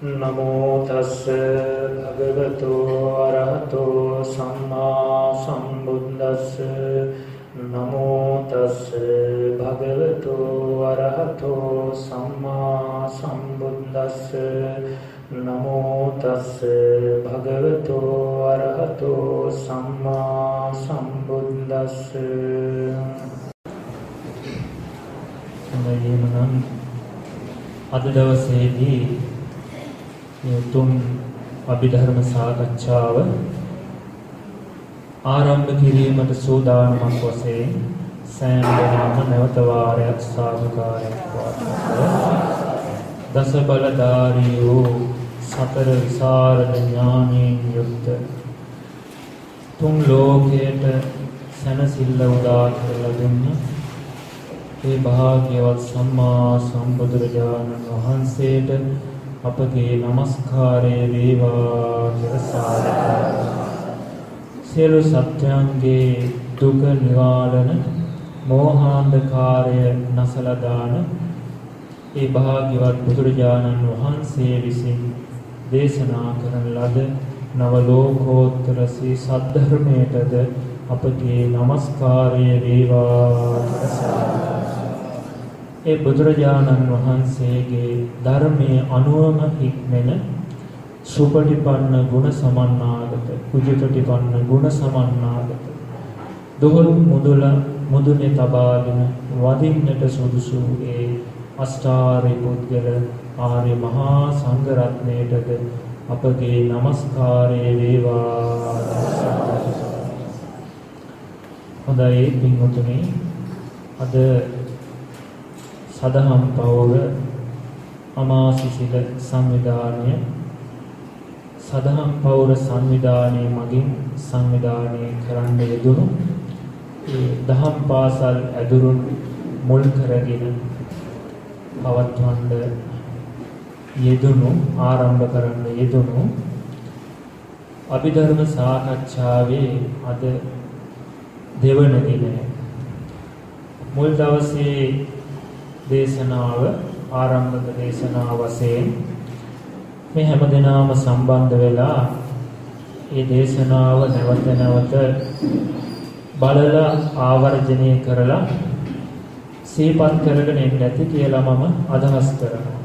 නමෝ තස්ස භගවතු අරහතෝ සම්මා සම්බුද්දස්ස නමෝ තස්ස භගවතු අරහතෝ සම්මා සම්බුද්දස්ස නමෝ තස්ස භගවතු අරහතෝ සම්මා සම්බුද්දස්ස එහෙනම් අද දවසේදී උතුම් අභිධර්ම සාකච්ඡාව ආරම්භ කිරීමට සූදානමක් වශයෙන් සෑම දෙනාම නැවත වාරයක් සාදුකාරයක් පවත්වනවා දස බලධාරී වූ සතර විසරද ඥානයෙන් යුක්ත. තුන් ලෝකයට සැනසෙල්ල උදා කරලා දුන්න ඒ භාග්‍යවත් සම්මා සම්බුදුරජාණන් වහන්සේට අපගේ নমස්කාරය වේවා කියලා සියලු සත්‍යයන්ගේ දුක නිවාරණ මෝහාන්ධකාරය නසලා දාන ඒ භාග්‍යවත් බුදුරජාණන් වහන්සේ විසින් දේශනා කරන ලද නව ලෝකෝත්තර සී සද්ධර්මයටද අපගේ নমස්කාරය වේවා කියලා ඒ බුදුරජාණන් වහන්සේගේ ධර්මයේ අනුවම හික්මෙන සුපටිපන්න ගුණ සමන්නාගත කුජපටිපන්න ගුණ සමන්නාගත. දොහොල් මුදුල මුදුනේ තබාගෙන වදින්නට සුදුසු ඒ අෂ්ටාරි පුද්ගල ආර්ය මහා සංඝ රත්නයටද අපගේ নমස්කාරය වේවා. හොඳයි පින්වතුනි. අද සදහම් පවුල අමාසිසිල සංවිධානය සදහම් පවුර සංවිධානය මගින් සංවිධානය කරන්න යෙදුණු ඒ දහම් පාසල් ඇදුරුන් මුල් කරගෙන පවත්වන්න යෙදුණු ආරම්භ කරන්න යෙදුණු අභිධර්ම සාකච්ඡාවේ අද දෙවන දිනය. මුල් දවසේ දේශනාව ආරම්භක දේශනාව වශයෙන් මේ හැමදෙනාම සම්බන්ධ වෙලා මේ දේශනාව නැවත නැවත බලලා ආවර්ජනය කරලා සීපත් කරගෙන එන්න ඇති කියලා මම අදහස් කරනවා.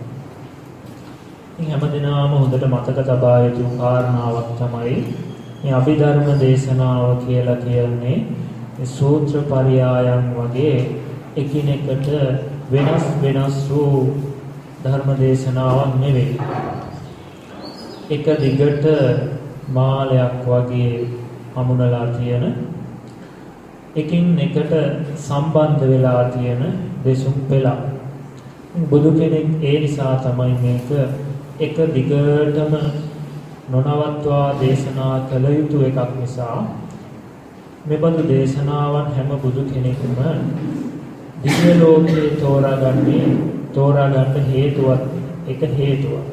ඉතින් හැමදෙනාම හොඳට මතක තබා යුතු කාරණාවක් තමයි මේ අභිධර්ම දේශනාව කියලා කියන්නේ මේ සූත්‍ර පරයයන් වගේ එකිනෙකට වෙනස් වෙනස් වූ ධර්ම දේශනාවක් නෙවෙයි. එක දිගට මාලයක් වගේ හමුනලා තියෙන එකින් එකට සම්බන්ධ වෙලා තියෙන දෙසුම් පෙළක්. බුදු කෙනෙක් ඒ නිසා තමයි මේක එක දිගටම නොනවත්වා දේශනා කළ යුතු එකක් නිසා මෙබඳු දේශනාවන් හැම බුදු කෙනෙකුම දිව්‍ය ලෝකේ තෝරාගන්නේ තෝරාගන්න හේතුවක් එක හේතුවක්.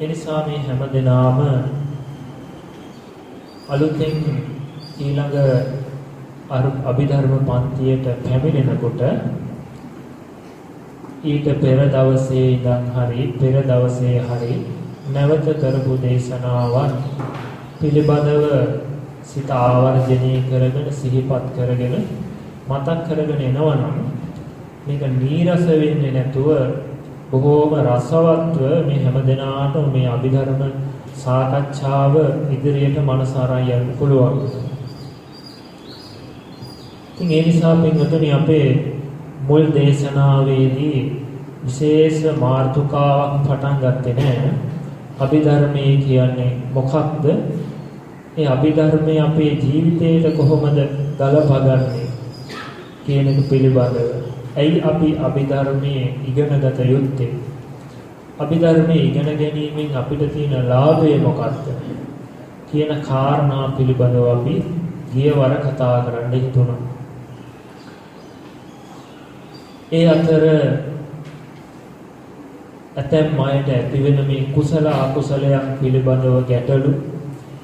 ඒ නිසා මේ හැම දිනාම අලුතෙන් ඊළඟ අභිධර්ම පන්තියට පැමිණෙනකොට ඊට පෙර දවසේ ඉඳන් හරි පෙර දවසේ හරි නැවත කරපු දේශනාවන් පිළිබඳව සිත ආවර්ජනය කරගෙන සිහිපත් කරගෙන මතක් කරගෙන එනවනම් මේක නීරස වෙන්නේ නැතුව බොහෝම රසවත්ව මේ හැමදෙනාටම මේ අභිධර්ම සාකච්ඡාව ඉදිරියට මනස අරන් යන්න පුළුවන්. ඉතින් ඒ නිසා පින්වතුනි අපේ මුල් දේශනාවේදී විශේෂ මාර්තුකාවක් පටන් ගත්තේ නෑ. අභිධර්මයේ කියන්නේ මොකක්ද? ඒ අභිධර්මයේ අපේ ජීවිතයට කොහොමද ගලපගන්නේ? කියන එක පිළිබඳව. ඇයි අපි අභිධර්මයේ ඉගෙනගත යුත්තේ? අභිධර්මයේ ඉගෙන ගැනීමෙන් අපිට තියෙන ලාභය මොකක්ද? කියන කාරණා පිළිබඳව අපි ගියවර කතා කරන්න හිතුණා. ඒ අතර ඇතැම් අයට ඇතිවෙන මේ කුසල අකුසලයක් පිළිබඳව ගැටලු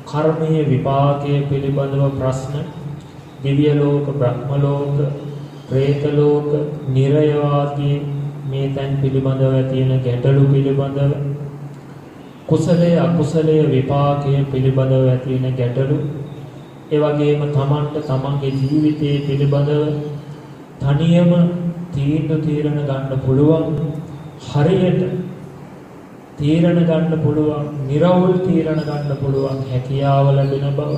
කර්මයේ විපාකයේ පිළිබඳව ප්‍රශ්න දිව්‍ය ලෝක බ්‍රහ්ම ලෝක പ്രേත ලෝක, නිරය ආදී මේ තැන් පිළිබඳව තියෙන ගැටලු පිළිබඳව කුසලයේ අකුසලයේ විපාකයේ පිළිබඳව ඇති වෙන ගැටලු ඒ වගේම තමන්ට තමන්ගේ ජීවිතයේ පිළිබඳව තනියම තීන්දුව తీරන ගන්න පුළුවන් හරියට තීරණ ගන්න පුළුවන් निराවුල් තීරණ ගන්න පුළුවන් හැකියාව ලැබෙන බව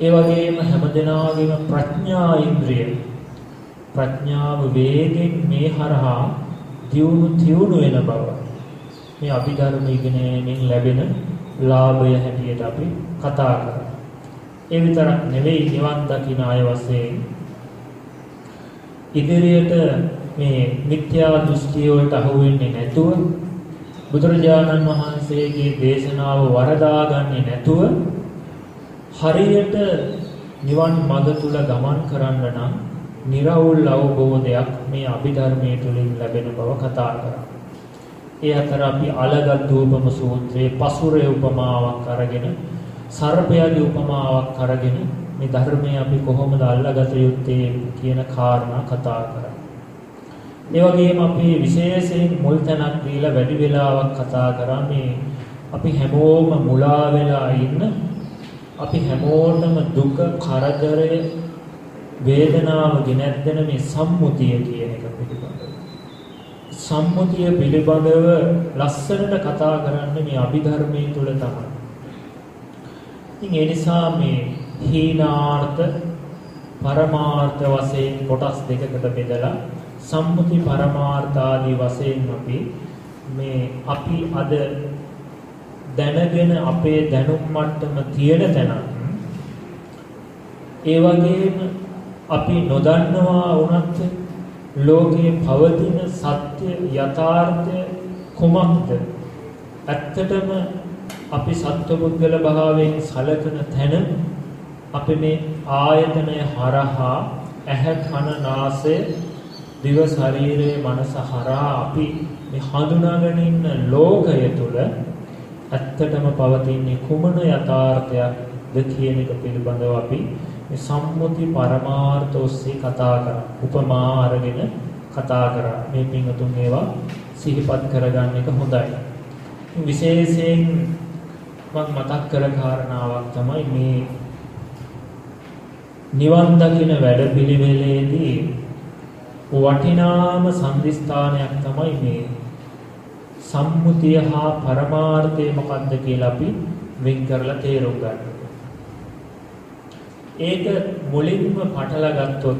ඒ වගේම හැමදෙනාගේම ප්‍රඥා ඉන්ද්‍රිය ප්‍රඥාව වේගෙන් මේ හරහා දියුණු තියුණු වෙන බව. මේ අභිධර්ම ඉගෙනීමෙන් ලැබෙන ලාභය හැටියට අපි කතා කරා. ඒ විතරක් නෙවෙයි නිවන් දකින අය වශයෙන් ඉදිරියට මේ මිත්‍යා දෘෂ්ටිය වලට අහු වෙන්නේ නැතුව බුදුරජාණන් වහන්සේගේ දේශනාව වරදාගන්නේ නැතුව හරියට නිවන් මඟ තුල ගමන් කරන්න නම් निराවුල් අවබෝධයක් මේ අභිධර්මයේ තුලින් ලැබෙන බව කතා කරා. ඒ අතර අපි අලගත් උපම සූත්‍රයේ පසුරේ උපමාවක් අරගෙන සර්පයාගේ උපමාවක් අරගෙන මේ ධර්මයේ අපි කොහොමද අල්ලාගත යුත්තේ කියන කාරණා කතා කරා. ඒ වගේම අපි විශේෂයෙන් මුල් තැනක් දීලා වැඩි වෙලාවක් කතා කරා මේ අපි හැමෝම මුලා වෙලා ඉන්න අපි හැමෝටම දුක කරදරය වේදනාව ගෙනැද්දෙන මේ සම්මුතිය කියන එක පිළිබඳව සම්මුතිය පිළිබඳව ලස්සනට කතා කරන්න මේ අභිධර්මයේ තුල තමයි. ඉතින් ඒ නිසා මේ හීනාර්ථ පරමාර්ථ වශයෙන් කොටස් දෙකකට බෙදලා සම්මුති පරමාර්ථ ආදී වශයෙන් අපි මේ අපි අද දැනගෙන අපේ දැනුම් මට්ටම තියෙන තැන ඒ වගේම අපි නොදන්නවා වුණත් ලෝකේ පවතින සත්‍ය යථාර්ථය කුමක්ද? ඇත්තටම අපි සත්වපුද්ගල භාවයෙන් සලකන තැන අපි මේ ආයතනය හරහා ඇහැ කන නාසය දිව ශරීරයේ මනස හරහා අපි මේ හඳුනාගෙන ඉන්න ලෝකය තුල ඇත්තටම පවතින කුමන යථාර්ථයක්ද කියන එක පිළිබඳව අපි මේ සම්මුති පරමාර්ථ ඔස්සේ කතා කරා. උපමා අරගෙන කතා කරා. මේ පින්තුන් ඒවා සිහිපත් කරගන්න එක හොඳයි. විශේෂයෙන් මම මතක් කර කාරණාවක් තමයි මේ නිවන් දකින වැඩපිළිවෙලේදී වටිනාම සම්දිස්ථානයක් තමයි මේ සම්මුතිය හා පරමාර්ථය මොකක්ද කියලා අපි වෙන් කරලා තේරුම් ගන්න. ඒක මුලින්ම පටල ගත්තොත්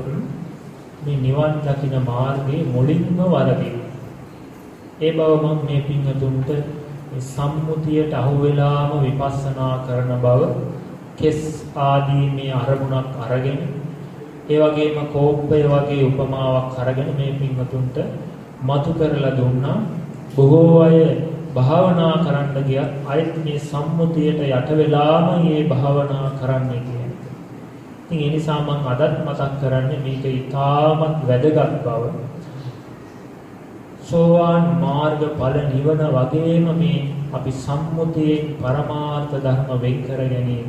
මේ නිවන් දකින මාර්ගයේ මුලින්ම වරදින. ඒ බව මම මේ පින්වතුන්ට සම්මුතියට අහු වෙලාම විපස්සනා කරන බව කෙස් ආදී මේ අරමුණක් අරගෙන ඒ වගේම කෝප්පය වගේ උපමාවක් අරගෙන මේ පින්වතුන්ට මතු කරලා දුන්නා. බොහෝ අය භාවනා කරන්න ගියත් අයත් මේ සම්මුතියට යට වෙලාම මේ භාවනා කරන්නේ කියන එක. ඉතින් ඒ නිසා මම අදත් මතක් කරන්නේ මේක ඊටමත් වැදගත් බව. සෝවාන් මාර්ගඵල නිවන වගේම මේ අපි සම්මුතියෙන් පරමාර්ථ ධර්ම වෙන් කර ගැනීම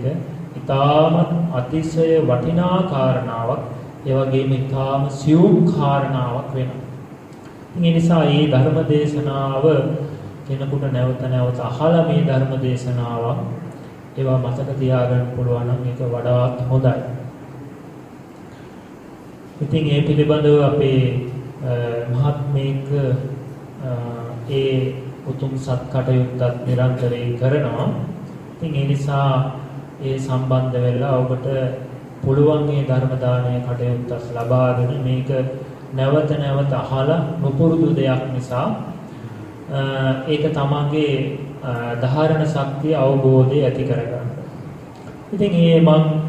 ඊටමත් අතිශය වටිනා කාරණාවක් ඒ වගේම ඊටාම සියුම් කාරණාවක් වෙනවා. ඒ නිසා මේ ධර්ම දේශනාව කෙනෙකුට නැවත නැවත අහලා මේ ධර්ම දේශනාවක් ඒවා මතක තියාගන්න පුළුවන් නම් ඒක වඩාත් හොඳයි. ඉතින් ඒ පිළිබඳව අපේ මහත්මේක ඒ උතුම් සත් කටයුත්තක් නිරන්තරයෙන් කරනවා. ඉතින් ඒ නිසා ඒ සම්බන්ධ වෙලා ඔබට පුළුවන් මේ ධර්ම දානය කටයුත්තක් ලබාගෙන මේක නැවත නැවත අහලා නොපුරුදු දෙයක් නිසා ඒක තමන්ගේ ධාරණ ශක්තිය අවබෝධය ඇති කරගන්න. ඉතින් මේ මම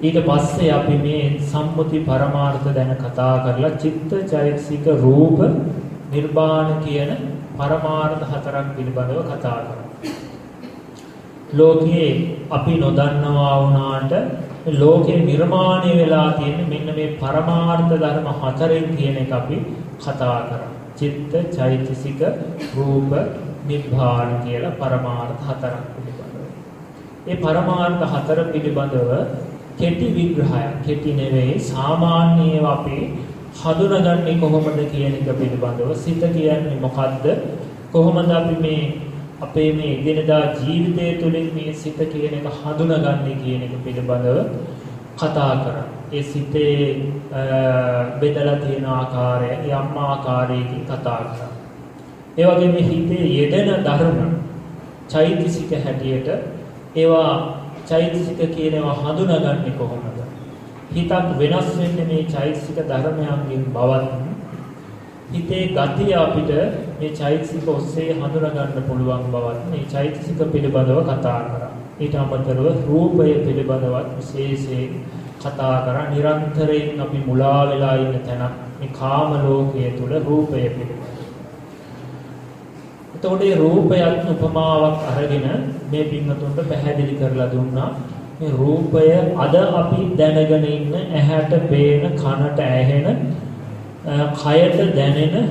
ඊට පස්සේ අපි මේ සම්මුති පරමාර්ථ දැන කතා කරලා චිත්ත චෛතසික රූප නිර්වාණ කියන පරමාර්ථ හතරක් පිළිබඳව කතා කරා. ලෝකයේ අපි නොදන්නවා වුණාට ලෝකේ නිර්මාණය වෙලා තියෙන මෙන්න මේ පරමාර්ථ ධර්ම හතරෙන් කියන එක අපි කතා කරා. චිත්ත, චෛතසික, රූප, නිබ්බාන කියලා පරමාර්ථ හතරක් පිළිබඳව. මේ පරමාර්ථ හතර පිළිබඳව කෙටි විග්‍රහයක්. කෙටි නෙවෙයි සාමාන්‍යව අපි හඳුනගන්නේ කොහොමද කියන එක පිළිබඳව සිත කියන්නේ මොකද්ද? කොහොමද අපි මේ අපේ මේ එදිනදා ජීවිතය තුළින් මේ සිත කියන එක හඳුනගන්නේ කියන එක පිළිබඳව කතා කරා. ඒ සිතේ බෙදලා තියෙන ආකාරය යම් ආකාරයකින් කතා කරා. ඒ වගේ මේ හිතේ යෙදෙන ධර්ම චෛතසික හැටියට ඒවා චෛතසික කියන ඒවා හඳුනාගන්නේ කොහොමද? හිතක් වෙනස් වෙන්නේ මේ චෛතසික ධර්මයන්ගෙන් බවත් හිතේ ගතිය අපිට මේ චෛතසික ඔස්සේ හඳුනා ගන්න පුළුවන් බවත් මේ චෛතසික පිළිබඳව කතා කරා. ඊට අමතරව රූපය පිළිබඳවත් විශේෂයෙන් කතා කරා. නිරන්තරයෙන් අපි මුලා වෙලා ඉන්න තැන මේ කාම ලෝකයේ තුල රූපය පිළිබඳව. එතකොට මේ රූපයත් උපමාවක් අරගෙන මේ පින්වතුන්ට පැහැදිලි කරලා දුන්නා. මේ රූපය අද අපි දැනගෙන ඉන්න ඇහැට පේන කනට ඇහෙන කයට දැනෙන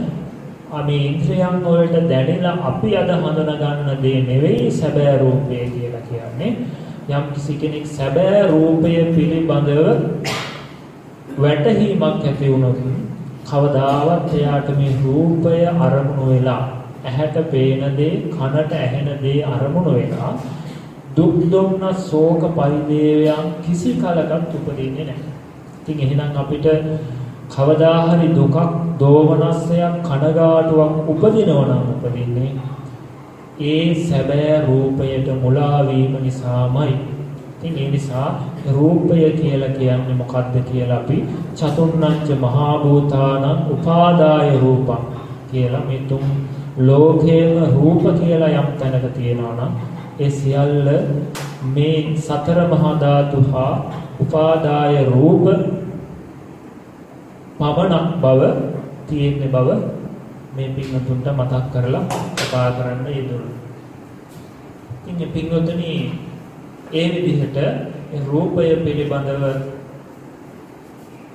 මේ ඉන්ද්‍රයන් වලට දැනෙලා අපි අද හඳුනා ගන්න දේ නෙවෙයි සැබෑ රූපය කියලා කියන්නේ. යම් කිසි කෙනෙක් සැබෑ රූපය පිළිබඳව වැටහීමක් ඇති වුණොත් කවදාවත් එයාට මේ රූපය අරමුණු වෙලා ඇහැට පේන දේ කනට ඇහෙන දේ අරමුණු වෙලා දුක් දුන්න ශෝක පරිදේවයන් කිසි කලකට උපදින්නේ නැහැ. ඉතින් එහෙනම් අපිට කවදා හරි දුකක්, දෝමනස්සයක්, කනගාටුවක් උපදිනවා නම් උපදින්නේ ඒ සැබෑ රූපයට මුලා වීම නිසාමයි. ඉතින් ඒ නිසා රූපය කියලා කියන්නේ මොකද්ද කියලා අපි චතුර්ණංච මහා භූතානං උපාදාය රූපං කියලා මේ තුන් ලෝකේම රූප කියලා යම් තැනක තියෙනවා නම් ඒ සියල්ල මේ සතර මහා ධාතු හා උපාදාය රූප පවණක් බව තියෙන බව මේ පින්වතුන්ට මතක් කරලා කතා කරන්න යෙදුණා. ඉතින් පින්වතුනි ඒ විදිහට රූපය පිළිබඳව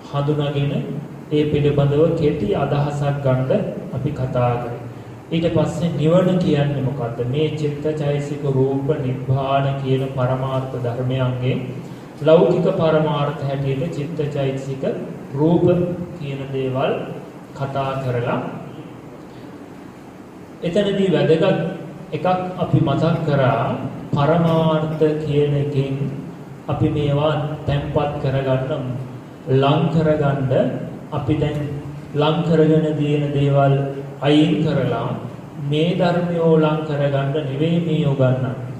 හඳුනාගෙන ඒ පිළිබඳව කෙටි අදහසක් ගන්න අපි කතා කරා. ඊට පස්සේ නිවන කියන්නේ මොකද්ද? මේ චිත්තචෛසික රූප නිබ්බාන කියන පරමාර්ථ ධර්මයන්ගෙන් ලෞකික පරමාර්ථ හැටියට චිත්තචෛතසික රූප කියන දේවල් කතා කරලා එතනදී වැදගත් එකක් අපි මතක් කරා පරමාර්ථ කියන එකෙන් අපි මේවා තැම්පත් කරගන්න ලං කරගන්න අපි දැන් ලං කරගෙන දින දේවල් අයින් කරලා මේ ධර්මියෝ ලං කරගන්න නෙවෙයි මේ උගන්වන්නේ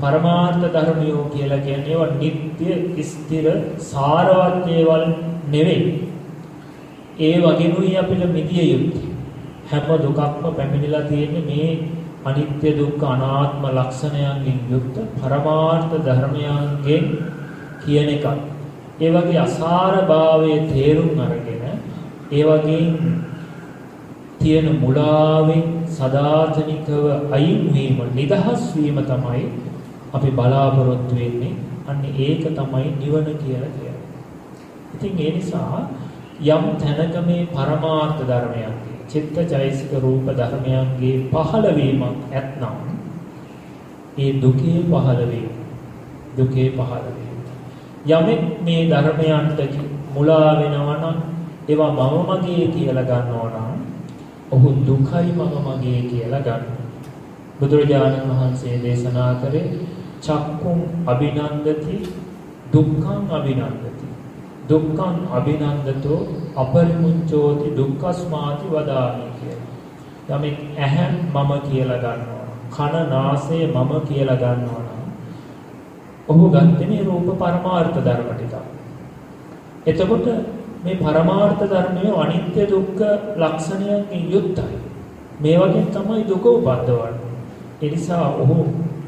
පරමාර්ථ ධර්මියෝ කියලා කියන්නේ ඒවා නිට්ටය ස්ථිර සාරවත් දේවල් නෙවෙයි. ඒ වගේනුයි අපිට මිදිය යුත්තේ. හැම දුකක්ම පැමිණිලා තියෙන්නේ මේ අනිත්‍ය දුක්ඛ අනාත්ම ලක්ෂණයන්ගෙන් යුක්ත පරමාර්ථ ධර්මයන්ගෙන් කියන එක. ඒ වගේ අසාර භාවයේ තේරුම් අරගෙන ඒ වගේ තියෙන මුලාවෙන් සදාතනිකව අයින් වීම නිදහස් වීම තමයි අපි බලාපොරොත්තු වෙන්නේ අන්න ඒක තමයි නිවන කියලා කියන්නේ. ඉතින් ඒ නිසා යම් තැනක මේ පරමාර්ථ ධර්මයන්ගේ චිත්තචෛසික රූප ධර්මයන්ගේ පහළ වීමක් ඇත්නම් ඒ දුකේ පහළ වීම දුකේ පහළ වීම යමෙක් මේ ධර්මයන්ට මුලා වෙනවා නම් ඒවා මම මගේ කියලා ගන්නවා නම් ඔහු දුකයි මම මගේ කියලා ගන්නවා බුදුරජාණන් වහන්සේ දේශනා කරේ චක්කුම් අභිනන්දති දුක්ඛං අභිනන්දති දුක්ඛං අභිනන්දතෝ අපරිමුච්ඡෝති දුක්ඛස්මාති වදාමි කියලා. යමෙක් ඇහැ මම කියලා ගන්නවා. කන නාසය මම කියලා ගන්නවා නම් ඔහු ගත්තේ මේ රූප පරමාර්ථ ධර්ම ටික. එතකොට මේ පරමාර්ථ ධර්මයේ අනිත්‍ය දුක්ඛ ලක්ෂණයන්ගෙන් යුක්තයි. මේ වගේ තමයි දුක උපද්දවන්නේ. ඒ නිසා ඔහු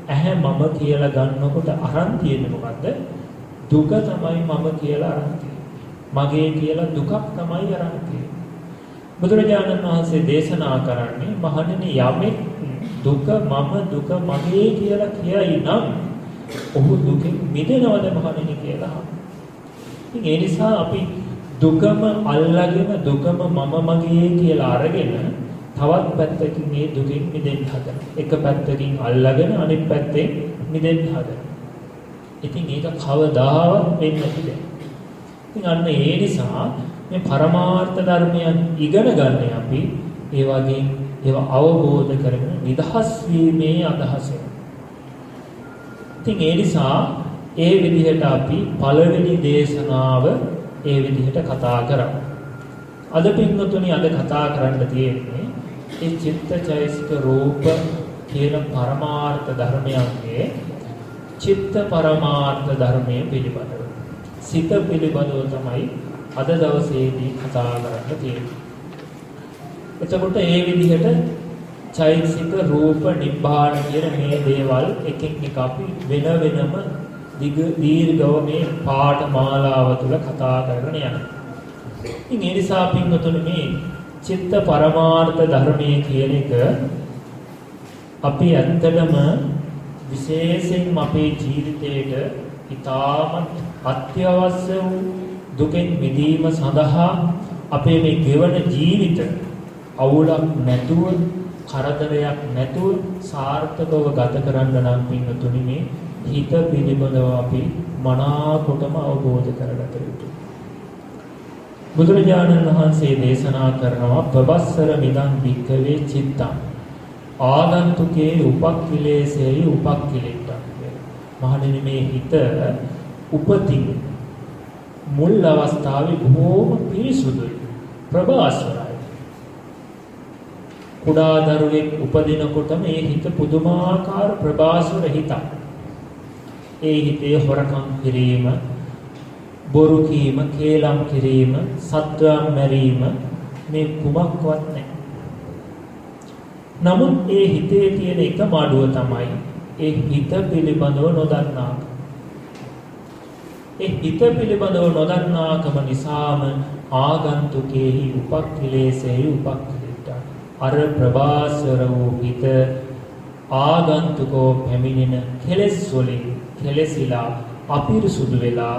ඇහැ මම කියලා ගන්නකොට අරන් තියෙන්නේ මොකද්ද? දුක තමයි මම කියලා අරන් මගේ කියලා දුකක් තමයි අරන් බුදුරජාණන් වහන්සේ දේශනා කරන්නේ මහණෙනි යමෙක් දුක මම දුක මගේ කියලා කියයි නම් ඔහු දුකෙන් මිදෙනවද මහණෙනි කියලා. ඉතින් ඒ නිසා අපි දුකම අල්ලාගෙන දුකම මම මගේ කියලා අරගෙන තවත් පැත්තකින් මේ දුකින් මිදෙන්න හදන. එක පැත්තකින් අල්ලගෙන අනිත් පැත්තෙන් මිදෙන්න හදන. ඉතින් ඒක කවදාවත් වෙන්නේ නැති දෙයක්. ඉතින් අන්න ඒ නිසා මේ පරමාර්ථ ධර්මයන් ඉගෙන ගන්න අපි ඒ වගේ ඒවා අවබෝධ කරගෙන නිදහස් වීමේ අදහසෙන්. ඉතින් ඒ නිසා ඒ විදිහට අපි පළවෙනි දේශනාව ඒ විදිහට කතා කරා. අද පින්වතුනි අද කතා කරන්න තියෙන්නේ ඒ චිත්තචෛසික රූප කියන පරමාර්ථ ධර්මයන්ගේ චිත්ත පරමාර්ථ ධර්මයේ පිළිබඳව. සිත පිළිබඳව තමයි අද දවසේදී කතා කරන්න තියෙන්නේ. එතකොට ඒ විදිහට චෛතසික රූප නිබ්බාන කියන මේ දේවල් එකින් එක අපි වෙන වෙනම දිග දීර්ඝව මේ පාඨ මාලාව තුල කතා කරගෙන යනවා. ඉතින් ඒ නිසා පින්වතුනි මේ චිත්ත පරමාර්ථ ධර්මයේ කියන එක අපි ඇත්තටම විශේෂයෙන් අපේ ජීවිතේට ඉතාමත් අත්‍යවශ්‍ය වූ දුකෙන් මිදීම සඳහා අපේ මේ ගෙවන ජීවිත අවුලක් නැතුව කරදරයක් නැතුව සාර්ථකව ගත කරන්න නම් පින්වතුනි මේ හිත පිළිබඳව අපි මනාකොටම අවබෝධ කරගත යුතුයි. බුදුරජාණන් වහන්සේ දේශනා කරනවා ප්‍රබස්සර මිදං වික්කවේ චිත්තං. ආගන්තුකේ උපක්ඛිලේසෙයි උපක්ඛිලෙට්ටං මහණෙනි මේ හිත උපතින් මුල් අවස්ථාවේ බොහෝම පිරිසුදුයි. ප්‍රබාස්වරයි. කුඩා දරුවෙක් උපදිනකොටම ඒ හිත පුදුමාකාර ප්‍රබාස්වර හිතක්. ඒ හිතේ හොරකම් කිරීම බොරු කීම කේලම් කිරීම සත්වයන් මැරීම මේ කුමක්වත් නැහැ නමුත් ඒ හිතේ තියෙන එකම අඩුව තමයි ඒ හිත පිළිබඳව නොදන්නා. ඒ හිත පිළිබඳව නොදන්නාකම නිසාම ආගන්තුකේහි උපක්ඛිලේසෙහි උපක්ඛිලිට අර ප්‍රවාසර වූ හිත ආගන්තුකෝ පැමිණෙන කෙලෙස් වලින් කෙලෙසිලා අපිරිසුදු වෙලා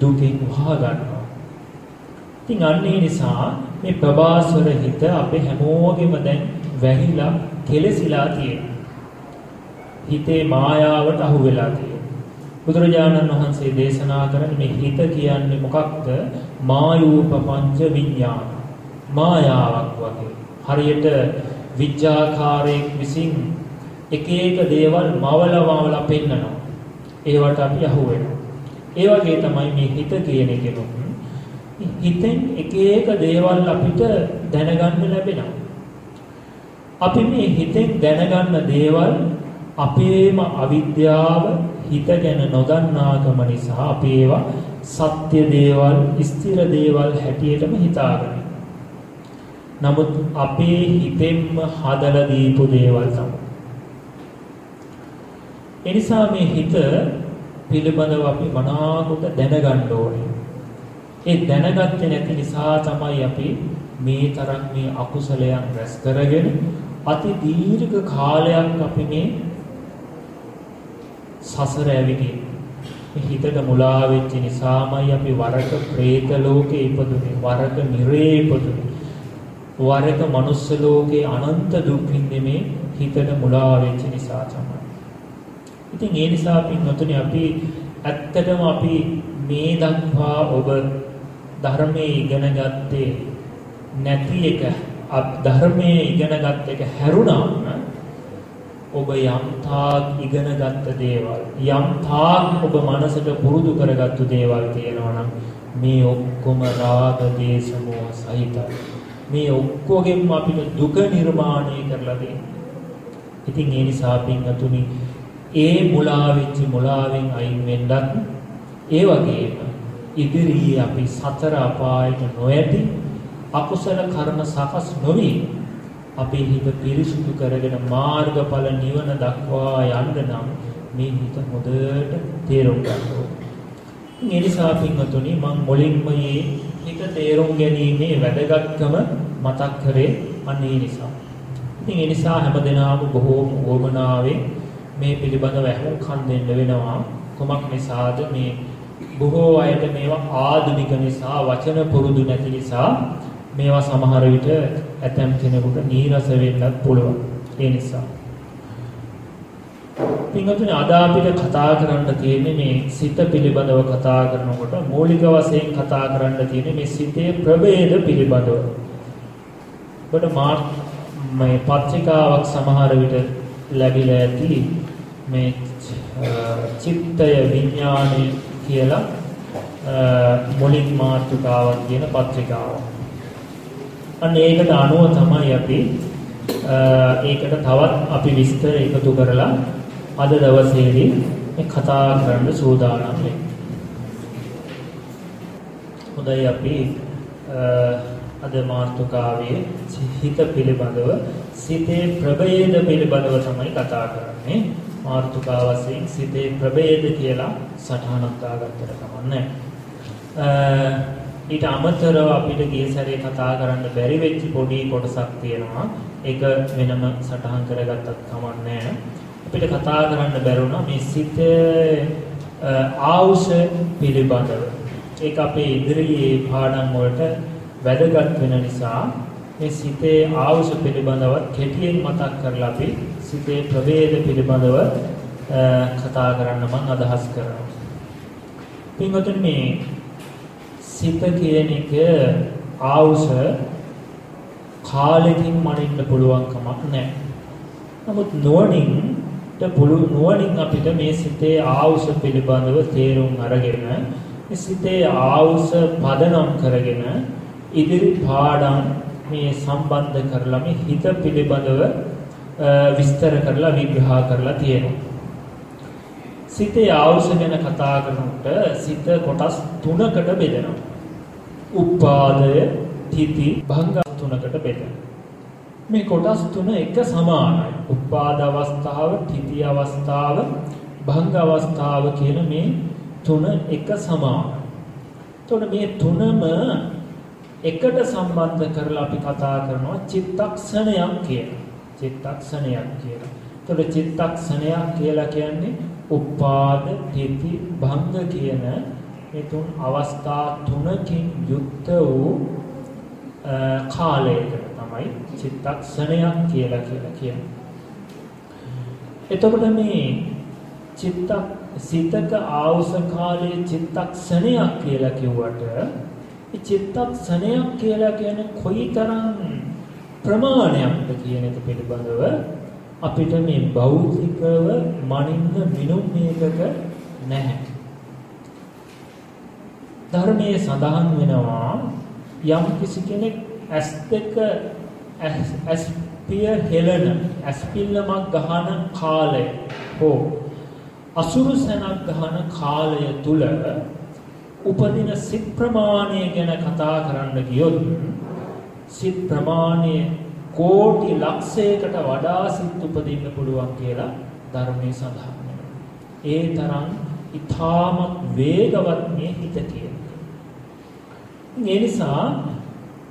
දුකින් වහා ගන්නවා. ඉතින් අන්නේ නිසා මේ ප්‍රවාසර හිත අපේ හැමෝගෙම දැන් වැහිලා කෙලසිලා තියෙනවා. හිතේ මායාවට අහු වෙලා තියෙනවා. බුදුරජාණන් වහන්සේ දේශනා කරන මේ හිත කියන්නේ මොකක්ද? මායූප පංච විඥාන. මායාවක් වගේ. හරියට විඥාකාරයක් විසින් එක එක දේවල් මවල මවල පෙන්නනවා. ඒවට අපි අහු වෙනවා. ඒ වගේ තමයි මේ හිත කියන කෙනුත් හිතෙන් එක එක දේවල් අපිට දැනගන්න ලැබෙනවා. අපි මේ හිතෙන් දැනගන්න දේවල් අපේම අවිද්‍යාව හිත ගැන නොදන්නාකම නිසා අපි ඒවා සත්‍ය දේවල්, ස්ථිර දේවල් හැටියටම හිතාගෙන. නමුත් අපේ හිතෙන්ම හදලා දීපු දේවල් තමයි. එනිසා මේ හිත පිළිබඳව අපි මනාකොට දැනගන්න ඕනේ. ඒ දැනගත්තේ නැති නිසා තමයි අපි මේ තරම් මේ අකුසලයන් රැස් කරගෙන අති දීර්ඝ කාලයක් අපි මේ සසර ඇවිදින් මේ හිතට මුලා වෙච්ච නිසාමයි අපි වරක പ്രേත ලෝකේ ඉපදුනේ වරක නිරේ ඉපදුනේ වරක මනුස්ස ලෝකේ අනන්ත දුක් විඳින්නේ මේ හිතට මුලා වෙච්ච නිසා තමයි. ඉතින් ඒ නිසා පින්වතුනි අපි ඇත්තටම අපි මේ දක්වා ඔබ ධර්මයේ ඉගෙන ගත්තේ නැති එක ධර්මයේ ඉගෙනගත් එක හැරුණාම ඔබ යම් තාක් ඉගෙනගත්ත දේවල් යම් තාක් ඔබ මනසට පුරුදු කරගත්තු දේවල් තියෙනවා නම් මේ ඔක්කොම රාග දේශ මොහ සහිතයි මේ ඔක්කොගෙම අපිට දුක නිර්මාණය කරලා දෙන්නේ. ඉතින් ඒ නිසා පින්වතුනි ඒ මුලා වෙච්ච මුලාවෙන් අයින් වෙන්නත් ඒ වගේම ඉදිරියේ අපි සතර අපායට නොයටි අකුසල කර්ම සකස් නොවි අපේ හිත පිරිසුදු කරගෙන මාර්ගඵල නිවන දක්වා යන්න නම් මේ හිත හොඳට තේරුම් ගන්න ඕනේ. ඒ නිසා පින්වතුනි මම මුලින්ම මේ හිත තේරුම් ගැනීමේ වැදගත්කම මතක් කරේ අනේ නිසා. ඉතින් ඒ නිසා හැමදෙනාම බොහෝම වමනාවෙන් මේ පිළිබඳව අහුම්කම් දෙන්න වෙනවා. කොමක් නිසාද මේ බොහෝ අයට මේවා ආධුනික නිසා වචන පුරුදු නැති නිසා මේවා සමහර විට ඇතැම් කෙනෙකුට නීරස වෙන්නත් පුළුවන්. ඒ නිසා. පින්වතුනි අද අපිට කතා කරන්න තියෙන්නේ මේ සිත පිළිබඳව කතා කරනකොට මූලික වශයෙන් කතා කරන්න තියෙන්නේ මේ සිතේ ප්‍රභේද පිළිබඳව. ඔබට මේ පත්‍රිකාවක් සමහර විට ලැබිලා ඇති මේ චිත්තය විඥානය කියලා මුලින් මාතෘකාවක් කියන පත්‍රිකාව. අන්න ඒකට අනුව තමයි අපි ඒකට තවත් අපි විස්තර එකතු කරලා අද දවසේදී මේ කතා කරන්න සූදානම් වෙන්නේ. හොඳයි අපි අද මාතෘකාවේ හිත පිළිබඳව සිතේ ප්‍රභේද පිළිබඳව තමයි කතා කරන්නේ. මාතෘකාව වශයෙන් සිතේ ප්‍රභේද කියලා සටහනක් දාගත්තට කමන්නේ. ඊට අමතරව අපිට ගිය සැරේ කතා කරන්න බැරි වෙච්ච පොඩි කොටසක් තියෙනවා. ඒක වෙනම සටහන් කරගත්තත් කමන්නේ අපිට කතා කරන්න බැරුණා මේ සිතේ ආවුෂ පිළිබඳව. ඒක අපේ ඉදිරියේ පාඩම් වලට වැදගත් වෙන නිසා මේ සිතේ ආවුෂ පිළිබඳව කෙටියෙන් මතක් කරලා අපි සිතේ ප්‍රවේද පිළිබඳව කතා කරන්න මම අදහස් කරනවා. පින්වතුනි මේ සිත කියන එක ආවුස කාලෙකින් මනින්න පුළුවන් කමක් නැහැ. නමුත් නුවණින් පුළු නුවණින් අපිට මේ සිතේ ආවුස පිළිබඳව තේරුම් අරගෙන මේ සිතේ ආවුස පදනම් කරගෙන ඉදිරි පාඩම් මේ සම්බන්ධ කරලා මේ හිත පිළිබඳව විස්තර කරලා විග්‍රහ කරලා තියෙනවා. සිතේ ආවුස ගැන කතා කරනකොට සිත කොටස් තුනකට බෙදෙනවා. උපාදය, තිති, භංග තුනකට බෙදෙනවා. මේ කොටස් තුන එක සමානයි. උපාද අවස්ථාව, තිති අවස්ථාව, භංග අවස්ථාව කියන මේ තුන එක සමානයි. එතකොට මේ තුනම එකට සම්බන්ධ කරලා අපි කතා කරනවා චිත්තක්ෂණයක් කියලා. චිත්තක්ෂණයක් කියලා. එතකොට චිත්තක්ෂණයක් කියලා කියන්නේ උපාද, තිති, භංග කියන මේ තුන් අවස්ථා තුනකින් යුක්ත වූ කාලයකට තමයි චිත්තක්ෂණයක් කියලා කියලා කියන්නේ. එතකොට මේ චිත්තක් සිතක ආවුස කාලයේ චිත්තක්ෂණයක් කියලා කිව්වට ඒ චිත්තක්ෂණයක් කියලා කියන්නේ කොයිතරම් ප්‍රමාණයක්ද කියන එක පිළිබඳව අපිට මේ භෞතිකව මනින්න මිනුම් මේකක නැහැ. ධර්මයේ සඳහන් වෙනවා යම් කිසි කෙනෙක් ඇස් දෙක ඇස් පිය හෙලන ඇස් පිල්ලමක් ගහන කාලය හෝ අසුරු සැනක් ගහන කාලය තුල උපදින සිත් ප්‍රමාණය ගැන කතා කරන්න ගියොත් සිත් ප්‍රමාණය කෝටි ලක්ෂයකට වඩා සිත් උපදින්න පුළුවන් කියලා ධර්මයේ සඳහන් වෙනවා. ඒ තරම් ඊ타මත් වේගවත් මේ හිත කියන. ඒ නිසා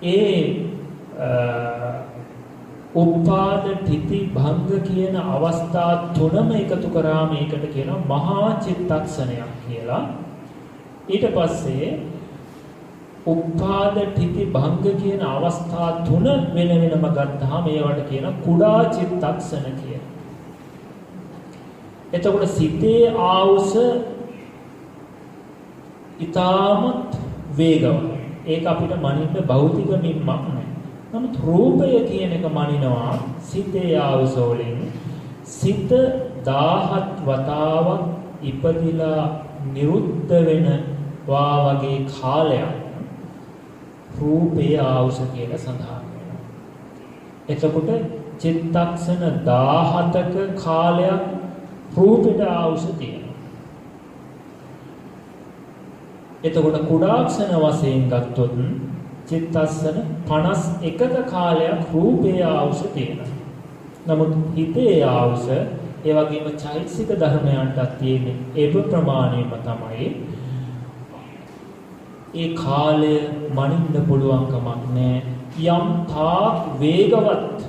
ඒ උපාද තිති භංග කියන අවස්ථා තුනම එකතු කරාම ඒකට කියනවා මහා චිත්තක්ෂණයක් කියලා. ඊට පස්සේ උපාද තිති භංග කියන අවස්ථා තුන වෙන වෙනම ගත්තාම ඒවට කියන කුඩා චිත්තක්ෂණ කියලා. එතකොට සිතේ ආවුස ඊටමත් වේගවත්. ඒක අපිට මනින්න භෞතික මිම්මක් නෑ. නමුත් රූපය කියන එක මනිනවා සිතේ ආවුස වලින් සිත 17 වතාවක් ඉපදිලා නිරුද්ධ වෙන වා වගේ කාලයක් රූපේ ආවුස කියලා සඳහන් වෙනවා. එතකොට චිත්තක්ෂණ 17ක කාලයක් රූපෙට ආවුස තියෙනවා. එතකොට කුඩාක්ෂණ වශයෙන් ගත්තොත් චිත්තස්සන 51ක කාලයක් රූපේ ආවුස තියෙනවා. නමුත් හිතේ ආවුස ඒ වගේම චෛතසික ධර්මයන්ටත් තියෙන ඒව ප්‍රමාණයම තමයි ඒ කාලය මනින්න පුළුවන් කමක් නැහැ. යම් තාක් වේගවත්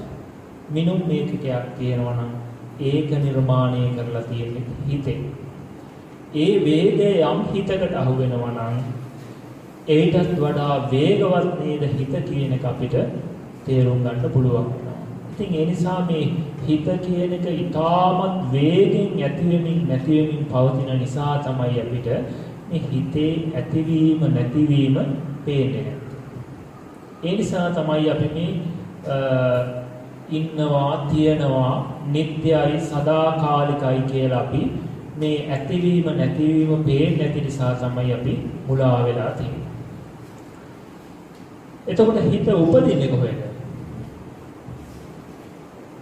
මිනුම් මේකකයක් තියෙනවා නම් ඒක නිර්මාණය කරලා තියෙන්නේ හිතේ. ඒ වේගය යම් හිතකට අහු වෙනවා නම් ඒටත් වඩා වේගවත් නේද හිත කියන එක අපිට තේරුම් ගන්න පුළුවන් වෙනවා. ඉතින් ඒ නිසා මේ හිත කියන එක ඊටමත් වේගෙන් ඇති වෙමින් නැති වෙමින් පවතින නිසා තමයි අපිට මේ හිතේ ඇතිවීම නැතිවීම පේන්නේ. ඒ නිසා තමයි අපි මේ ඉන්නවා තියනවා නිට්ටයයි සදාකාලිකයි කියලා අපි මේ ඇතිවීම නැතිවීම පේන්නේ නැති නිසා තමයි අපි මුලා වෙලා තියෙන්නේ. එතකොට හිත උපදින්නේ කොහෙද?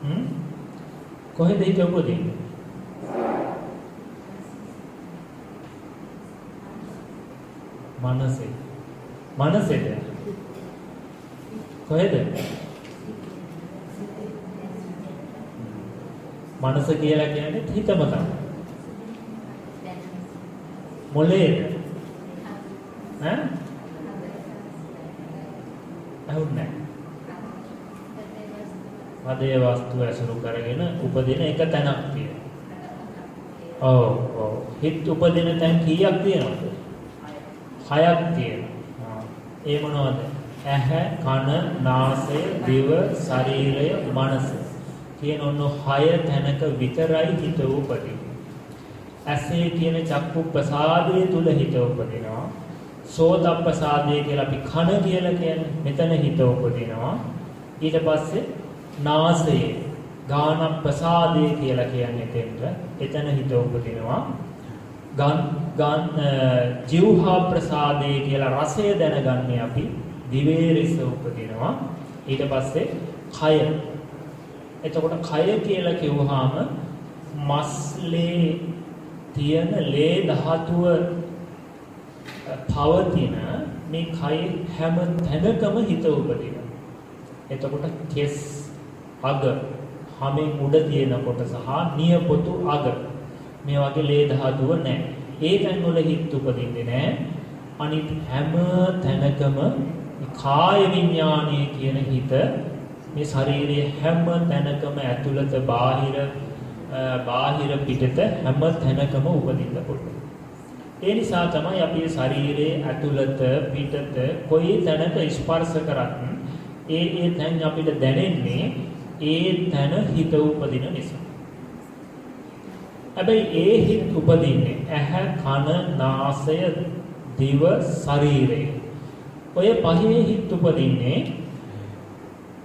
හ්ම්? කොහෙද හිත උපදින්නේ? මනසේ. මනසේද? කොහෙද? මනස කියලා කියන්නේ හිතම තමයි. මොලේද? ඈ? අහුන්නේ හදේ වස්තු ඇසුරු කරගෙන උපදින එක තැනක් තියෙනවා. ඔව් ඔව්. හිත උපදින තැන් කීයක් තියෙනවද? හයක් තියෙනවා. ඒ මොනවද? ඇහැ, කන, නාසය, දිව, ශරීරය, මනස. කියන ඔන්න හය තැනක විතරයි හිත උපදින්නේ. ඇසේ තියෙන චක්කු ප්‍රසාදයේ තුල හිත උපදිනවා. සෝත ප්‍රසාදය කියලා අපි කන කියලා කියන්නේ. මෙතන හිත උපදිනවා. ඊට පස්සේ නාසයේ ගාන ප්‍රසාදය කියලා කියන්නේ දෙන්න. එතන හිත උපදිනවා. ගන් ගන් ජීවහා ප්‍රසාදය කියලා රසය දැනගන්නේ අපි දිවේ රස උපදිනවා. ඊට පස්සේ කය එතකොට කය කියලා කිව්වහම මස්ලේ තියෙන ලේ ධාතුව පවතින මේ කය හැම තැනකම හිත උපදිනවා. එතකොට කෙස් අග හැමෙන් උඩ තියෙන කොටස හා නියපොතු අග මේ වගේ ලේ ධාතුව නැහැ. ඒ තැන් වල හිත උපදින්නේ නැහැ. අනිත් හැම තැනකම කාය විඥානයේ කියන හිත මේ ශරීරයේ හැම තැනකම ඇතුළත බාහිර බාහිර පිටත හැම තැනකම උපදින්න පුළුවන්. ඒ නිසා තමයි අපි ශරීරයේ ඇතුළත පිටත කොයි තැනක ස්පර්ශ කරත් ඒ ඒ තැන් අපිට දැනෙන්නේ ඒ තැන හිත උපදින නිසා. හැබැයි ඒ හිත උපදින්නේ ඇහැ කන නාසය දිව ශරීරය. ඔය පහේ හිත උපදින්නේ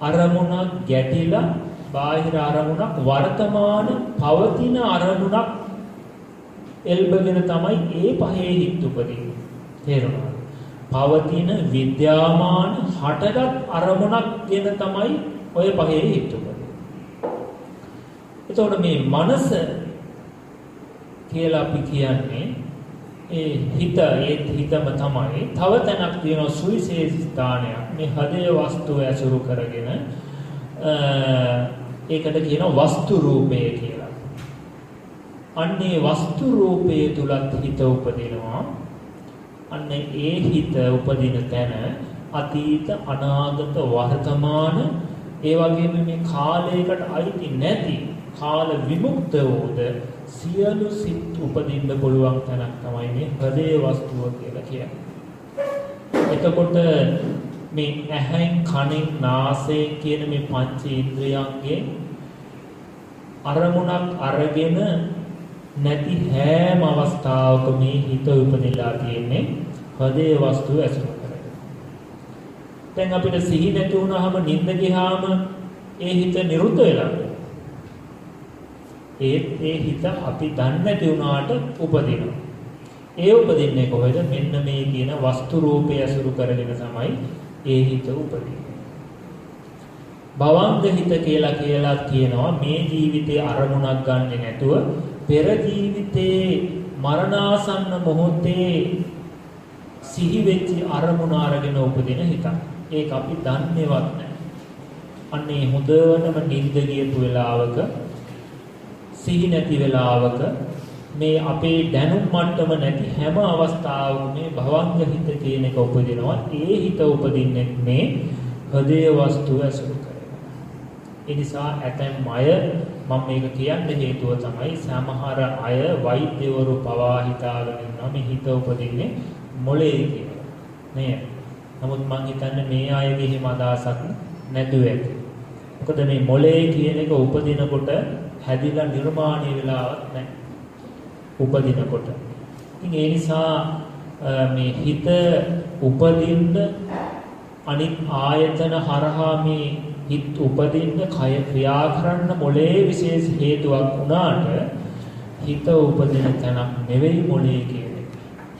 අරමුණක් ගැටිලා බාහිර අරමුණක් වර්තමාන පවතින අරමුණක් එල්බගෙන තමයි ඒ පහේ හිත් උපදින්නේ. තේරුණාද? පවතින විද්‍යාමාන හටගත් අරමුණක් ගැන තමයි ඔය පහේ හිත් උපදින්නේ. එතකොට මේ මනස කියලා අපි කියන්නේ ඒ හිත ඒ හිතම තමයි තව තැනක් තියෙන සුවිශේෂී ස්ථානයක් මේ හදේ වස්තුව ඇසුරු කරගෙන ඒකට කියන වස්තු රූපය කියලා. අන්නේ වස්තු රූපයේ තුලත් හිත උපදිනවා. අන්න ඒ හිත උපදින තැන අතීත අනාගත වර්තමාන ඒ වගේම මේ කාලයකට අයිති නැති කාල විමුක්ත වූද සියලු සිත් උපදින්න පුළුවන් තැනක් තමයි මේ හදේ වස්තුව කියලා කියන්නේ. එතකොට මේ ඇහෙන් කනෙන් නාසයෙන් කියන මේ පංච ඉන්ද්‍රියයන්ගේ අරමුණක් අරගෙන නැති හැම අවස්ථාවක මේ හිත උපදෙලා තියෙන්නේ හදේ වස්තුව ඇසුරු කරගෙන. දැන් අපිට සිහි නැති වුණාම නිින්ද ගියාම ඒ හිත නිරුද්ධ වෙලා ඒත් ඒ හිත අපි දන්නේ නැති වුණාට උපදිනවා. ඒ උපදින්නේ කොහෙද? මෙන්න මේ කියන වස්තු රූපය අසුරු කරගෙන තමයි ඒ හිත උපදින්නේ. භවංග හිත කියලා කියලා කියනවා මේ ජීවිතේ අරමුණක් ගන්නෙ නැතුව පෙර ජීවිතේ මරණාසන්න මොහොතේ සිහි වෙච්ච අරමුණ අරගෙන උපදින හිතක්. ඒක අපි දන්නේවත් නැහැ. අන්නේ හොඳනම නිින්ද ගියපු වෙලාවක සිහි නැති වෙලාවක මේ අපේ දැනුම් මට්ටම නැති හැම අවස්ථාවකම මේ භවංග හිත කියන එක උපදිනවා. ඒ හිත උපදින්නේ මේ හදේ වස්තුව ඇසුරු කරගෙන. ඒ නිසා ඇතැම් අය මම මේක කියන්න හේතුව තමයි සමහර අය වෛද්‍යවරු පවා හිතාගෙන ඉන්නවා මේ හිත උපදින්නේ මොලේ කියලා. නේද? නමුත් මම හිතන්නේ මේ අයගේ හිම අදහසක් නැතුව ඇති. මොකද මේ මොලේ කියන එක උපදිනකොට හැදිලා නිර්මාණය වෙලාවක් නැහැ. උපදිනකොට. ඉතින් ඒ නිසා මේ හිත උපදින්න අනිත් ආයතන හරහා මේ හිත උපදින්න කය ක්‍රියා කරන්න මොලේ විශේෂ හේතුවක් වුණාට හිත උපදින තැනක් නෙවෙයි මොලේ කියන්නේ.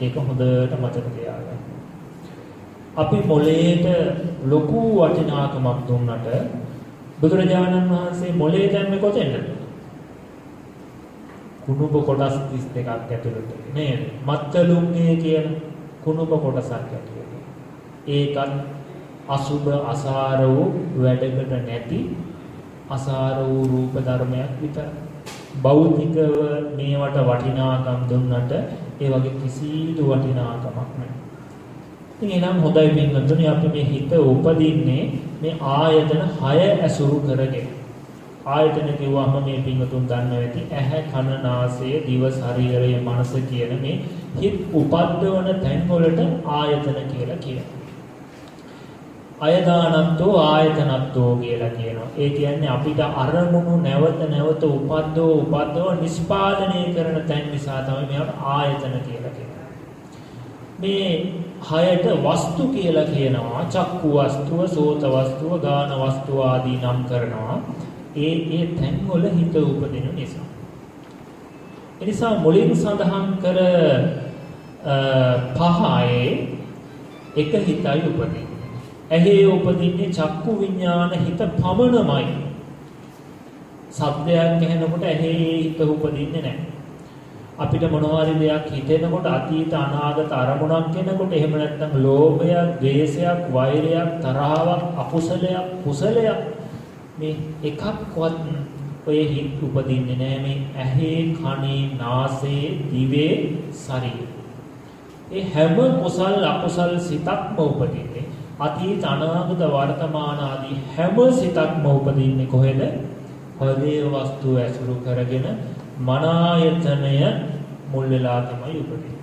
ඒක හොඳට මතක තියාගන්න. අපි මොලේට ලොකු වටිනාකමක් දුන්නට බුදුරජාණන් වහන්සේ මොලේ දැම්මේ කොතෙන්ද? කුණුබ කොටස් 32ක් ඇතුළත නේද? මත්තලුංගේ කියන කුණුබ කොටසක් ඇතුළත. ඒකත් අසුබ අසාර වූ වැඩකට නැති අසාර වූ රූප ධර්මයක් විතර. භෞතිකව මේවට වටිනාකම් දුන්නට ඒ වගේ කිසිදු වටිනාකමක් නැහැ. ඉතින් එනම් හොඳයි පින්වතුනි අපි මේ හිත උපදින්නේ මේ ආයතන 6 ඇසුරු කරගෙන. ආයතන කිව්වම මේ පින්වතුන් දන්නවා ඇති ඇහැ කන නාසය දිව ශරීරය මනස කියන මේ හිත උපද්දවන තැන් වලට ආයතන කියලා කියනවා. අයදානත්තෝ ආයතනත්තෝ කියලා කියනවා. ඒ කියන්නේ අපිට අරමුණු නැවත නැවත උපද්දව උපද්දව නිස්පාදනය කරන තැන් නිසා තමයි මේවට ආයතන කියලා කියන්නේ. මේ හයට වස්තු කියලා කියනවා. චක්කු වස්තුව, සෝත වස්තුව, ගාන වස්තුව ආදී නම් කරනවා. ඒ ඒ තැන් වල හිත උපදින නිසා. එනිසා මුලින් සඳහන් කර පහයේ එක හිතයි උපදින්නේ. ඇහි උපදින්නේ චක්කු විඥාන හිත පමණමයි. ශබ්දයක් ඇහෙනකොට ඇහි හිත උපදින්නේ නැහැ. අපිට මොනවාරි දෙයක් හිතෙනකොට අතීත අනාගත අරමුණක් කෙනකොට එහෙම නැත්නම් ලෝභයක්, ද්වේෂයක්, වෛරයක්, තරහාවක්, අකුසලයක්, කුසලයක් මේ එකක්වත් ඔය හිත් උපදින්නේ නැහැ මේ ඇහි, කනේ, නාසයේ, දිවේ, ශරීරේ. ඒ හැම කුසල් අකුසල් සිතක්ම උපදින්නේ අතීත අනාගත වර්තමාන ආදී හැම සිතක්ම උපදින්නේ කොහෙද? හදේ වස්තුව ඇසුරු කරගෙන මනායතනය මුල් වෙලා තමයි උපදින්නේ.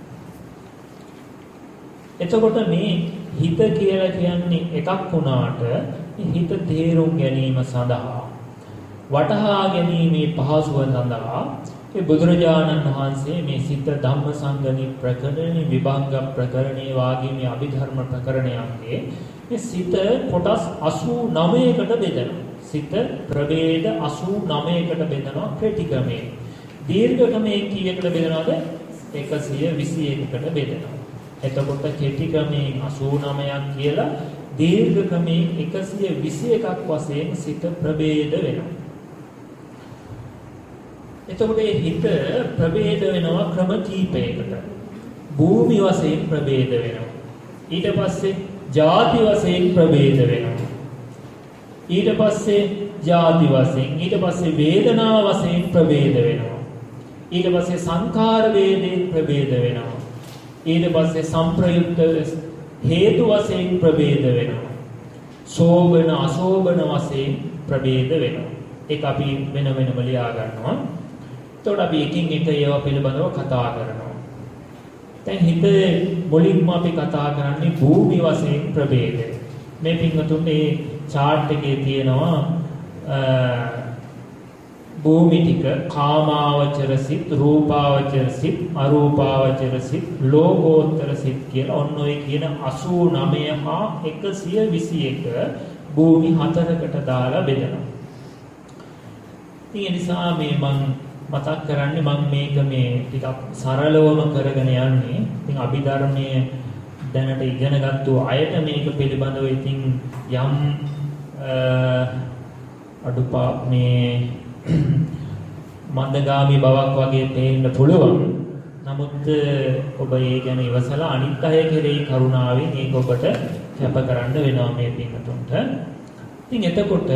එතකොට මේ හිත කියලා කියන්නේ එකක් වුණාට හිත තේරුම් ගැනීම සඳහා වටහා ගැනීමේ පහසුව සඳහා ඒ බුදුරජාණන් වහන්සේ මේ සිත ධම්මසංගණි ප්‍රකරණේ විභංග ප්‍රකරණේ වාගේ මේ අභිධර්ම ප්‍රකරණයන්ගේ මේ සිත කොටස් 89කට බෙදෙනවා. සිත ප්‍රභේද 89කට බෙදනවා කෙටි ක්‍රමයෙන්. දීර්ඝ ක්‍රමයෙන් කීයකට බෙදනවද? 121කට බෙදෙනවා. එතකොට කෙටි ක්‍රමයෙන් 89ක් කියලා දීර්ඝ ක්‍රමයෙන් 121ක් වශයෙන් සිත ප්‍රභේද වෙනවා. එතකොට මේ හිත ප්‍රභේද වෙනවා ක්‍රම කීපයකට. භූමි වශයෙන් ප්‍රභේද වෙනවා. ඊට පස්සේ ಜಾති වශයෙන් ප්‍රභේද වෙනවා. ඊට පස්සේ ಜಾති වශයෙන් ඊට පස්සේ වේදනා වශයෙන් ප්‍රභේද වෙනවා. ඊට පස්සේ සංඛාර වේදේ ප්‍රභේද වෙනවා. ඊට පස්සේ සංප්‍රයුක්ත හේතු වශයෙන් ප්‍රභේද වෙනවා. සෝබන අසෝබන වශයෙන් ප්‍රභේද වෙනවා. ඒක අපි වෙන වෙනම ලියා ගන්නවා. එතකොට අපි එකින් එක ඒවා පිළිබඳව කතා කරනවා. දැන් හිත මුලින්ම අපි කතා කරන්නේ භූමි වශයෙන් ප්‍රභේදය. මේ පින්වතුන් මේ chart එකේ තියෙනවා භූමි ටික කාමාවචර සිත්, රූපාවචර සිත්, අරූපාවචර සිත්, ලෝකෝත්තර සිත් කියලා ඔන්න ඔය කියන 89 හා 121 භූමි හතරකට දාලා බෙදනවා. ඒ නිසා මේ මම මතක් කරන්නේ මම මේක මේ ටිකක් සරලවම කරගෙන යන්නේ. ඉතින් අභිධර්මයේ දැනට ඉගෙනගත්තු අයට මේක පිළිබඳව ඉතින් යම් අඩුපා මේ මන්දගාමී බවක් වගේ පේන්න පුළුවන්. නමුත් ඔබ ඒ ගැන ඉවසලා අනිත් අය කෙරෙහි කරුණාවෙන් ඒක ඔබට කැප කරන්න වෙනවා මේ පින්වතුන්ට. ඉතින් එතකොට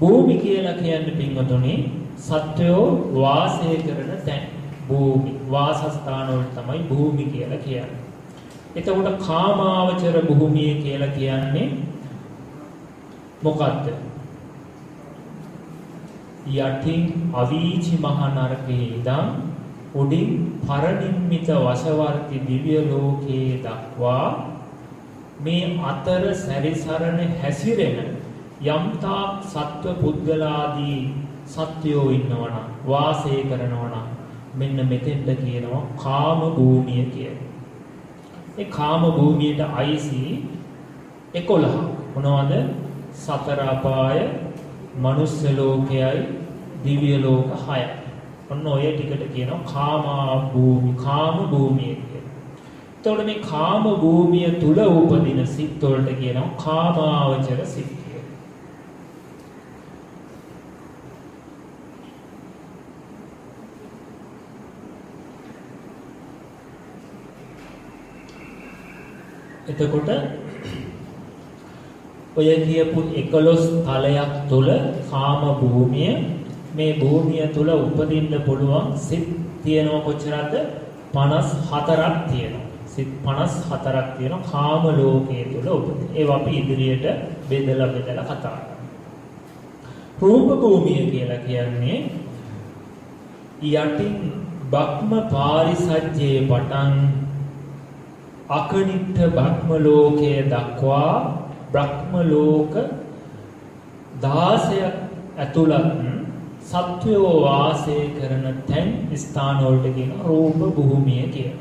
භූමි කියලා කියන්නේ පින්වතුනි සත්වයෝ වාසය කරන තැන් භූමි වාසස්ථාන වල තමයි භූමි කියලා කියන්නේ. එතකොට කාමාවචර භූමිය කියලා කියන්නේ මොකද්ද? යටින් අවීචි මහ නරකේ ඉඳන් උඩින් පරිනිම්මිත වශවර්ති දිව්‍ය ලෝකයේ දක්වා මේ අතර සැරිසරන හැසිරෙන යම්තා සත්ව පුද්ගලාදී සත්වයෝ ඉන්නවනම් වාසය කරනවනම් මෙන්න මෙතෙන්ට කියනවා කාම භූමිය කියලා. ඒ කාම භූමියට අයිසි 11 මොනවද? සතර අපාය, මනුස්ස ලෝකයයි, දිව්‍ය ලෝක 6යි. ඔන්න ඔය ටිකට කියනවා කාමා භූමි, කාම භූමිය කියලා. එතකොට මේ කාම භූමිය තුල උපදින සිත් වලට කියනවා කාමාවචර සිත් කියලා. එතකොට ඔය කියපු 11 තලයක් තුල කාම භූමිය මේ භූමිය තුල උපදින්න පුළුවන් සිත් තියෙනව කොච්චරද 54ක් තියෙනවා. සිත් 54ක් තියෙනවා කාම ලෝකයේ තුල උපදින. ඒවා අපි ඉදිරියට බෙදලා බෙදලා කතා රූප භූමිය කියලා කියන්නේ යටින් බක්ම පාරිසජ්ජේ පටන් අකනිට්ඨ බ්‍රහ්ම ලෝකයේ දක්වා බ්‍රහ්ම ලෝක 16ක් ඇතුළත් සත්වයෝ වාසය කරන තැන් ස්ථාන වලට කියන රූප භූමිය කියලා.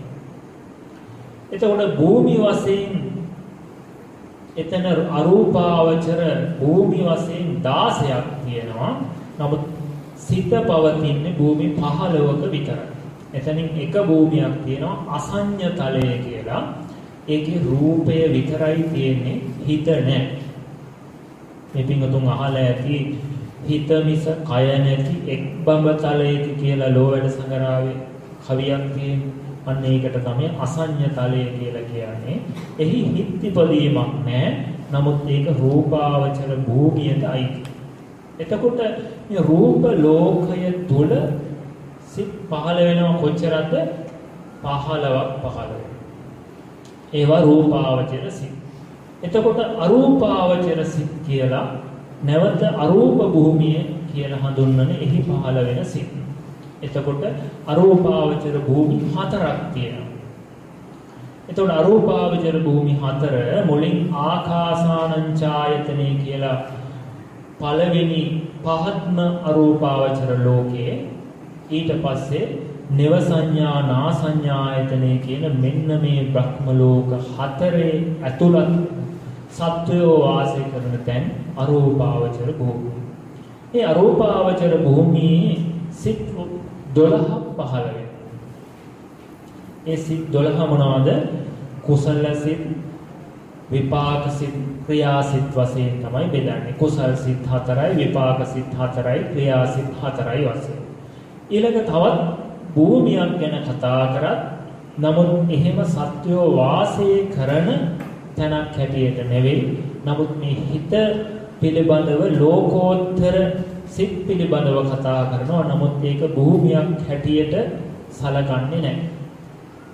එතකොට භූමි වශයෙන් එතන අරූපාවචර භූමි වශයෙන් 16ක් තියෙනවා. නමුත් සිත පවතින්නේ භූමි 15ක විතරයි. එතනින් එක භූමියක් තියෙනවා අසඤ්ඤ තලය කියලා. ඒකේ රූපය විතරයි තියෙන්නේ හිත නැහැ. මේ පිංගතුන් අහලා ඇති හිත මිස කය නැති එක් බඹ තලයක කියලා ලෝවැඩ සංගරාවේ කවියක් තියෙනවා. අන්න ඒකට තමයි අසඤ්ඤ තලය කියලා කියන්නේ. එහි හිත්තිපදීමක් නැහැ. නමුත් ඒක රූපාවචර භූමියට අයිති. එතකොට මේ රූප ලෝකය තුල සිත් පහළ වෙනවා කොච්චරද 15ක් පහළ ඒවා රූපාවචර සිත් එතකොට අරූපාවචර සිත් කියලා නැවත අරූප භූමිය කියලා හඳුන්වන එහි පහළ වෙන සිත්. එතකොට අරූපාවචර භූමි හතරක් තියෙනවා. එතකොට අරූපාවචර භූමි හතර මුලින් ආකාසානංචායතනෙ කියලා පළවෙනි පහත්ම අරූපාවචර ලෝකයේ ඊට පස්සේ නව සංඥා නා සංඥායතනෙ කියන මෙන්න මේ බ්‍රහ්ම ලෝක හතරේ ඇතුළත් සත්වයෝ වාසය කරන තැන් අරූපාවචර භූමිය. මේ අරූපාවචර භූමියේ සිත් 12ක් පහළ වෙනවා. ඒ සිත් 12 මොනවද? කුසල සිත්, විපාක සිත්, ක්‍රියා සිත් වශයෙන් තමයි බෙදන්නේ. කුසල් සිත් 4යි, විපාක සිත් 4යි, ක්‍රියා සිත් 4යි වශයෙන්. ඊළඟ තවත් භූමියක් ගැන කතා කරත් නමුත් එහෙම සත්වෝ වාසය කරන තැනක් හැටියට නෙවෙයි. නමුත් මේ හිත පිළිබඳව ලෝකෝත්තර සිත් පිළිබඳව කතා කරනවා. නමුත් ඒක භූමියක් හැටියට සලකන්නේ නැහැ.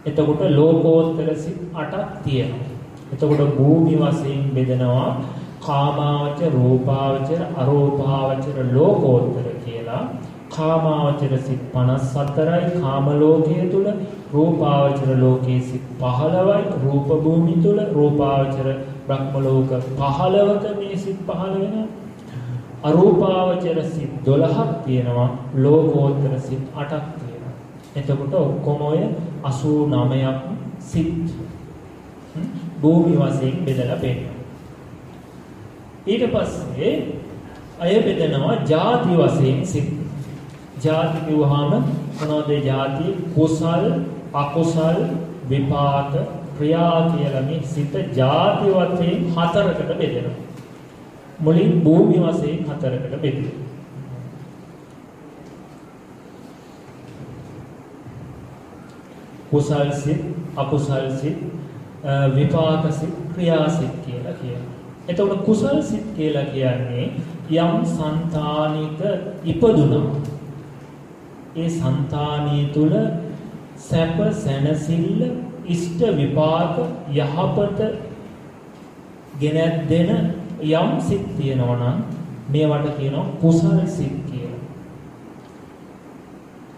එතකොට ලෝකෝත්තර සිත් 8ක් තියෙනවා. එතකොට භූමි වශයෙන් බෙදනවා කාමාවචර රූපාවචර අරූපාවචර ලෝකෝත්තර කියලා. කාමාවචර සිත් 54යි කාම ලෝකයේ තුල රූපාවචර ලෝකයේ සිත් 15යි රූප භූමි තුල රූපාවචර බ්‍රහ්ම ලෝක 15ක මේ සිත් 15 වෙනවා. අරූපාවචර සිත් 12ක් තියෙනවා ලෝකෝත්තර සිත් 8ක් තියෙනවා. එතකොට ඔක්කොම ඔය 89ක් සිත් භූමි වශයෙන් බෙදලා පෙන්නනවා. ඊට පස්සේ අය බෙදනවා ಜಾති වශයෙන් සිත් ಜಾති කිව්වහම මොනවද ඒ ಜಾති? කුසල්, අකුසල්, විපාක, ක්‍රියා කියලා මේ සිත ಜಾති වශයෙන් හතරකට බෙදෙනවා. මුලින් භූමි වශයෙන් හතරකට බෙදෙනවා. කුසල් සිත්, අකුසල් සිත්, විපාක සිත්, ක්‍රියා සිත් කියලා කියනවා. එතකොට කුසල් සිත් කියලා කියන්නේ යම් సంతානික ඉපදුනා ඒ సంతානිය තුල සැප සැනසෙල්ල ඉෂ්ට විපාක යහපත ගෙනත් දෙන යම් සිත් තියෙනවා නම් මේවට කියනවා කුසල සිත් කියලා.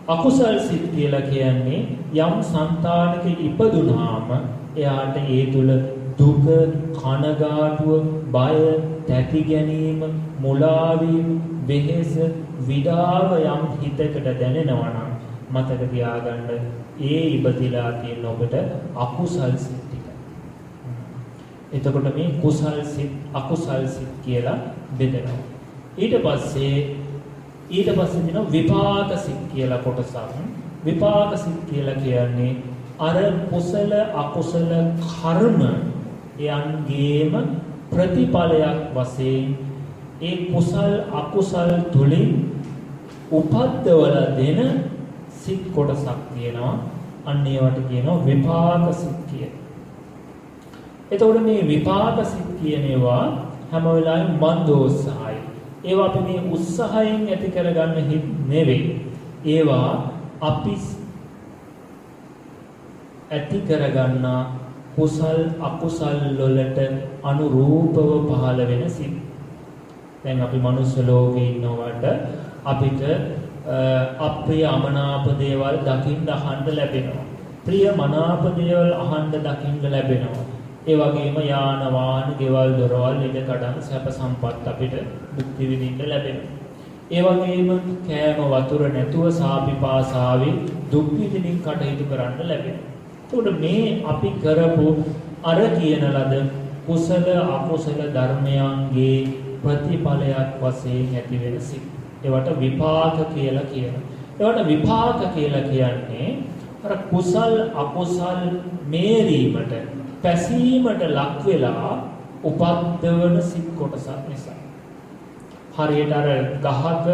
අකුසල් සිත් කියලා කියන්නේ යම් సంతානක ඉපදුනාම එයාට ඒ තුල දුක, කනගාටුව, බය, තැති ගැනීම, මුලාවීම, වෙහෙස විඩාව යම් හිතකට දැනෙනවා නම් මතක තියාගන්න ඒ ඉබදිලා තියෙන ඔබට අකුසල් සිත් ටික. එතකොට මේ කුසල් සිත් අකුසල් සිත් කියලා බෙදෙනවා. ඊට පස්සේ ඊට පස්සේ දින විපාක සිත් කියලා කොටසක්. විපාක සිත් කියලා කියන්නේ අර කුසල අකුසල කර්ම යන්ගේම ප්‍රතිඵලයක් වශයෙන් ඒ කුසල් අකුසල් තුලින් උපද්දවල දෙන සිත් කොටසක් තියෙනවා. අන්න ඒවට කියනවා විපාක සිත් කියලා. එතකොට මේ විපාක සිත් කියන ඒවා හැම වෙලාවෙම මන්දෝත්සහයි. ඒවා අපි මේ උත්සාහයෙන් ඇති කරගන්න හිත් නෙවෙයි. ඒවා අපි ඇති කරගන්නා කුසල් අකුසල් වලට අනුරූපව පහළ වෙන සිත්. දැන් අපි මනුස්ස ලෝකේ ඉන්නවට අපිට අප්‍රිය අමනාප දේවල් දකින්න අහන්න ලැබෙනවා. ප්‍රිය මනාප දේවල් අහන්න දකින්න ලැබෙනවා. ඒ වගේම යාන වාහන, ගෙවල් දොරවල්, ඉඩ කඩම් සැප සම්පත් අපිට භුක්ති විඳින්න ලැබෙනවා. ඒ වගේම කෑම වතුර නැතුව සාපිපාසාවේ දුක් විඳින්න කටයුතු කරන්න ලැබෙනවා. එතකොට මේ අපි කරපු අර කියන ලද කුසල අකුසල ධර්මයන්ගේ ප්‍රතිඵලයක් වශයෙන් ඇති වෙන සිත්. ඒවට විපාක කියලා කියනවා. ඒවට විපාක කියලා කියන්නේ අර කුසල් අකුසල් මේරීමට පැසීමට ලක් වෙලා උපද්දවන සිත් කොටසක් නිසා. හරියට අර ගහක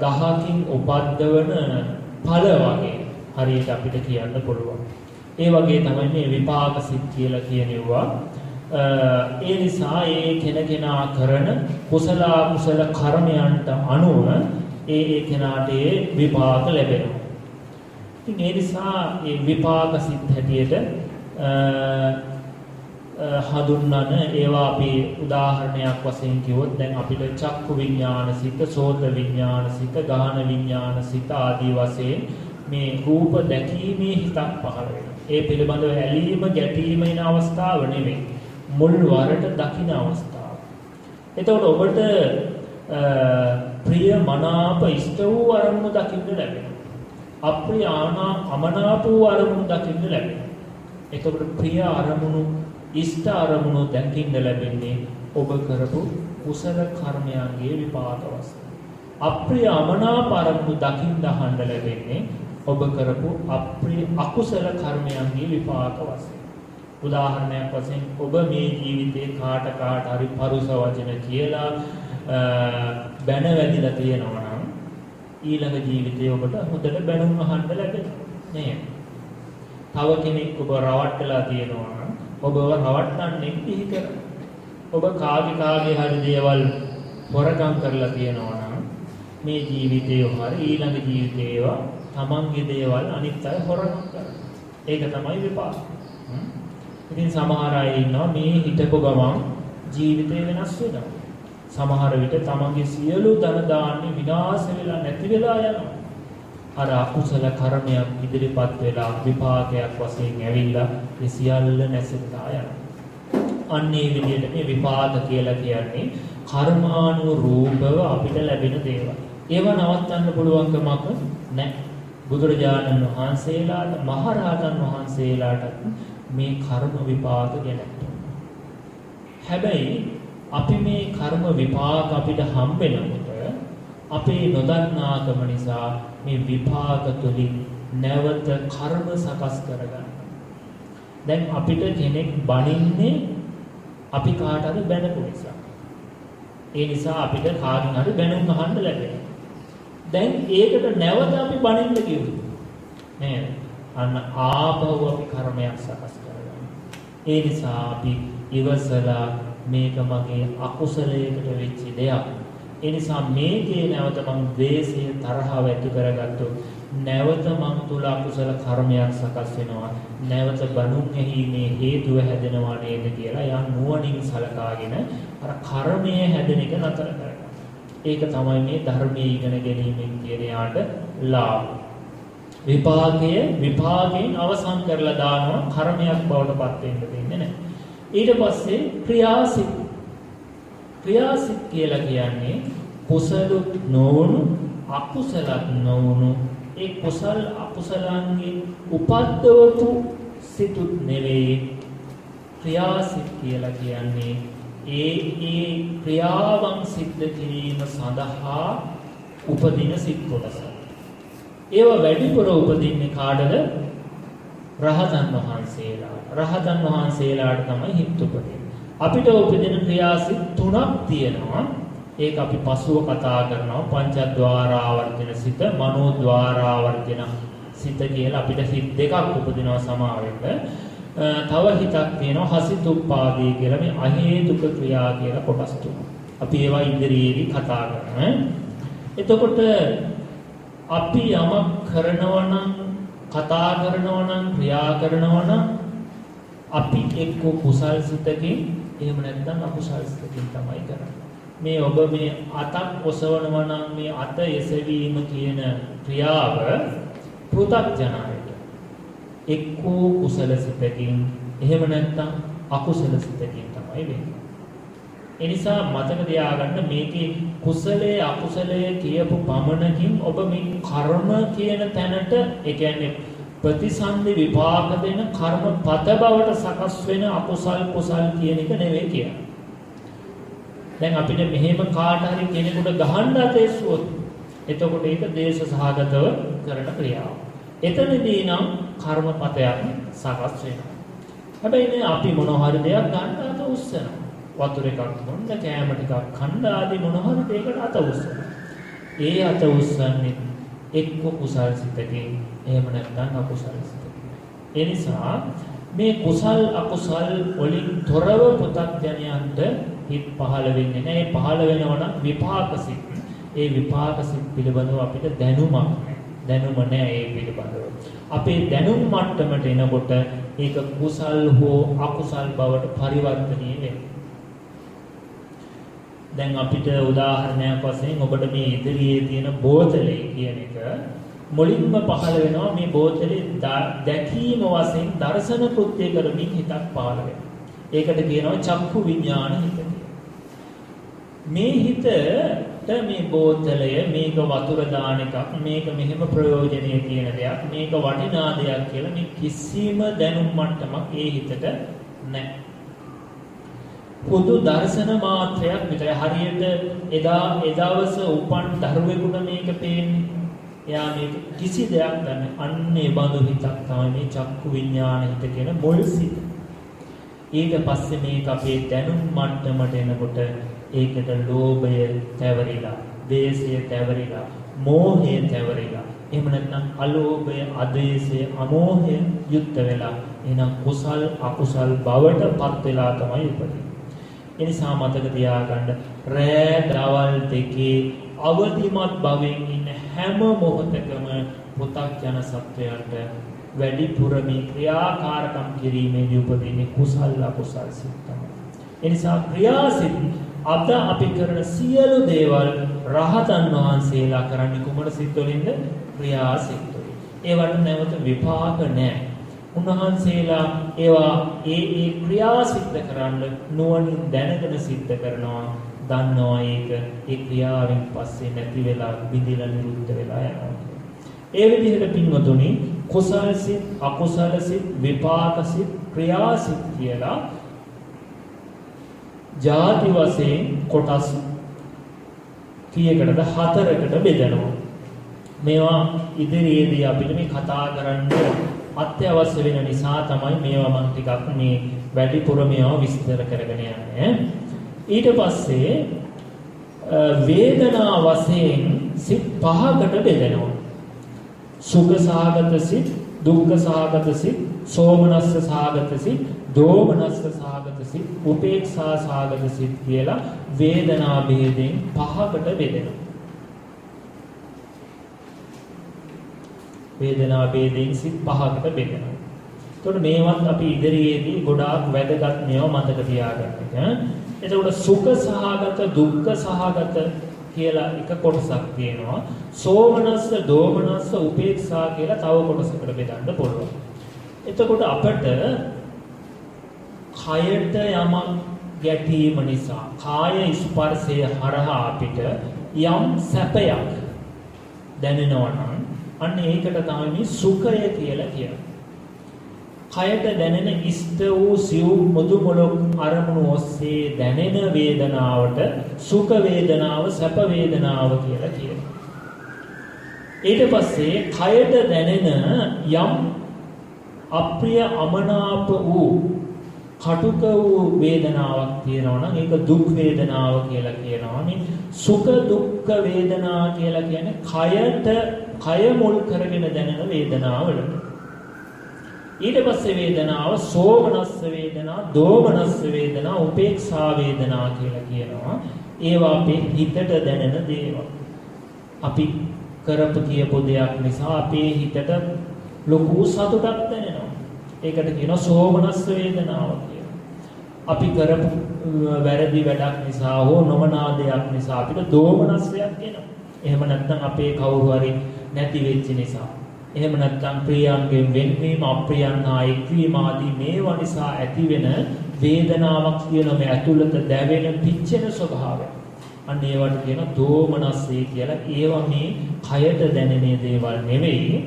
ගහකින් උපද්දවන ඵල වගේ හරියට අපිට කියන්න පුළුවන්. ඒ වගේ තමයි මේ විපාක සිත් කියලා කියනෙවුවා. ඒ නිසා ඒ කෙනකෙනා කරන කුසල කුසල කර්මයන්ට අනුව ඒ ඒ කෙනාට ඒ විපාක ලැබෙනවා. ඉතින් ඒ නිසා මේ විපාක සිත් හැටියට හඳුන්වන ඒවා අපි උදාහරණයක් වශයෙන් කිව්වොත් දැන් අපිට චක්කු විඥාන සිත, සෝත විඥාන සිත, ගාහන විඥාන සිත ආදී වශයෙන් මේ රූප දැකීමේ හිතක් පහළ වෙනවා. ඒ පිළිබඳව ඇලීම ගැටීම එන අවස්ථාව නෙවෙයි. මුල් වරට දකින අවස්ථාව. එතකොට ඔබට ප්‍රිය මනාප ඉෂ්ට වූ අරමුණු දකින්න ලැබෙනවා. අප්‍රිය ආනා අමනාප වූ අරමුණු දකින්න ලැබෙනවා. එතකොට ප්‍රිය අරමුණු ඉෂ්ට අරමුණු දැකින්න ලැබෙන්නේ ඔබ කරපු කුසල කර්මයන්ගේ විපාක වශයෙන්. අප්‍රිය අමනාප අරමුණු දකින්න අහන්න ලැබෙන්නේ ඔබ කරපු අප්‍රිය අකුසල කර්මයන්ගේ විපාක වශයෙන්. උදාහරණයක් වශයෙන් ඔබ මේ ජීවිතේ කාට කාට හරි පරුස වචන කියලා බැන වැදිලා තියෙනවා නම් ඊළඟ ජීවිතේ ඔබට හොඳට බැනුම් අහන්න ලැබෙනවා නේද? තව කෙනෙක් ඔබ රවට්ටලා තියෙනවා නම් ඔබව රවට්ටන්නේ පිහි කර. ඔබ කාගේ කාගේ හරි දේවල් හොරකම් කරලා තියෙනවා නම් මේ ජීවිතේ හරි ඊළඟ ජීවිතේ ඒවා තමන්ගේ දේවල් අනිත් අය හොරකම් කරනවා. ඒක තමයි විපාක. ඉතින් සමහර අය ඉන්නවා මේ හිතපු ගමන් ජීවිතේ වෙනස් වෙනවා. සමහර විට තමන්ගේ සියලු ධන දාන්නේ විනාශ වෙලා නැති වෙලා යනවා. අර අකුසල කර්මයක් ඉදිරිපත් වෙලා විපාකයක් වශයෙන් ඇවිල්ලා ඒ සියල්ල නැසෙලා යනවා. අන්නේ විදිහට මේ විපාක කියලා කියන්නේ කර්මානුරූපව අපිට ලැබෙන දේවල්. ඒව නවත්තන්න පුළුවන්කමක් නැහැ. බුදුරජාණන් වහන්සේලාට මහරහතන් වහන්සේලාටත් මේ කර්ම විපාක ගැන හැබැයි අපි මේ කර්ම විපාක අපිට හම්බෙනකොට අපේ නොදන්නාකම නිසා මේ විපාක තුලින් නැවත කර්ම සකස් කරගන්න. දැන් අපිට කෙනෙක් බනින්නේ අපි කාට හරි බැනපු නිසා. ඒ නිසා අපිට කාගෙන් හරි බැනුම් අහන්න ලැබෙනවා. දැන් ඒකට නැවත අපි බණින්න කිව්වා. නේද? අන්න ආපහු අපි කර්මයක් සකස් කරගන්නවා. ඒ නිසා අපි ඉවසලා මේක මගේ අකුසලයකට වෙච්ච දෙයක්. ඒ නිසා මේකේ නැවත මං ද්වේෂය තරහව ඇති කරගත්තොත් නැවත මං තුල අකුසල කර්මයක් සකස් වෙනවා. නැවත බණුන් ඇහිීමේ හේතුව හැදෙනවා නේද කියලා යා නුවණින් සලකාගෙන අර කර්මය හැදෙන එක නතර කරගන්නවා. ඒක තමයි මේ ධර්මයේ ඉගෙන ගැනීමෙන් කියන යාට ලාභ. විපාකය විපාකයෙන් අවසන් කරලා දානවා කර්මයක් බවට පත් වෙන්න දෙන්නේ නැහැ. ඊට පස්සේ ක්‍රියාසිත ක්‍රියාසිත කියලා කියන්නේ කුසල නොවුණු අකුසලත් නොවුණු ඒ කුසල් අකුසලන්ගේ උපද්දවපු සිතුත් නෙවෙයි ක්‍රියාසිත කියලා කියන්නේ ඒ ඒ ක්‍රියාවන් සිද්ධ කිරීම සඳහා උපදින සිත් කොටස. ඒව වැඩිපුර උපදින්නේ කාටද? රහතන් වහන්සේලා. රහතන් වහන්සේලාට තමයි හිත උපදින්නේ. අපිට උපදින ක්‍රියාසිත තුනක් තියෙනවා. ඒක අපි පසුව කතා කරනවා පංචද්වාරාවර්ජන සිත, මනෝද්වාරාවර්ජන සිත කියලා අපිට හිත දෙකක් උපදිනවා සමාවෙන්න. තව හිතක් තියෙනවා හසිතුප්පාදී කියලා මේ අහේතුක ක්‍රියා කියලා කොටස් තුනක්. අපි ඒවා ඉදිරියේදී කතා කරනවා. එතකොට අපි යමක් කරනවා නම් කතා කරනවා නම් ක්‍රියා කරනවා නම් අපි එක්ක කුසල් සිතකින් එහෙම නැත්නම් අකුසල් සිතකින් තමයි කරන්නේ. මේ ඔබ මේ අතක් ඔසවනවා නම් මේ අත එසවීම කියන ක්‍රියාව පෘථග්ජනයට එක්කෝ කුසල සිතකින් එහෙම නැත්නම් අකුසල සිතකින් තමයි වෙන්නේ. ඒ නිසා මතක තියාගන්න මේකේ කුසලයේ අකුසලයේ කියපු පමණකින් ඔබ මේ කර්ම කියන තැනට ඒ කියන්නේ ප්‍රතිසන්දි විපාක දෙන කර්ම පත බවට සකස් වෙන අකුසල් කුසල් කියන එක නෙවෙයි කියන්නේ. දැන් අපිට මෙහෙම කාට හරි කෙනෙකුට ගහන්න අතේසුවොත් එතකොට ඒක දේශ සහගතව කරන ක්‍රියාව. එතනදී නම් කර්මපතයක් සකස් වෙනවා. හැබැයි මේ අපි මොන හරි දෙයක් ගන්න අත උස්සනවා. වතුර එකක් බොන්න කෑම ටිකක් කන්න ආදී මොන හරි දෙයකට අත උස්සනවා. ඒ අත උස්සන්නේ එක්ක කුසල් සිතකින් එහෙම නැත්නම් අකුසල් සිතකින්. ඒ නිසා මේ කුසල් අකුසල් වලින් තොරව පුතග්ජනයන්ට හිත් පහළ වෙන්නේ නැහැ. ඒ පහළ වෙනවා නම් විපාක සිත්. ඒ විපාක සිත් පිළිබඳව අපිට දැනුමක් නැහැ. දැනුම නැහැ ඒ පිළිබඳව. අපේ දැනුම් මට්ටමට එනකොට ඒක කුසල් හෝ අකුසල් බවට පරිවර්තනය වෙනවා. දැන් අපිට උදාහරණයක් වශයෙන් ඔබට මේ ඉදිරියේ තියෙන බෝතලේ කියන එක මුලින්ම පහළ වෙනවා මේ බෝතලේ දැකීම වශයෙන් දර්ශන කෘත්‍ය කරමින් හිතක් පහළ වෙනවා. ඒකට කියනවා චක්කු විඥාන හිත මේ හිතට මේ බෝතලය මේක වතුර දාන එකක් මේක මෙහෙම ප්‍රයෝජනීය කියන දෙයක් මේක වටිනා දෙයක් කියලා මේ කිසිම දැනුම් මට්ටමක් ඒ හිතට නැහැ. පොදු දර්ශන මාත්‍රයක් විතරයි හරියට එදා එදවස උපන් දරුවෙකුට මේක පේන්නේ. එයා මේක කිසි දෙයක් ගන්න අන්නේ බඳු හිතක් තමයි මේ චක්කු විඥාන හිත කියන මුල් සිත. ඊට පස්සේ මේක අපේ දැනුම් මට්ටමට එනකොට ඒකට ලෝභය තැවරිලා, දේශය තැවරිලා, මෝහය තැවරිලා. එහෙම නැත්නම් අලෝභය, අදේශය, අමෝහය යුක්ත වෙලා එහෙනම් කුසල් අකුසල් බවට පත් වෙලා තමයි උපදින්නේ. ඒ නිසා මතක තියාගන්න රෑ දවල් දෙකේ අවදිමත් භවෙන් ඉන්න හැම මොහොතකම පු탁ජන සත්වයන්ට වැඩිපුර මේ ක්‍රියාකාරකම් කිරීමේදී උපදින්නේ කුසල් අකුසල් සිත් තමයි. ඒ නිසා ක්‍රියාසිත අද අපි කරන සියලු දේවල් රහතන් වහන්සේලා කරන්නේ කුමන සිත් වලින්ද? ක්‍රියාසිත වලින්. ඒවට නැවත විපාක නැහැ. උන්වහන්සේලා ඒවා ඒ ඒ ක්‍රියා සිද්ධ කරන්න නුවණින් දැනගෙන සිද්ධ කරනවා. දන්නවා ඒක ඒ ක්‍රියාවෙන් පස්සේ නැති වෙලා විදිලා නිරුද්ධ වෙලා යනවා. ඒ විදිහට පින්වතුනි කුසල සිත් අකුසල සිත් විපාක සිත් ක්‍රියා සිත් කියලා ಜಾති වශයෙන් කොටස් කීයකටද? හතරකට බෙදනවා. මේවා ඉදිරියේදී අපිට මේ කතා කරන්න අත්‍යවශ්‍ය වෙන නිසා තමයි මේවා මම ටිකක් මේ වැඩිපුර මේවා විස්තර කරගෙන යන්නේ. ඊට පස්සේ වේදනා වශයෙන් සිත් පහකට බෙදෙනවා. සුඛ සාගත සිත්, දුක්ඛ සාගත සිත්, සෝමනස්ස සාගත සිත්, දෝමනස්ස සාගත සිත්, උපේක්ෂා සාගත සිත් කියලා වේදනා භේදයෙන් පහකට බෙදෙනවා. වේදනා ભેදයෙන් සිත් පහකට බෙදෙනවා. එතකොට මේවත් අපි ඉදිරියේදී ගොඩාක් වැදගත් මේවා මතක තියාගන්න. එතකොට සුඛ සහගත දුක්ඛ සහගත කියලා එක කොටසක් තියෙනවා. සෝමනස්ස, දෝමනස්ස, උපේක්ෂා කියලා තව කොටසකට බෙදන්න පුළුවන්. එතකොට අපට කයට යමක් ගැටීම නිසා කාය ස්පර්ශය හරහා අපිට යම් සැපයක් දැනෙනවා නම් අන්න ඒකට තමයි මේ සුඛය කියලා කියන්නේ. කයට දැනෙන ඉෂ්ට වූ සිව් මුදු මොලොක් අරමුණු ඔස්සේ දැනෙන වේදනාවට සුඛ වේදනාව සැප වේදනාව කියලා කියනවා. ඊට පස්සේ කයට දැනෙන යම් අප්‍රිය අමනාප වූ කටුක වූ වේදනාවක් තියෙනවා නම් ඒක දුක් වේදනාව කියලා කියනවානේ සුඛ දුක්ඛ වේදනා කියලා කියන්නේ කයට කය මුල් කරගෙන දැනෙන වේදනාවලට. ඊට පස්සේ වේදනාව සෝමනස්ස වේදනා දෝමනස්ස වේදනා උපේක්ෂා වේදනා කියලා කියනවා. ඒවා අපේ හිතට දැනෙන දේවල්. අපි කරපු කියපු දෙයක් නිසා අපේ හිතට ලොකු සතුටක් දැනෙනවා. ඒකට කියනවා සෝමනස්ස වේදනාව අපි කරපු වැරදි වැඩක් නිසා හෝ නොමනා දෙයක් නිසා අපිට දෝමනස්සයක් එනවා. එහෙම නැත්නම් අපේ කවුරු හරි නැති වෙච්ච නිසා. එහෙම නැත්නම් ප්‍රියයන්ගෙන් වෙන්වීම අප්‍රියයන් හා එක්වීම ආදී මේවා නිසා ඇතිවෙන වේදනාවක් කියන මේ ඇතුළත දැවෙන පිච්චෙන ස්වභාවය. අන්න ඒවට කියන දෝමනස්සේ කියලා. ඒවා මේ කයට දැනෙන දේවල් නෙවෙයි.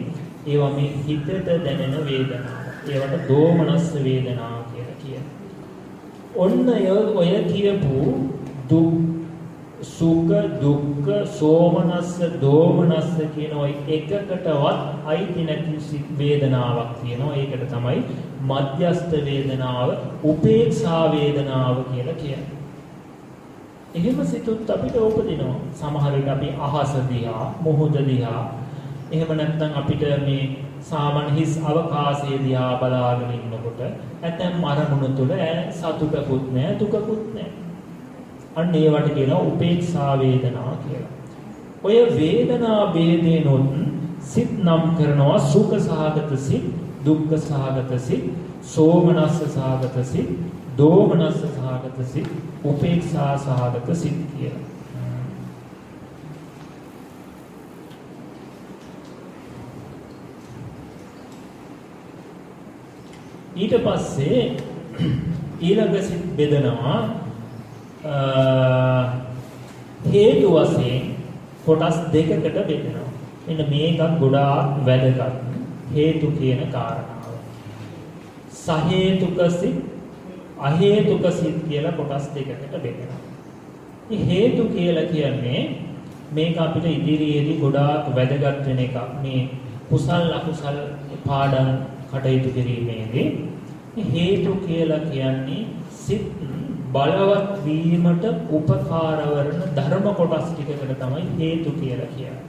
ඒවා මේ හිතට දැනෙන වේදනාව. ඒවට දෝමනස්ස වේදනා ඔන්න ඔය කියපු දුක් සුඛ දුක්ඛ සෝමනස්ස දෝමනස්ස කියන ওই එකකටවත් අයිති නැති වේදනාවක් තියෙනවා. ඒකට තමයි මධ්‍යස්ත වේදනාව, උපේක්ෂා වේදනාව කියලා කියන්නේ. එහෙම සිතුත් අපිට උපදිනවා. සමහර විට අපි අහස දිහා, මොහොත දිහා, එහෙම නැත්නම් අපිට මේ සාමාන්‍ය හිස් අවකාශයේ දිහා බලාගෙන ඉන්නකොට ඇතැම් අරමුණු තුළ සතුටකුත් නැහැ දුකකුත් නැහැ. අන්න ඒවට කියනවා උපේක්ෂා වේදනා කියලා. ඔය වේදනා ભેදේනොත් සිත් නම් කරනවා සුඛ සහගත සිත්, දුක්ඛ සහගත සිත්, සෝමනස්ස සහගත සිත්, දෝමනස්ස සහගත සිත්, උපේක්ෂා සහගත සිත් කියලා. ඊට පස්සේ ඊළඟ සිත් බෙදනවා හේතු වශයෙන් කොටස් දෙකකට බෙදෙනවා. මෙන්න මේකත් ගොඩාක් වැදගත් හේතු කියන කාරණාව. සහේතුක සිත් අහේතුක සිත් කියලා කොටස් දෙකකට බෙදෙනවා. මේ හේතු කියලා කියන්නේ මේක අපිට ඉදිරියේදී ගොඩාක් වැදගත් වෙන එකක්. මේ කුසල් අකුසල් පාඩම් කටයුතු කිරීමේදී හේතු කියලා කියන්නේ සිත් බලවත් වීමට උපකාර වන ධර්ම කොටස් ටිකකට තමයි හේතු කියලා කියන්නේ.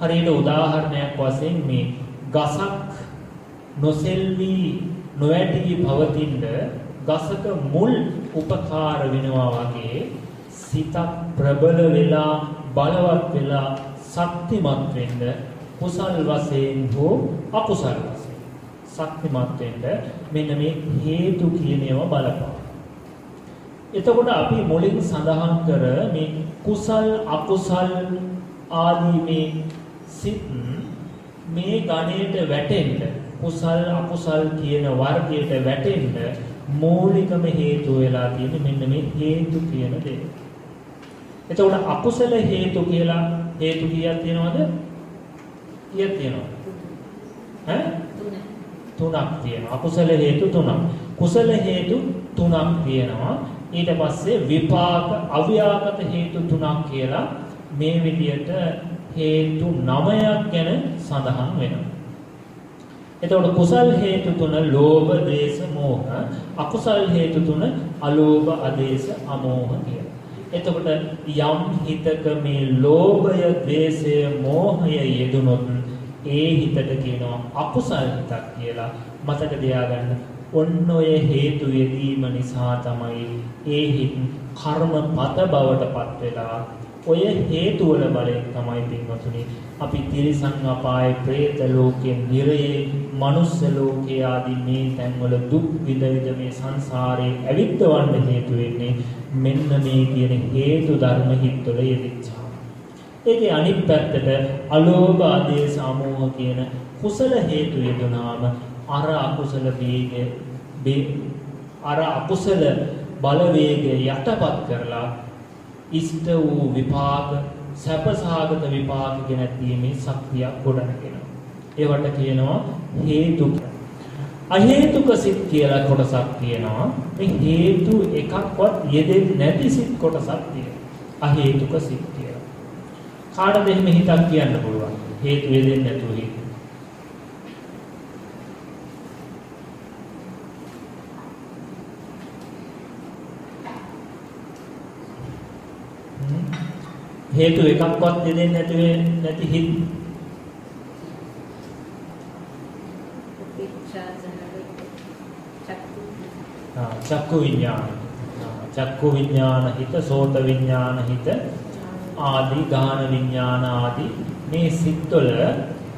හරියට උදාහරණයක් වශයෙන් මේ ගසක් නොසෙල්වි නොඇටි පවතින ගසක මුල් උපකාර වෙනවා වගේ සිතක් ප්‍රබල වෙලා බලවත් වෙලා ශක්තිමත් වෙන්න කුසල් වශයෙන් හෝ අකුසල් වශයෙන් ශක්තිමත් වෙන්න මෙන්න මේ හේතු කියන ඒවා බලපාන. එතකොට අපි මුලින් සඳහන් කර මේ කුසල් අකුසල් ආදී මේ සිත් මේ ගණයට වැටෙන්න කුසල් අකුසල් කියන වර්ගයට වැටෙන්න මූලිකම හේතු වෙලා තියෙන්නේ මෙන්න මේ හේතු කියන දේ. එතකොට අකුසල හේතු කියලා හේතු කීයක් තියෙනවද? කීයක් තියෙනවද? ඈ තුනක් තියෙනවා. අකුසල හේතු තුනක්. කුසල හේතු තුනක් තියෙනවා. ඊට පස්සේ විපාක අව්‍යාකට හේතු තුනක් කියලා මේ විදියට හේතු 9ක් ගැන සඳහන් වෙනවා. එතකොට කුසල් හේතු තුන ලෝභ, දේශ, මෝහ, අකුසල් හේතු තුන අලෝභ, අදේශ, අමෝහ කියලා. එතකොට යම් හිතක මේ ලෝභය, දේශය, මෝහය යෙදුනොත් ඒ හිතට කියනවා අකුසල් හිතක් කියලා මතක තියාගන්න. ඔන්න ඔය හේතු යෙදීම නිසා තමයි ඒ හිත් කර්මපත බවට පත් වෙලා ඔය හේතු වල බලයෙන් තමයි පින්වතුනි අපි තිරිසන් අපායේ പ്രേත ලෝකයේ නිරයේ මනුස්ස ලෝකයේ ආදී මේ තැන්වල දුක් විඳ විඳ මේ සංසාරේ ඇවිත්වන්න හේතු වෙන්නේ මෙන්න මේ කියන හේතු ධර්ම හිත්වල යෙදිච්චා. ඒකේ අනිත් පැත්තට අලෝභ ආදේශ අමෝහ කියන කුසල හේතු යෙදුනාම අර අකුසල වේගය අර අකුසල බලවේගය යටපත් කරලා ඉෂ්ට වූ විපාක සැපසහගත විපාක ගෙන දීමේ ශක්තිය ගොඩනගෙනවා. ඒවට කියනවා හේතු. අහේතුක සිත් කියලා කොටසක් තියෙනවා. මේ හේතු එකක්වත් යෙදෙන්නේ නැති සිත් කොටසක් තියෙනවා. අහේතුක සිත් කියලා. කාටද එහෙම හිතක් කියන්න පුළුවන්? හේතු යෙදෙන්නේ නැතුව හිත. හේතු එකක්වත් දෙන්නේ නැති නැති හිත් චක්කු විඥාන චක්කු විඥාන හිත සෝත විඥාන හිත ආදී ගාන විඥාන ආදී මේ සිත්වල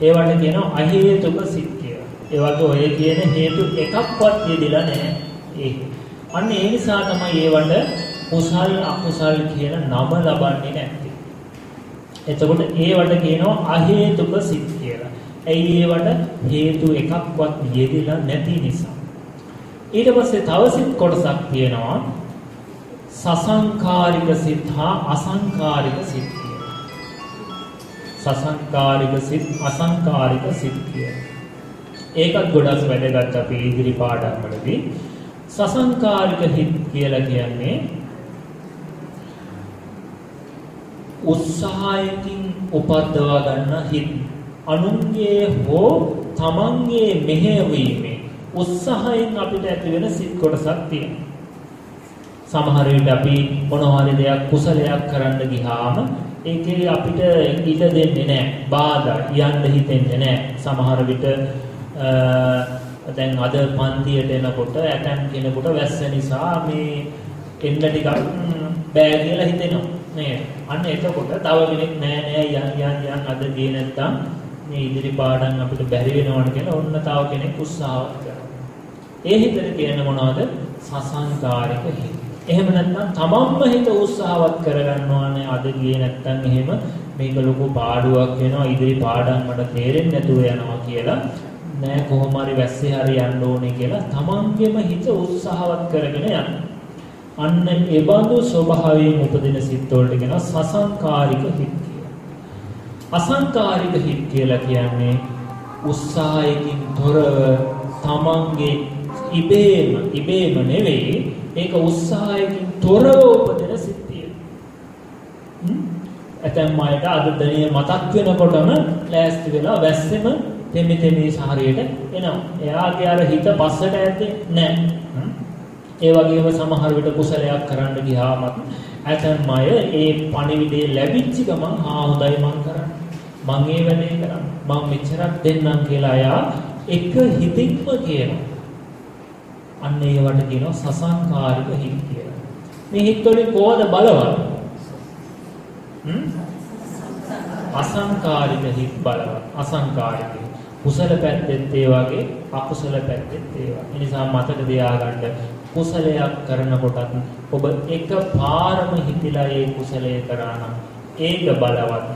ඒවට කියනවා අහේතුක සිත් කියලා. ඒ වගේ ඔය කියන හේතු එකක්වත් යෙදিলা නැහැ. ඒ අන්න ඒ නිසා තමයි ඒවට කුසල් අකුසල් කියන නම ලබන්නේ නැත්තේ. එතකොට ඒවට කියනවා අහේතුක සිත් කියලා. ඇයි ඒවට හේතු එකක්වත් යෙදিলা නැති නිසා. ඊට පස්සේ තව සිත් කොටසක් තියෙනවා සසංකාරික සිත් හා අසංකාරික සිත් කියලා. සසංකාරික සිත් අසංකාරික සිත් කියලා. ඒකත් ගොඩක් වැදගත් අපි ඉදිරි පාඩම් වලදී සසංකාරික හිත් කියලා කියන්නේ උත්සාහයකින් උපද්දවා ගන්න හිත් අනුන්ගේ හෝ තමන්ගේ මෙහෙයවීමේ උත්සාහයෙන් අපිට ඇති වෙන සිත් කොටසක් තියෙනවා. සමහර විට අපි මොනවා හරි දෙයක් කුසලයක් කරන්න ගියාම ඒකේ අපිට ඉඩ දෙන්නේ නැහැ. බාධා යන්න හිතෙන්නේ නැහැ. සමහර විට දැන් අද පන්තියට එනකොට ඇතන් කෙනෙකුට වැස්ස නිසා මේ එන්න ටිකක් බෑ කියලා හිතෙනවා. නේද? අන්න එතකොට තව කෙනෙක් නෑ නෑ යන් යන් යන් අද ගියේ නැත්තම් මේ ඉදිරි පාඩම් අපිට බැරි වෙනවනේ කියලා ඔන්න තව කෙනෙක් උත්සාහවත් කරනවා. ඒ හිතට කියන මොනවද? සසංකාරික හිත. එහෙම නැත්නම් තමන්ම හිත උත්සාහවත් කරගන්නවානේ අද ගියේ නැත්තම් එහෙම මේක ලොකු පාඩුවක් වෙනවා ඉදිරි පාඩම් මට තේරෙන්නේ නැතුව යනවා කියලා නෑ කොහොම හරි වැස්සේ හරි යන්න ඕනේ කියලා තමන්ගේම හිත උත්සාහවත් කරගෙන යනවා. අන්න ඒ බඳු ස්වභාවයෙන් උපදින සිත් වලට කියනවා සසංකාරික හිත් කියලා. අසංකාරික හිත් කියලා කියන්නේ උත්සාහයකින් තොරව තමන්ගේ ඉබේම ඉබේම නෙවෙයි ඒක උත්සාහයකින් තොරව උපදින සිත් තියෙනවා. ඇතැම් අයට අද දණිය මතක් වෙනකොටම ලෑස්ති වෙලා වැස්සෙම තෙමි තෙමි සාහරියට එනවා. එයාගේ අර හිත පස්සට ඇද්දේ නැහැ. ඒ වගේම සමහර විට කුසලයක් කරන්න ගියාමත් ඇතැම් අය ඒ පණිවිඩය ලැබිච්ච ගමන් ආ හොඳයි මං කරන්නේ. මං ඒ වැඩේ කරන්නේ. මං මෙච්චරක් දෙන්නම් කියලා අයා එක හිතින්ම කියනවා. අන්න ඒවට කියනවා සසංකාරික හිත් කියලා. මේ හිත් වලින් කොහොමද බලවත්? හ්ම්? අසංකාරික හිත් බලවත්. අසංකාරික. කුසල පැත්තෙත් ඒ වගේ අකුසල පැත්තෙත් ඒ වගේ. ඒ නිසා මතක තියාගන්න කුසලයක් කරනකොටත් ඔබ එක පාරම හිතිලා ඒ කුසලය කරා නම් ඒක බලවත්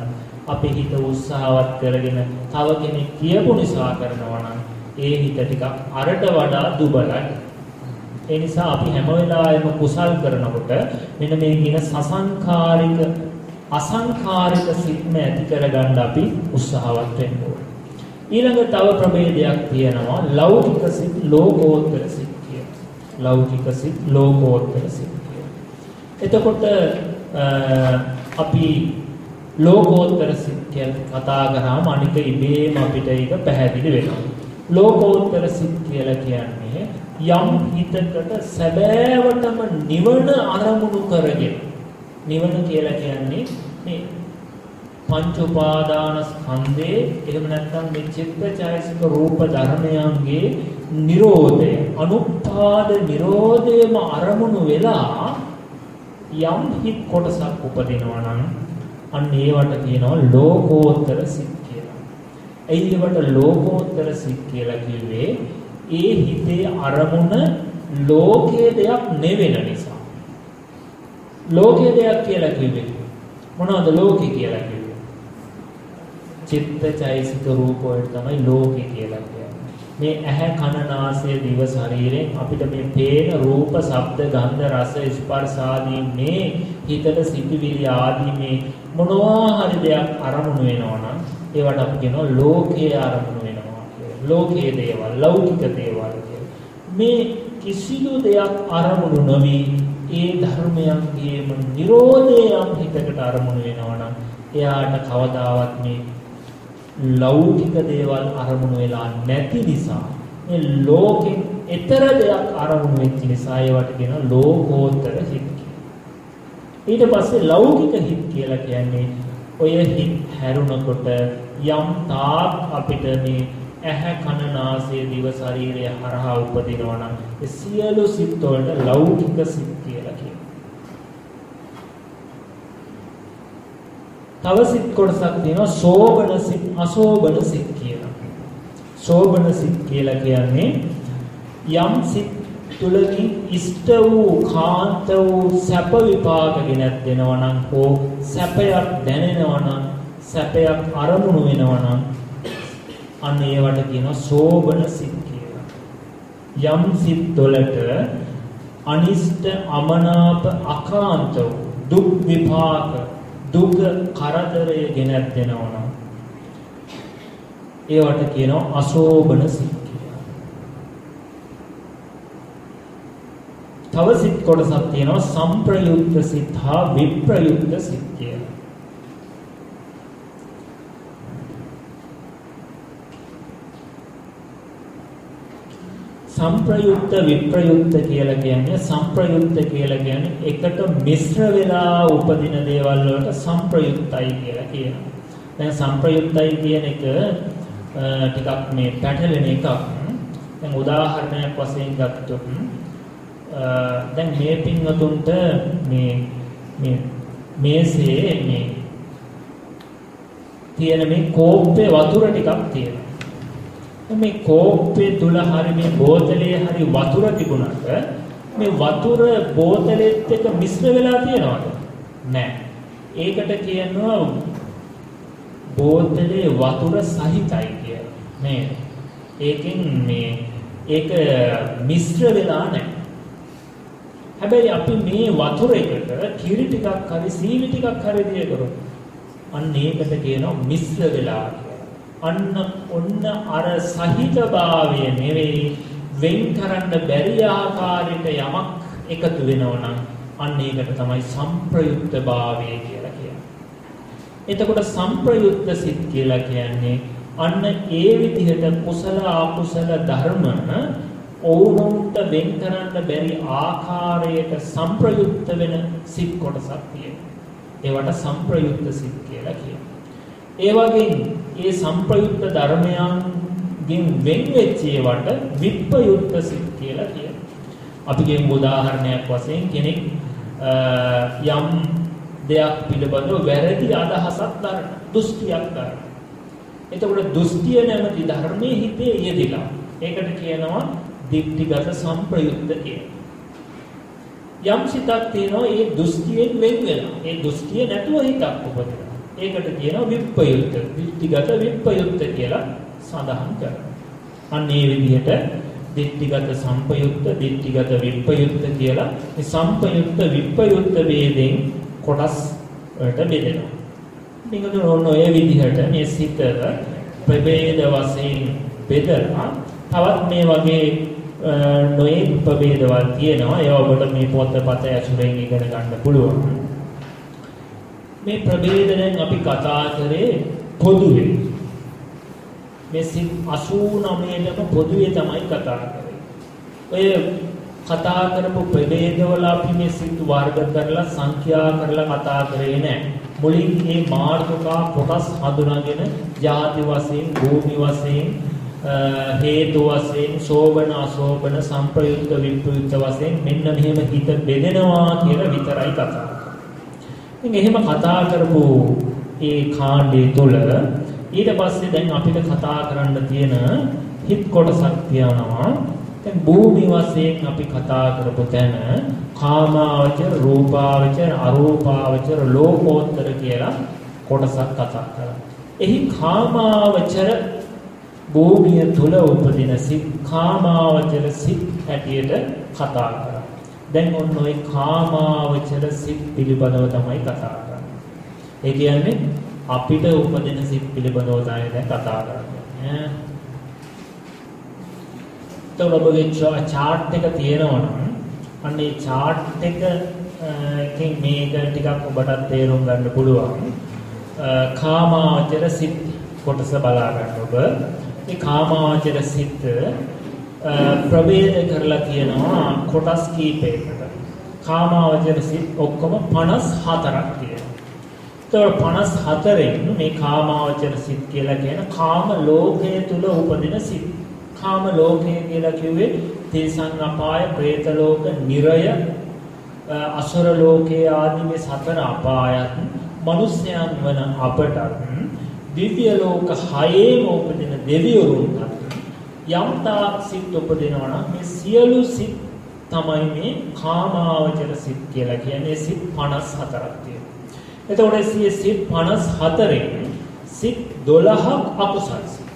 අපේ හිත උත්සාහවත් කරගෙන තව කෙනෙක් කියපු නිසා කරනවා නම් ඒ හිත ටිකක් අරට වඩා දුබලයි. ඒ නිසා අපි හැම වෙලාවෙම කුසල් කරනකොට මෙන්න මේ කියන සසංකාරික අසංකාරික සිත්ම ඇති කරගන්න අපි උත්සාහවත් වෙන්න ඕනේ. ඊළඟ තව ප්‍රභේදයක් තියෙනවා. ලෞකික සිත් ලෝකෝත්තර සිත්. ලෞකික සිත් ලෝකෝත්තර සිත් එතකොට අපි ලෝකෝත්තර සිත් කියලා කතා කරාම අනික ඉබේම අපිට ඒක පැහැදිලි වෙනවා. ලෝකෝත්තර සිත් කියලා කියන්නේ යම් හිතකට සැබෑවටම නිවන අරමුණු කරගෙන නිවන කියලා කියන්නේ මේ පංච උපාදාන ස්කන්ධේ එහෙම නැත්නම් මේ චිත්තචෛසික රූප ධර්මයන්ගේ නිරෝධය අනුපාද නිරෝධයම අරමුණු වෙලා යම් හිත් කොටසක් උපදිනවා නම් අන්න ඒවට කියනවා ලෝකෝත්තර සිත් කියලා. එයි ඒවට ලෝකෝත්තර සිත් කියලා කිව්වේ ඒ හිතේ අරමුණ ලෝකයේ දෙයක් නෙවෙන නිසා. ලෝකයේ දෙයක් කියලා කිව්වේ මොනවද ලෝකේ කියලා කිව්වේ? චිත්ත චෛසික රූප වලට තමයි ලෝකේ කියලා කියන්නේ. මේ ඇහැ කන නාසය දිව ශරීරයෙන් අපිට මේ පේන රූප, ශබ්ද, ගන්ධ, රස, ස්පර්ශ ආදී මේ හිතට සිටිවිලි ආදී මේ මොනවා හරි දෙයක් අරමුණු වෙනවා නම් ඒවට අපි කියනවා ලෝකයේ අරමුණු වෙනවා කියලා. ලෝකයේ දේවල්, ලෞකික දේවල් මේ කිසිදු දෙයක් අරමුණු නොවි ඒ ධර්මයන්ගේම Nirodhe යම් හිතකට අරමුණු වෙනවා නම් එයාට කවදාවත් මේ ලෞකික දේවල් අරමුණු වෙලා නැති නිසා මේ ලෝකෙන් ඊතර දෙයක් අරමුණු වෙච්ච නිසා ඒවට කියන ලෝකෝත්තර හිත් ඊට පස්සේ ලෞකික හිත් කියලා කියන්නේ ඔය හිත් හැරුණකොට යම් තාක් අපිට මේ ඇහැ කන නාසය දිව ශරීරය හරහා උපදිනවා නම් ඒ සියලු සිත් වලට ලෞකික සිත් කියලා කියනවා. තව සිත් කොටසක් තියෙනවා සෝබන සිත් අසෝබන සිත් කියලා. සෝබන සිත් කියලා කියන්නේ යම් සිත් තුලකින් ඉෂ්ට වූ කාන්ත වූ සැප විපාක ගෙනත් දෙනවා නම් හෝ සැපයක් දැනෙනවා නම් සැපයක් අරමුණු වෙනවා නම් අන්න ඒවට කියනවා සෝබන සිත් කියලා. යම් සිත් වලට අනිෂ්ට අමනාප අකාන්ත දුක් විපාක දුක කරදරය ගෙනත් දෙනවා නම් ඒවට කියනවා අසෝබන සිත් කියලා. තව සිත් කොටසක් තියෙනවා සම්ප්‍රයුක්ත සිත් හා විප්‍රයුක්ත සිත් කියලා. සම්ප්‍රයුක්ත විප්‍රයුක්ත කියලා කියන්නේ සම්ප්‍රයුක්ත කියලා කියන්නේ එකට මිශ්‍ර වෙලා උපදින දේවල් වලට සම්ප්‍රයුක්තයි කියලා කියනවා. දැන් සම්ප්‍රයුක්තයි කියන එක ටිකක් මේ පැටලෙන එකක්. දැන් උදාහරණයක් වශයෙන් ගත්තොත් දැන් මේ පින්වතුන්ට මේ මේ මේසේ මේ තියෙන මේ කෝප්පේ වතුර ටිකක් තියෙනවා. මේ කෝප්පේ තුල හරි මේ බෝතලේ හරි වතුර තිබුණාට මේ වතුර බෝතලෙත් එක්ක මිශ්‍ර වෙලා තියෙනවද? නැහැ. ඒකට කියනවා බෝතලේ වතුර සහිතයි කියලා. නේද? ඒකෙන් මේ ඒක මිශ්‍ර වෙලා නැහැ. හැබැයි අපි මේ වතුර එකට කිරි ටිකක් හරි සීනි ටිකක් හරි දිය කරොත් අන්න ඒකට කියනවා මිශ්‍ර වෙලා අන්න ඔන්න අර සහිතභාවය නෙවෙයි වෙන් කරන්න බැරි ආකාරයට යමක් එකතු වෙනවා නම් අන්න ඒකට තමයි සංප්‍රයුක්ත භාවය කියලා කියන්නේ. එතකොට සංප්‍රයුක්ත සිත් කියලා කියන්නේ අන්න ඒ විදිහට කුසල අකුසල ධර්ම ඔවුන්ට වෙන් කරන්න බැරි ආකාරයට සංප්‍රයුක්ත වෙන සිත් කොටසක් තියෙනවා. ඒවට සංප්‍රයුක්ත සිත් කියලා කියනවා. ඒ වගේම ඒ සංප්‍රයුක්ත ධර්මයන්ගෙන් වෙන් වෙච්ච ඒවට විප්‍රයුක්ත සිත් කියලා කියනවා. අපි කියමු උදාහරණයක් වශයෙන් කෙනෙක් යම් දෙයක් පිළිබඳව වැරදි අදහසක් දරන දෘෂ්ටියක් දරන. එතකොට දෘෂ්ටිය නැමැති ධර්මයේ හිතේ යෙදිලා. ඒකට කියනවා දික්ටිගත සංප්‍රයුක්ත කියලා. යම් සිතක් තියෙනවා ඒ දෘෂ්ටියෙන් වෙන් වෙලා. ඒ දෘෂ්ටිය නැතුව හිතක් උපදිනවා. ඒකට කියනවා විප්පයුක්ත දිට්ඨිගත විප්පයුක්ත කියලා සඳහන් කරනවා. අන්න ඒ විදිහට දිට්ඨිගත සම්පයුක්ත දිට්ඨිගත විප්පයුක්ත කියලා මේ සම්පයුක්ත විප්පයුක්ත ભેදෙන් කොටස් වලට බෙදෙනවා. මේකද ඔන්න ඔය විදිහට මේ සිත ප්‍රභේද වශයෙන් බෙදලා තවත් මේ වගේ නොයේ ප්‍රභේදවල් තියෙනවා. ඒවා ඔබට මේ පොතපත ඇසුරෙන් ඉගෙන ගන්න පුළුවන්. මේ ප්‍රභේදයෙන් අපි කතා කරේ පොදුවේ. මේ සිත් 89ටම පොදුවේ තමයි කතා කරේ. ඔය කතා කරපු ප්‍රභේදවල අපි මේ සිත් වර්ග කරලා සංඛ්‍යා කරලා කතා කරේ නැහැ. මුලින් මේ මාර්ගකා කොටස් හඳුනාගෙන ಜಾති වශයෙන්, භූමි වශයෙන්, හේතු වශයෙන්, සෝබන අසෝබන, සංප්‍රයුක්ත විප්‍රයුක්ත වශයෙන් මෙන්න මෙහෙම හිත බෙදෙනවා කියලා විතරයි කතා ඉතින් එහෙම කතා කරපු ඒ කාණ්ඩය තුළ ඊට පස්සේ දැන් අපිට කතා කරන්න තියෙන හිත් කොටසක් තියෙනවා. දැන් භූමි වශයෙන් අපි කතා කරපු තැන කාමාවචර, රූපාවචර, අරූපාවචර, ලෝකෝත්තර කියලා කොටසක් කතා කරා. එහි කාමාවචර භූමිය තුල උපදින සිත් කාමාවචර සිත් හැටියට කතා කරා. දැන් ඔන්න ඔය කාමාවචර සිත් පිළිබඳව තමයි කතා කරන්නේ. ඒ කියන්නේ අපිට උපදින සිත් පිළිබඳව තමයි දැන් කතා කරන්නේ. එතකොට ඔබගේ chart එක තියෙනවා නම් අන්න ඒ chart එක එකෙන් මේක ටිකක් ඔබට තේරුම් ගන්න පුළුවන්. කාමාවචර සිත් කොටස බලා ගන්න ඔබ. මේ කාමාවචර සිත් ප්‍රවේද කරලා තියෙනවා කොටස් කීපයකට. කාමාවචර සිත් ඔක්කොම 54ක් තියෙනවා. ඒතකොට 54න් මේ කාමාවචර සිත් කියලා කියන කාම ලෝකයේ තුල උපදින සිත්. කාම ලෝකය කියලා කිව්වේ තේසං අපාය, പ്രേත ලෝක, නිරය, අසුර ලෝකයේ ආදී මේ සතර අපායත් මිනිස්යන් වන අපටත් දිව්‍ය ලෝක හයේම උපදින දෙවිවරුන්ට යම් තාක් සිත් උපදිනවා නම් මේ සියලු සිත් තමයි මේ කාමාවචර සිත් කියලා කියන්නේ සිත් 54ක් තියෙනවා. එතකොට මේ සිත් 54න් සිත් 12ක් අකුසල් සිත්.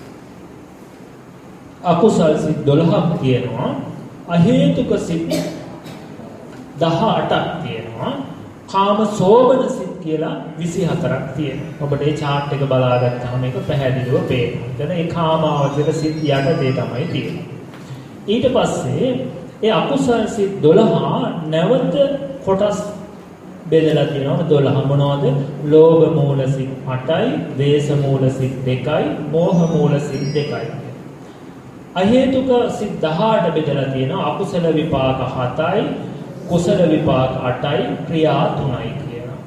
අකුසල් සිත් 12ක් තියෙනවා. අහේතුක සිත් 18ක් තියෙනවා. කාම සෝබන සිත් කියලා 24ක් තියෙනවා. ඔබට මේ chart එක බලාගත්තාම මේක පැහැදිලිව පේනවා. එතන ඒ කාමාවචර සිත් යටතේ තමයි තියෙන්නේ. ඊට පස්සේ ඒ අකුසල් සිත් 12 නැවත කොටස් බෙදලා තියෙනවා 12 මොනවද? ලෝභ මූල සිත් 8යි, ද්වේෂ මූල සිත් 2යි, මෝහ මූල සිත් 2යි. අහේතුක සිත් 18 බෙදලා තියෙනවා අකුසල විපාක 7යි, කුසල විපාක 8යි, ක්‍රියා 3යි කියනවා.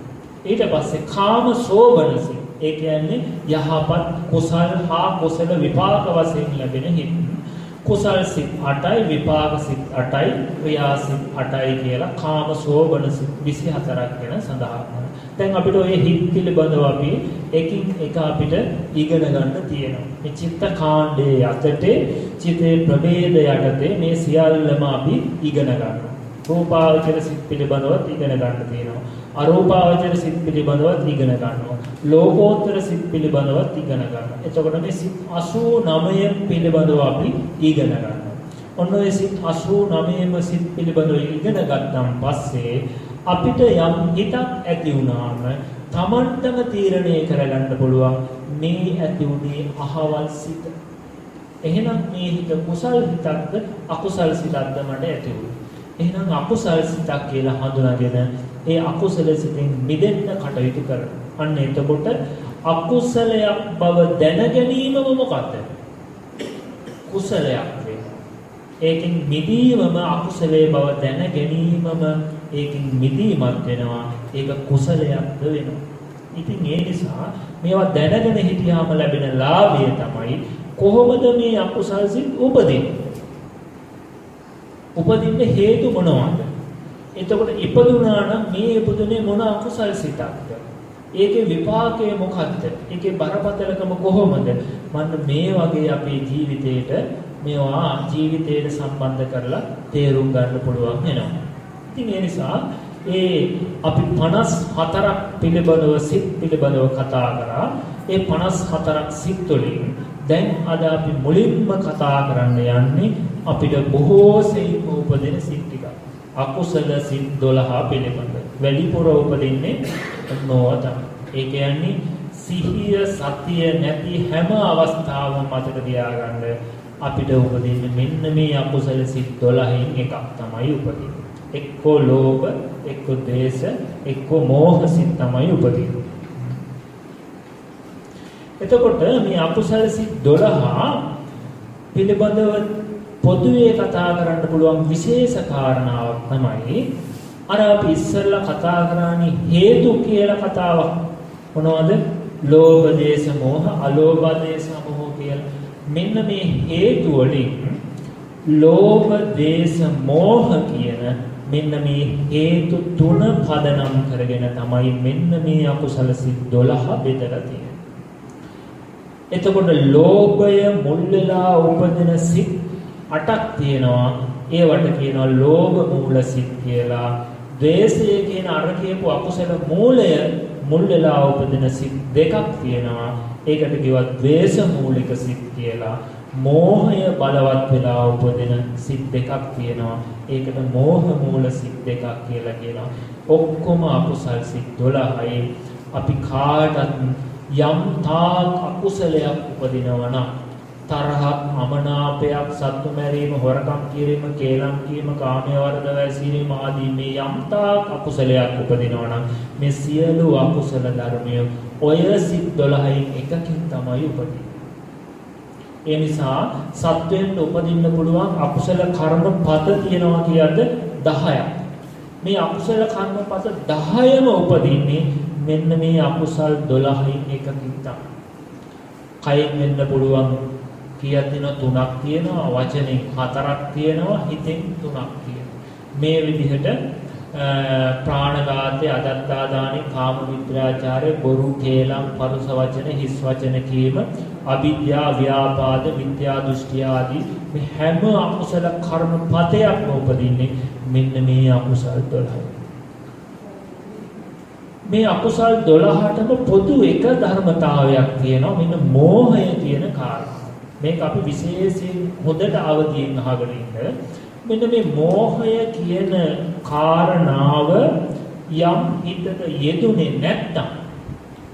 ඊට පස්සේ කාම සෝබන සිත් ඒ කියන්නේ යහපත් කුසල් හා කුසල විපාක වශයෙන් ලැබෙන හිත්. කුසල් සිත් 8යි විපාක සිත් 8යි ක්‍රියා සිත් 8යි කියලා කාම සෝබන සිත් 24ක් ගැන සඳහන් කරනවා. දැන් අපිට ওই හිත් පිළිබඳව අපි එකින් එක අපිට ඉගෙන ගන්න තියෙනවා. මේ චිත්ත කාණ්ඩයේ යටතේ චිතේ ප්‍රභේද යටතේ මේ සියල්ලම අපි ඉගෙන ගන්නවා. රූපාවචර සිත් පිළිබඳවත් ඉගෙන ගන්න තියෙනවා. අරූපාවචර සිත් පිළිබඳවත් ඉගෙන ගන්නවා. ලෝකෝත්තර සිත් පිළිබඳවත් ඉගෙන ගන්නවා. එතකොට මේ සිත් 89 පිළිබඳව අපි ඉගෙන ගන්නවා. ඔන්න ඔය සිත් 89ම සිත් පිළිබඳව ඉගෙන ගත්තන් පස්සේ අපිට යම් හිතක් ඇති වුණාම Tamanටම තීරණය කරගන්න පුළුවන් මේ ඇති උනේ අහවල් සිත. එහෙනම් මේ හිත කුසල් හිතක්ද අකුසල් සිතක්ද මට ඇති වුනේ. එහෙනම් අකුසල් සිතක් කියලා හඳුනාගෙන ඒ අකුසල සිතෙන් මිදෙන්න කටයුතු කරනවා. අන්න එතකොට අකුසලයක් බව දැන ගැනීමම මොකද්ද? කුසලයක් වෙනවා. ඒකෙන් මිදීමම අකුසලයේ බව දැන ගැනීමම ඒකෙන් මිදීමක් වෙනවා. ඒක කුසලයක්ද වෙනවා. ඉතින් ඒ නිසා මේවා දැනගෙන හිටියාම ලැබෙන ලාභය තමයි කොහොමද මේ අකුසල් සිත් උපදින්නේ? උපදින්න හේතු මොනවද? එතකොට ඉපදුනා නම් මේ ඉපදුනේ මොන අකුසල් සිතක්ද? ඒකේ විපාකය මොකක්ද? ඒකේ බරපතලකම කොහොමද? මන්න මේ වගේ අපේ ජීවිතේට මේවා ජීවිතයට සම්බන්ධ කරලා තේරුම් ගන්න පුළුවන් වෙනවා. ඉතින් ඒ නිසා ඒ අපි 54ක් පිළිබඳව සිත් පිළිබඳව කතා කරා. ඒ 54ක් සිත් වලින් දැන් අද අපි මුලින්ම කතා කරන්න යන්නේ අපිට බොහෝ සෙයින් උපදින සිත් ටික. අකුසල සිත් 12 පිළිබඳ. වැඩිපුර උපදින්නේ නෝව තමයි. ඒ කියන්නේ සිහිය සතිය නැති හැම අවස්ථාවම මතක තියාගන්න අපිට උපදින්නේ මෙන්න මේ අකුසල සිත් 12න් එකක් තමයි උපදින්නේ. එක්කෝ ලෝභ, එක්කෝ ද්වේෂ, එක්කෝ මෝහ සිත් තමයි උපදින්නේ. එතකොට මේ අකුසල සිත් 12 පිළිබඳව පොදුවේ කතා කරන්න පුළුවන් විශේෂ කාරණාවක් තමයි අර අපි ඉස්සෙල්ලා කතා කරානේ හේතු කියලා කතාවක් මොනවද? ලෝභ, දේශ, මෝහ, අලෝභ, දේශ, මෝහ කියලා. මෙන්න මේ හේතු වලින් ලෝභ, දේශ, මෝහ කියන මෙන්න මේ හේතු තුන පදනම් කරගෙන තමයි මෙන්න මේ අකුසල සිත් 12 බෙදලා තියෙන්නේ. එතකොට ලෝභය මුල් වෙලා උපදින සිත් 8ක් තියෙනවා. ඒවට කියනවා ලෝභ මූල සිත් කියලා. ද්වේෂය කියන අර කියපු අකුසල මූලය මුල් වෙලා උපදින සිත් දෙකක් තියෙනවා. ඒකට කිව්වා ද්වේෂ මූලික සිත් කියලා. මෝහය බලවත් වෙලා උපදින සිත් දෙකක් තියෙනවා. ඒකට මෝහ මූල සිත් දෙකක් කියලා කියනවා. ඔක්කොම අකුසල් සිත් 12යි. අපි කාටත් යම් තාක් අකුසලයක් උපදිනවා නම් තරහක්, අමනාපයක්, සත්තු මැරීම, හොරකම් කිරීම, කේලම් කීම, කාමයේ වර්ධව ඇසීම ආදී මේ යම්තාක් අකුසලයක් උපදිනවා නම් මේ සියලු අකුසල ධර්මය ඔය සිත් 12න් එකකින් තමයි උපදින්නේ. ඒ නිසා සත්වෙන්න උපදින්න පුළුවන් අකුසල කර්ම පද තියෙනවා කියද්ද 10ක්. මේ අකුසල කර්ම පද 10ම උපදින්නේ මෙන්න මේ අකුසල් 12න් එකකින් තමයි. කයෙන් වෙන්න පුළුවන් කීයක් දෙනවා තුනක් තියෙනවා වචනෙන් හතරක් තියෙනවා හිතෙන් තුනක් තියෙනවා. මේ විදිහට ප්‍රාණඝාතය අදත්තාදානෙ කාම විද්‍යාචාරය බොරු කේලම් පරුස වචන හිස් වචන කීම අවිද්‍යා ව්‍යාපාද විද්‍යා දෘෂ්ටි ආදී මේ හැම අකුසල කර්ම පතයක්ම උපදින්නේ මෙන්න මේ අකුසල් 12 මේ අකුසල් 12ටම පොදු එක ධර්මතාවයක් තියෙනවා මෙන්න මෝහය කියන කාරණා මේක අපි විශේෂයෙන් හොඳට අවදීන් අහගෙන ඉන්න මෙන්න මේ මෝහය කියන කාරණාව යම් හිතක යෙදුනේ නැත්තම්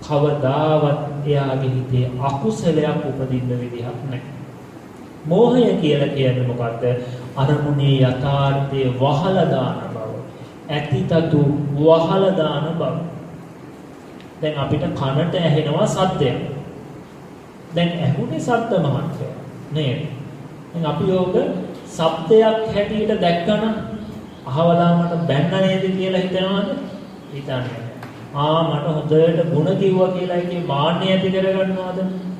කවදාවත් එයාගේ හිතේ අකුසලයක් උපදින්න විදිහක් නැහැ. මෝහය කියලා කියන්නේ මොකද්ද? අරමුණේ යථාර්ථයේ වහලා දාන බව. ඇතිතතු වහලා දාන බව. දැන් අපිට කනට ඇහෙනවා සද්දයක්. දැන් ඇහුනේ සද්ද මහත්ය නේද? දැන් අපි යෝග සබ්දයක් හැටියට දැක්කම අහවලා මට බැන්න නේද කියලා හිතනවද? හිතන්නේ. ආ මට හොඳට ಗುಣ කිව්වා කියලා ඉතින් මාන්නය ඇති කරගන්නවද?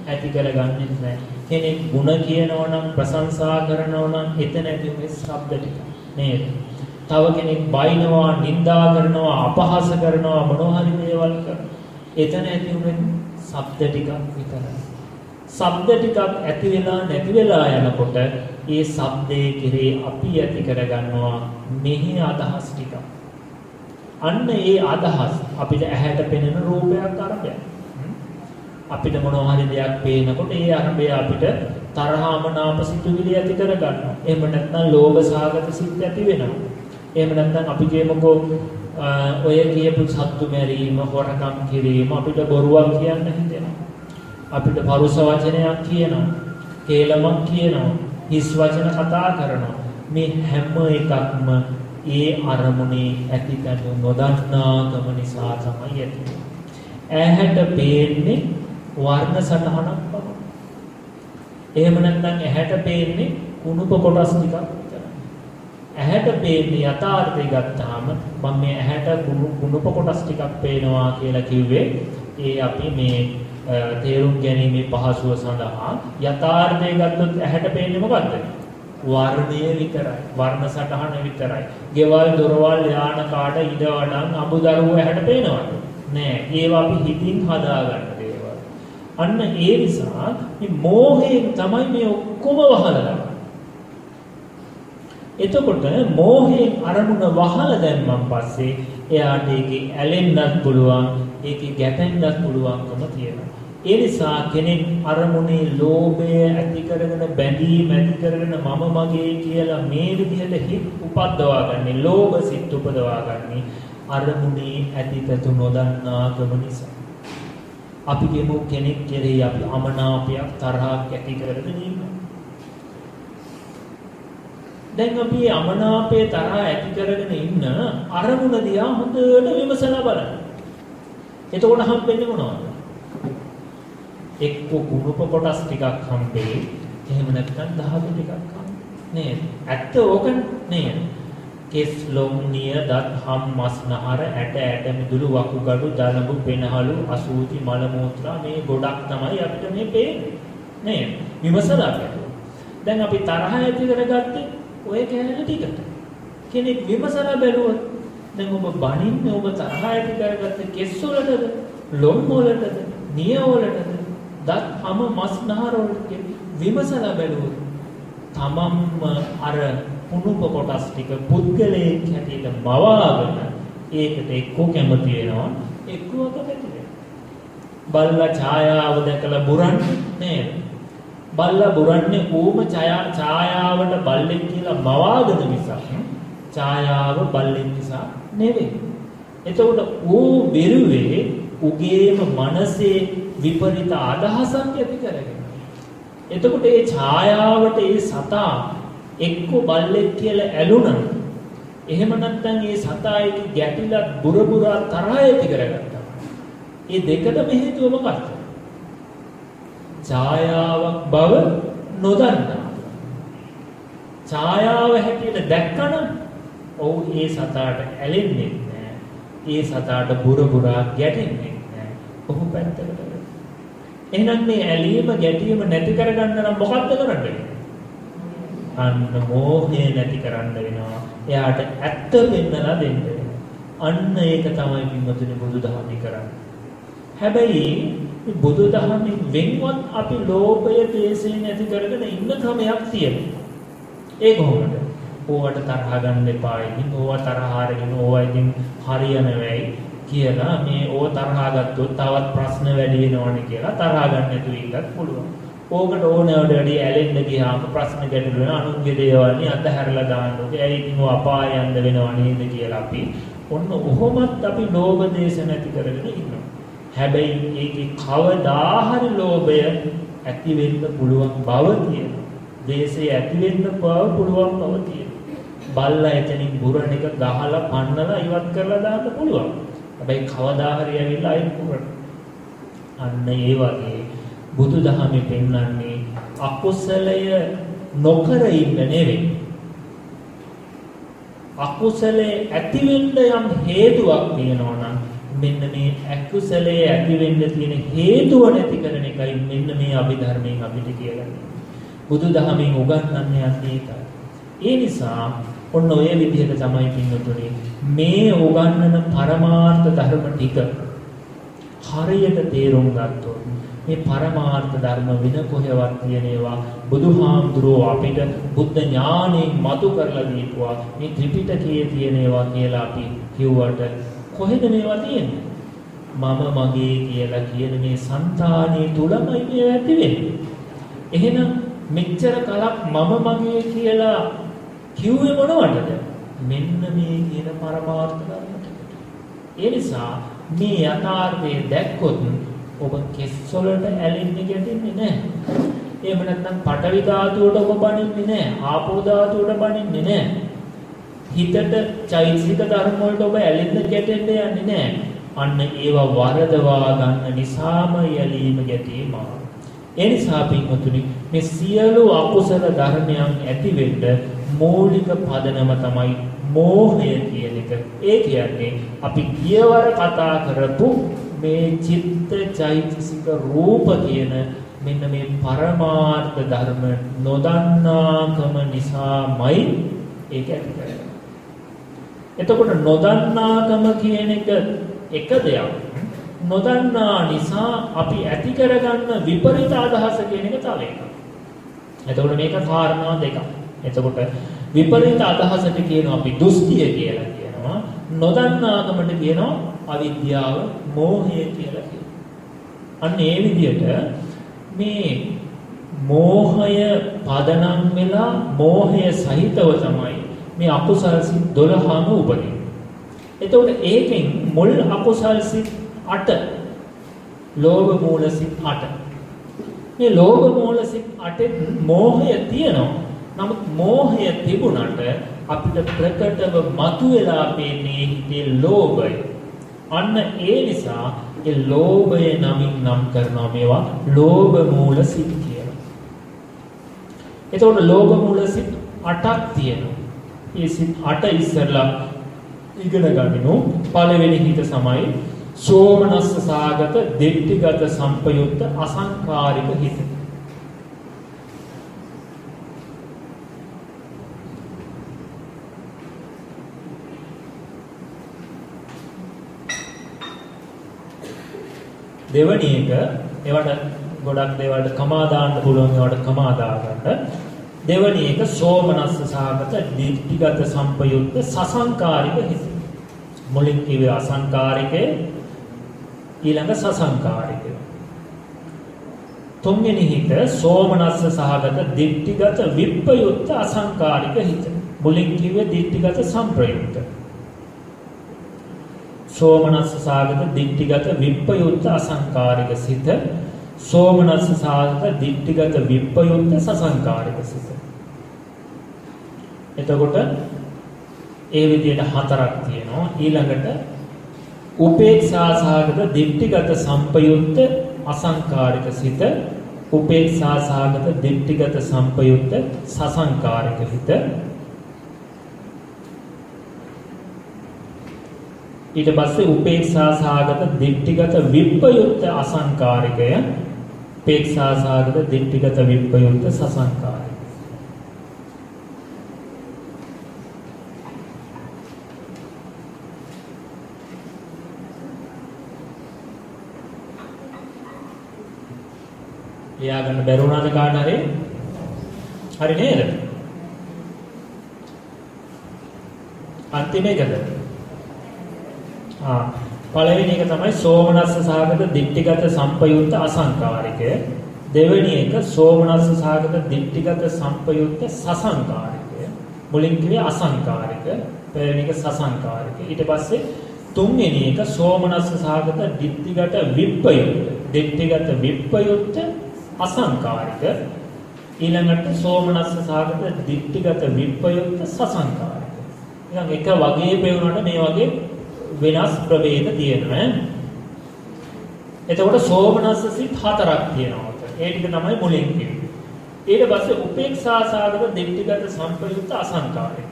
ඇති කරගන්නේ නැහැ. කෙනෙක් ಗುಣ කියනවා නම් ප්‍රශංසා කරනවා නම් එතන ඇති මේ ශබ්ද ටික නේද? තව කෙනෙක් බයිනවා, නිඳා කරනවා, අපහාස කරනවා, මොනවා හරි දේවල් කරනවා. එතන ඇති උනේ ශබ්ද ටිකක් විතරයි. ශබ්ද ටිකක් ඇති වෙලා නැති වෙලා යනකොට ඒ ශබ්දයේ කෙරේ අපි ඇති කරගන්නවා මෙහි අදහස් ටික. අන්න ඒ අදහස් අපිට ඇහැට පෙනෙන රූපයක් අරබයක්. අපිට මොනවා හරි දෙයක් පේනකොට ඒ අරබය අපිට තරහාමනාප සිතුවිලි ඇති කරගන්නවා. එහෙම නැත්නම් ලෝභ සාගත සිත් ඇති වෙනවා. එහෙම නැත්නම් අපි කියමුකෝ ඔය කියපු සත්තු මැරීම, හොරකම් කිරීම අපිට බොරුවක් කියන්න හිතෙනවා. අපිට පරුස වචනයක් කියනවා. කේලමක් කියනවා. හිස් වචන කතා කරනවා. මේ හැම එකක්ම ඒ අරමුණේ ඇතිතන නොදන්නාකම නිසා තමයි ඇති. ඇහැට පේන්නේ වර්ණ සටහනක් බව. එහෙම නැත්නම් ඇහැට පේන්නේ කුණුප කොටස් ටිකක් විතරයි. ඇහැට පේන්නේ යථාර්ථය ගත්තාම මම මේ ඇහැට කුණුප කොටස් ටිකක් පේනවා කියලා කිව්වේ ඒ අපි මේ තේරුම් ගැනීමේ පහසුව සඳහා යථාර්ථය ගත්තොත් ඇහැට පේන්නේ මොකද්ද? වර්ණය විතරයි. වර්ණ සටහන විතරයි. ගෙවල් දොරවල් යාන කාඩ ඉඩ වඩන් අමුදරුව ඇහැට පේනවද? නෑ. ඒවා අපි හිතින් හදාගන්න දේවල්. අන්න ඒ නිසා මේ මෝහයෙන් තමයි මේ ඔක්කොම වහලා එතකොට මෝහයෙන් අරමුණ වහලා දැම්මන් පස්සේ එයාට ඒකේ ඇලෙන්නත් පුළුවන් ඒකේ ගැටෙන්නත් පුළුවන්කම තියෙනවා. ඒ නිසා කෙනෙක් අරමුණේ ලෝභය ඇති කරගෙන බැඳීම ඇති කරගෙන මම මගේ කියලා මේ විදිහට හිත උපද්දවා ගන්නේ ලෝභ සිත් උපදවා ගන්නේ අරමුණේ ඇතිතතු නොදන්නාකම නිසා. අපි කියමු කෙනෙක් කෙරෙහි අපි අමනාපයක් තරහක් ඇති කරගෙන ඉන්නවා. දැන් අපි අමනාපයේ තරහ ඇති කරගෙන ඉන්න අරමුණ දිහා හොඳට විමසලා බලන්න. එතකොට හම්බෙන්නේ මොනවද? එක්ක කුණුප කොටස් ටිකක් හම්බෙයි. එහෙම නැත්නම් ධාතු ටිකක් හම්බෙයි. නේද? ඇත්ත ඕක නේද? කෙස් ලොම් නිය දත් හම් මස් නහර ඇට ඇට මිදුළු වකුගඩු දලඹු පෙනහළු අසූචි මල මූත්‍රා මේ ගොඩක් තමයි අපිට මේ පේන්නේ. නේද? විමසලා බලන්න. දැන් අපි තරහ ඇති කරගත්තේ ඔය කෑල්ල ටිකට. කෙනෙක් විමසලා බැලුවොත් දැන් ඔබ බනින්නේ ඔබ තරහ ඇති කරගත්ත කෙස් වලටද, ලොම් වලටද, නිය වලටද, දත් හැම මස් නහර වලට විමසලා බැලුවොත් තමන්ම අර කුණුප කොටස් ටික පුද්ගලයෙක් හැටියට මවාගෙන ඒකට එක්ක කැමති වෙනවා එක්ක අකමැති වෙනවා බල්ලා ඡායාව දැකලා බුරන්නේ නේද බල්ලා බුරන්නේ ඌම ඡායාවට බල්ලෙක් කියලා මවාගෙන මිසක් ඡායාව බල්ලෙක් නිසා නෙවෙයි. එතකොට ඌ බෙරුවේ උගේම මනසේ විපරිත අදහසක් ඇති කරගෙන. එතකොට ඒ ඡායාවට ඒ සතා එක්ක බල්ලෙක් කියලා ඇලුනා. එහෙම නැත්නම් ඒ සතා එක්ක ගැටිලා බුරබුරා තරහ ඇති කරගත්තා. ඒ දෙකටම හේතුව මොකක්ද? ඡායාවක් බව නොදන්නා. ඡායාව හැටියට දැක්කනම් ඔව් ඒ සතාට ඇලෙන්නේ නැහැ. ඒ සතාට බුරබුරා ගැටෙන්නේ නැහැ. ඔහු පැත්තකට එහෙනම් මේ ඇලීම ගැටීම නැති කරගන්න නම් මොකක්ද කරන්න අන්න මෝහය නැති කරන්න වෙනවා. එයාට ඇත්ත පෙන්නලා දෙන්න අන්න ඒක තමයි පින්වතුනි බුදුදහමේ කරන්නේ. හැබැයි බුදුදහමෙන් වෙන්වත් අපි ලෝභය දේශේ නැති කරගෙන ඉන්න ක්‍රමයක් තියෙනවා. ඒ කොහොමද? ඕවට තරහ ගන්න එපා. ඉතින් ඕවා තරහ අරගෙන ඕවා ඉතින් හරියන වෙයි. කියලා මේ ඕව තරහා ගත්තොත් තවත් ප්‍රශ්න වැඩි වෙනවනේ කියලා තරහා ගන්න නැතුව ඉන්නත් පුළුවන්. ඕකට ඕනෑවට වැඩි ඇලෙන්න ගියාම ප්‍රශ්න ගැටලු වෙන අනුන්ගේ දේවල්නි අතහැරලා දාන්න ඕනේ. ඇයි ඉතින් ඔය අපාය යන්න වෙනව නේද කියලා අපි ඔන්න ඔහොමත් අපි ලෝභ දේශ නැති කරගෙන ඉන්නවා. හැබැයි ඒකේ කවදා හරි ලෝභය ඇති වෙන්න පුළුවන් බව තියෙනවා. දේශය ඇති වෙන්න පුළුවන් බව තියෙනවා. බල්ලා එතනින් බුරණ එක ගහලා පන්නලා ඉවත් කරලා දාන්න පුළුවන්. හැබැයි කවදා හරි ඇවිල්ලා අයින් කරන. අන්න ඒ වගේ බුදුදහමේ පෙන්වන්නේ අකුසලය නොකර ඉන්න නෙවෙයි. අකුසලයේ ඇති වෙන්න යම් හේතුවක් තියෙනවා නම් මෙන්න මේ අකුසලයේ ඇති වෙන්න තියෙන හේතුව නැති කරන එකයි මෙන්න මේ අභිධර්මයෙන් අපිට කියලා. බුදුදහමෙන් උගන්වන්නේ යන්නේ ඒකයි. ඒ නිසා ඔන්න ඔය විදිහට තමයි පින්නතුනේ මේ උගන්වන පරමාර්ථ ධර්ම ටික හරියට තේරුම් ගත්තොත් මේ පරමාර්ථ ධර්ම වෙන කොහෙවත් තියෙන ඒවා බුදුහාමුදුරුවෝ අපිට බුද්ධ ඥාණයෙන් මතු කරලා දීපුවා මේ ත්‍රිපිටකයේ තියෙන ඒවා කියලා අපි කිව්වට කොහෙද මේවා තියෙන්නේ මම මගේ කියලා කියන මේ సంతානිය තුලමයි මේ ඇති වෙන්නේ එහෙනම් මෙච්චර කලක් මම මගේ කියලා කිව්වේ මොනවටද? මෙන්න මේ කියන පරමාර්ථ ධර්ම ඒ නිසා මේ යථාර්ථය දැක්කොත් ඔබ කෙස්වලට ඇලෙන්නේ ගැටෙන්නේ නැහැ. එහෙම නැත්නම් පඨවි ධාතුවට ඔබ බනින්නේ නැහැ. ආපෝ ධාතුවට බනින්නේ නැහැ. හිතට චෛතසික ධර්ම වලට ඔබ ඇලෙන්න ගැටෙන්න යන්නේ නැහැ. අන්න ඒවා වරදවා ගන්න නිසාම යලීම ගැටීම. ඒ නිසා පින්වතුනි මේ සියලු අකුසල ධර්මයන් ඇති වෙන්න මූලික පදනම තමයි මෝහය කියන එක. ඒ කියන්නේ අපි ගියවර කතා කරපු මේ චිත්ත චෛතසික රූප කියන මෙන්න මේ පරමාර්ථ ධර්ම නොදන්නාකම නිසාමයි ඒක ඇති කරන්නේ. එතකොට නොදන්නාකම කියන එක එක දෙයක්. නොදන්නා නිසා අපි ඇති කරගන්න විපරිත අදහස කියන එක තව එකක්. එතකොට මේක කාරණා දෙකක්. එතකොට විපරීත අදහසට කියනවා අපි දුස්තිය කියලා කියනවා. නොදන්නාකමට කියනවා අවිද්‍යාව, මෝහය කියලා කියනවා. අන්න ඒ විදිහට මේ මෝහය පදනම් වෙලා මෝහය සහිතව තමයි මේ අකුසල් සිත් 12ම උපදින්නේ. එතකොට ඒකෙන් මුල් අකුසල් සිත් 8 ලෝභ මූල සිත් 8 මේ ලෝභ මූල සිත් 8 මෝහය තියෙනවා නමුත් මෝහය තිබුණට අපිට ප්‍රකටව මතුවලා පේන්නේ හිතේ ලෝභය. අන්න ඒ නිසා ඒ ලෝභය නමින් නම් කරනවා මේවා ලෝභ මූල සිත් කියලා. එතකොට ලෝභ මූල සිත් 8ක් තියෙනවා. මේ සිත් 8 ඉස්සරලා ඉගෙන ගනිමු. පළවෙනි හිත සමයි සෝමනස්ස සාගත, දෙට්ටිගත සම්පයුක්ත අසංකාරික හිත. දෙවැනි එක ඒවට ගොඩක් දේවල්ට කමා දාන්න පුළුවන් ඒවට කමා දාගන්න. දෙවැනි එක සෝමනස්ස සහගත දිට්ඨිගත සම්පයුක්ත සසංකාරික හිත. මුලින් කිව්වේ අසංකාරිකේ ඊළඟ සසංකාරිකය. තුන්වෙනි හිත සෝමනස්ස සහගත දිට්ඨිගත විප්පයුක්ත අසංකාරික හිත. මුලින් කිව්වේ දිට්ඨිගත සම්ප්‍රයුක්ත. සෝමනස්ස සාගත දිට්ඨිගත විප්පයුත්ත අසංකාරික සිත සෝමනස්ස සාගත දිට්ඨිගත විප්පයුක්ත සසංකාරික සිත. එතකොට ඒ විදිහට හතරක් තියෙනවා. ඊළඟට උපේක්ෂා සාගත දිට්ඨිගත සම්පයුක්ත අසංකාරික සිත උපේක්ෂා සාගත දිට්ඨිගත සම්පයුක්ත සසංකාරික හිත ඊට පස්සේ උපේක්ෂා සාගත දිට්ඨිගත විප්පයුක්ත අසංකාරිකය උපේක්ෂා සාගත දිට්ඨිගත විප්පයුක්ත සසංකාරිකය ලියා ගන්න බැරුණාද කාට හරි? හරි නේද? අන්තිම එකද? ආ පළවෙනි එක තමයි සෝමනස්ස සාගත දිට්ඨිගත සම්පයුක්ත අසංකාරිකය. දෙවෙනි එක සෝමනස්ස සාගත දිට්ඨිගත සම්පයුක්ත සසංකාරිකය. මුලින් කිව්වේ අසංකාරික, පළවෙනි එක සසංකාරික. ඊට පස්සේ තුන්වෙනි එක සෝමනස්ස සාගත දිට්ඨිගත විප්පයුක්ත. දිට්ඨිගත විප්පයුක්ත අසංකාරික ඊළඟට සෝමනස්ස සාගත දිට්ඨිගත විප්පයුක්ත සසංකාරික. නිකන් එක වගේ පෙවුනට මේ වගේ වෙනස් ප්‍රභේද තියෙනවා. එතකොට සෝමනස්ස සිත් හතරක් තියෙනවා. ඒ ටික තමයි මුලින් කිව්වේ. ඊට පස්සේ උපේක්ෂා සාගත දිට්ඨිගත සම්පයුක්ත අසංකාරික.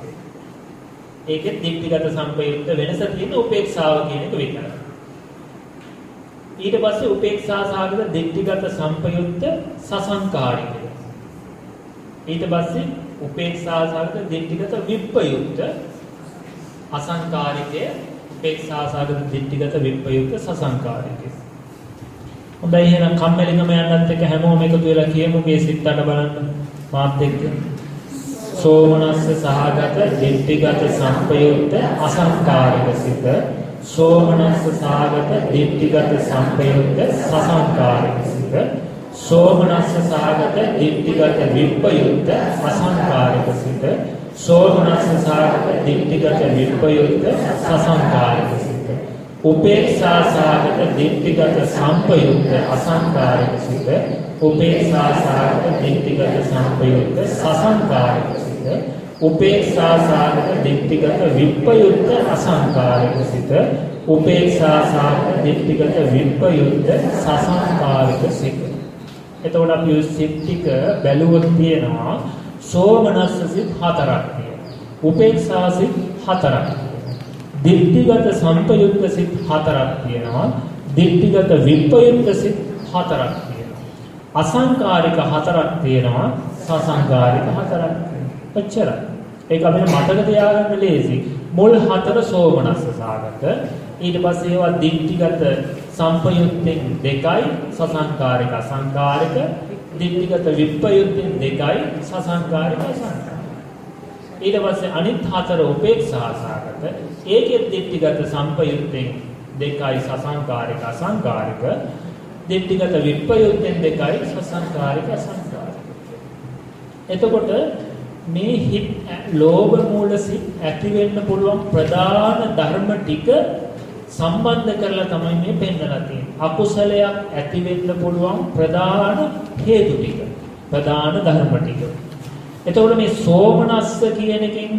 ඒකෙත් දිට්ඨිගත සම්පයුක්ත වෙනස තියෙන උපේක්ෂාව කියන එක විතරයි. ඊට පස්සේ උපේක්ෂා සාගත දිට්ඨිගත සම්පයුක්ත සසංකාරිකය. ඊට පස්සේ උපේක්ෂා සාගත දිට්ඨිගත විප්පයුක්ත අසංකාරිකය උපේක්ෂා සාගත දිට්ඨිගත විප්පයුක්ත සසංකාරිකය. හොඳයි එහෙනම් කම්මැලිකම යන්නත් එක හැමෝම එකතු වෙලා කියමු මේ සිත් අට බලන්න මාත් එක්ක. සෝමනස්ස සහගත දිට්ඨිගත සම්පයුක්ත අසංකාරික සිත සෝමනස්ස සාගත දිට්ඨිගත සම්පයුක්ත සසංකාරික සිත සෝමනස්ස සාගත දිට්ඨිගත විප්පයුක්ත අසංකාරික සිත සෝමනස්ස සාගත දිට්ඨිගත විප්පයුක්ත සසංකාරික සිත. උපේක්ෂා සාගත දිට්ඨිගත සම්පයුක්ත අසංකාරික සිත. උපේක්ෂා සාගත දිට්ඨිගත සම්පයුක්ත සසංකාරික සිත. උපේක්ෂා සාගත දිට්ඨිගත විප්පයුක්ත අසංකාරික සිත. උපේක්ෂා සාගත දිට්ඨිගත විප්පයුක්ත සසංකාරික සිත. එතකොට අපි සිත් ටික බැලුවොත් තියෙනවා සෝමනස්ස සිත් හතරක් තියෙනවා උපේක්ෂා සිත් හතරක් දිට්ඨිගත සම්පයුක්ත සිත් හතරක් තියෙනවා දිට්ඨිගත විප්පයුක්ත සිත් හතරක් තියෙනවා අසංකාරික හතරක් තියෙනවා සසංකාරික හතරක් ඔච්චරයි. ඒක අපිට මතක තියාගන්න ලේසි. මුල් හතර සෝමනස්ස සාගත. ඊට පස්සේ ඒවා දිට්ඨිගත සම්පයුත්තෙන් දෙකයි සසංකාරික අසංකාරික දිට්ඨිගත විප්පයුත්තෙන් දෙකයි සසංකාරික අසංකාරික. ඊට පස්සේ අනිත් හතර උපේක්ෂා සාගත. ඒකෙත් දිට්ඨිගත සම්පයුත්තෙන් දෙකයි සසංකාරික අසංකාරික දිට්ඨිගත විප්පයුත්තෙන් දෙකයි සසංකාරික අසංකාරික. එතකොට මේ හිත් ලෝභ මූල සිත් ඇති වෙන්න පුළුවන් ප්‍රධාන ධර්ම ටික සම්බන්ධ කරලා තමයි මේ පෙන්නලා තියෙන්නේ. අකුසලයක් ඇති වෙන්න පුළුවන් ප්‍රධාන හේතු ටික. ප්‍රධාන ධර්ම ටික. එතකොට මේ සෝමනස්ස කියන එකෙන්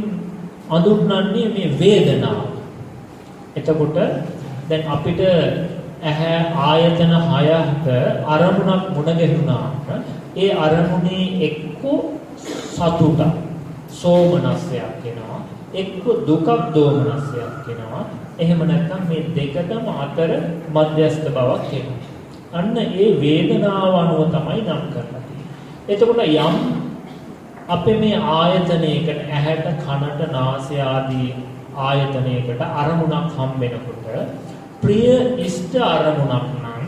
අඳුන්වන්නේ මේ වේදනාව. එතකොට දැන් අපිට ඇහැ ආයතන හයක අරමුණක් මුණ ගැහුණාට ඒ අරමුණේ එක්කෝ සතුටක් සෝමනස්සයක් එනවා එක්ක දුකක් දෝමනස්සයක් එනවා එහෙම නැත්නම් මේ දෙකටම අතර මධ්‍යස්ථ බවක් එනවා අන්න ඒ වේදනාව අනුව තමයි නම් කරලා එතකොට යම් අපේ මේ ආයතනයකට ඇහැට කනට නාසය ආදී ආයතනයකට අරමුණක් හම් වෙනකොට ප්‍රිය ඉෂ්ට අරමුණක් නම්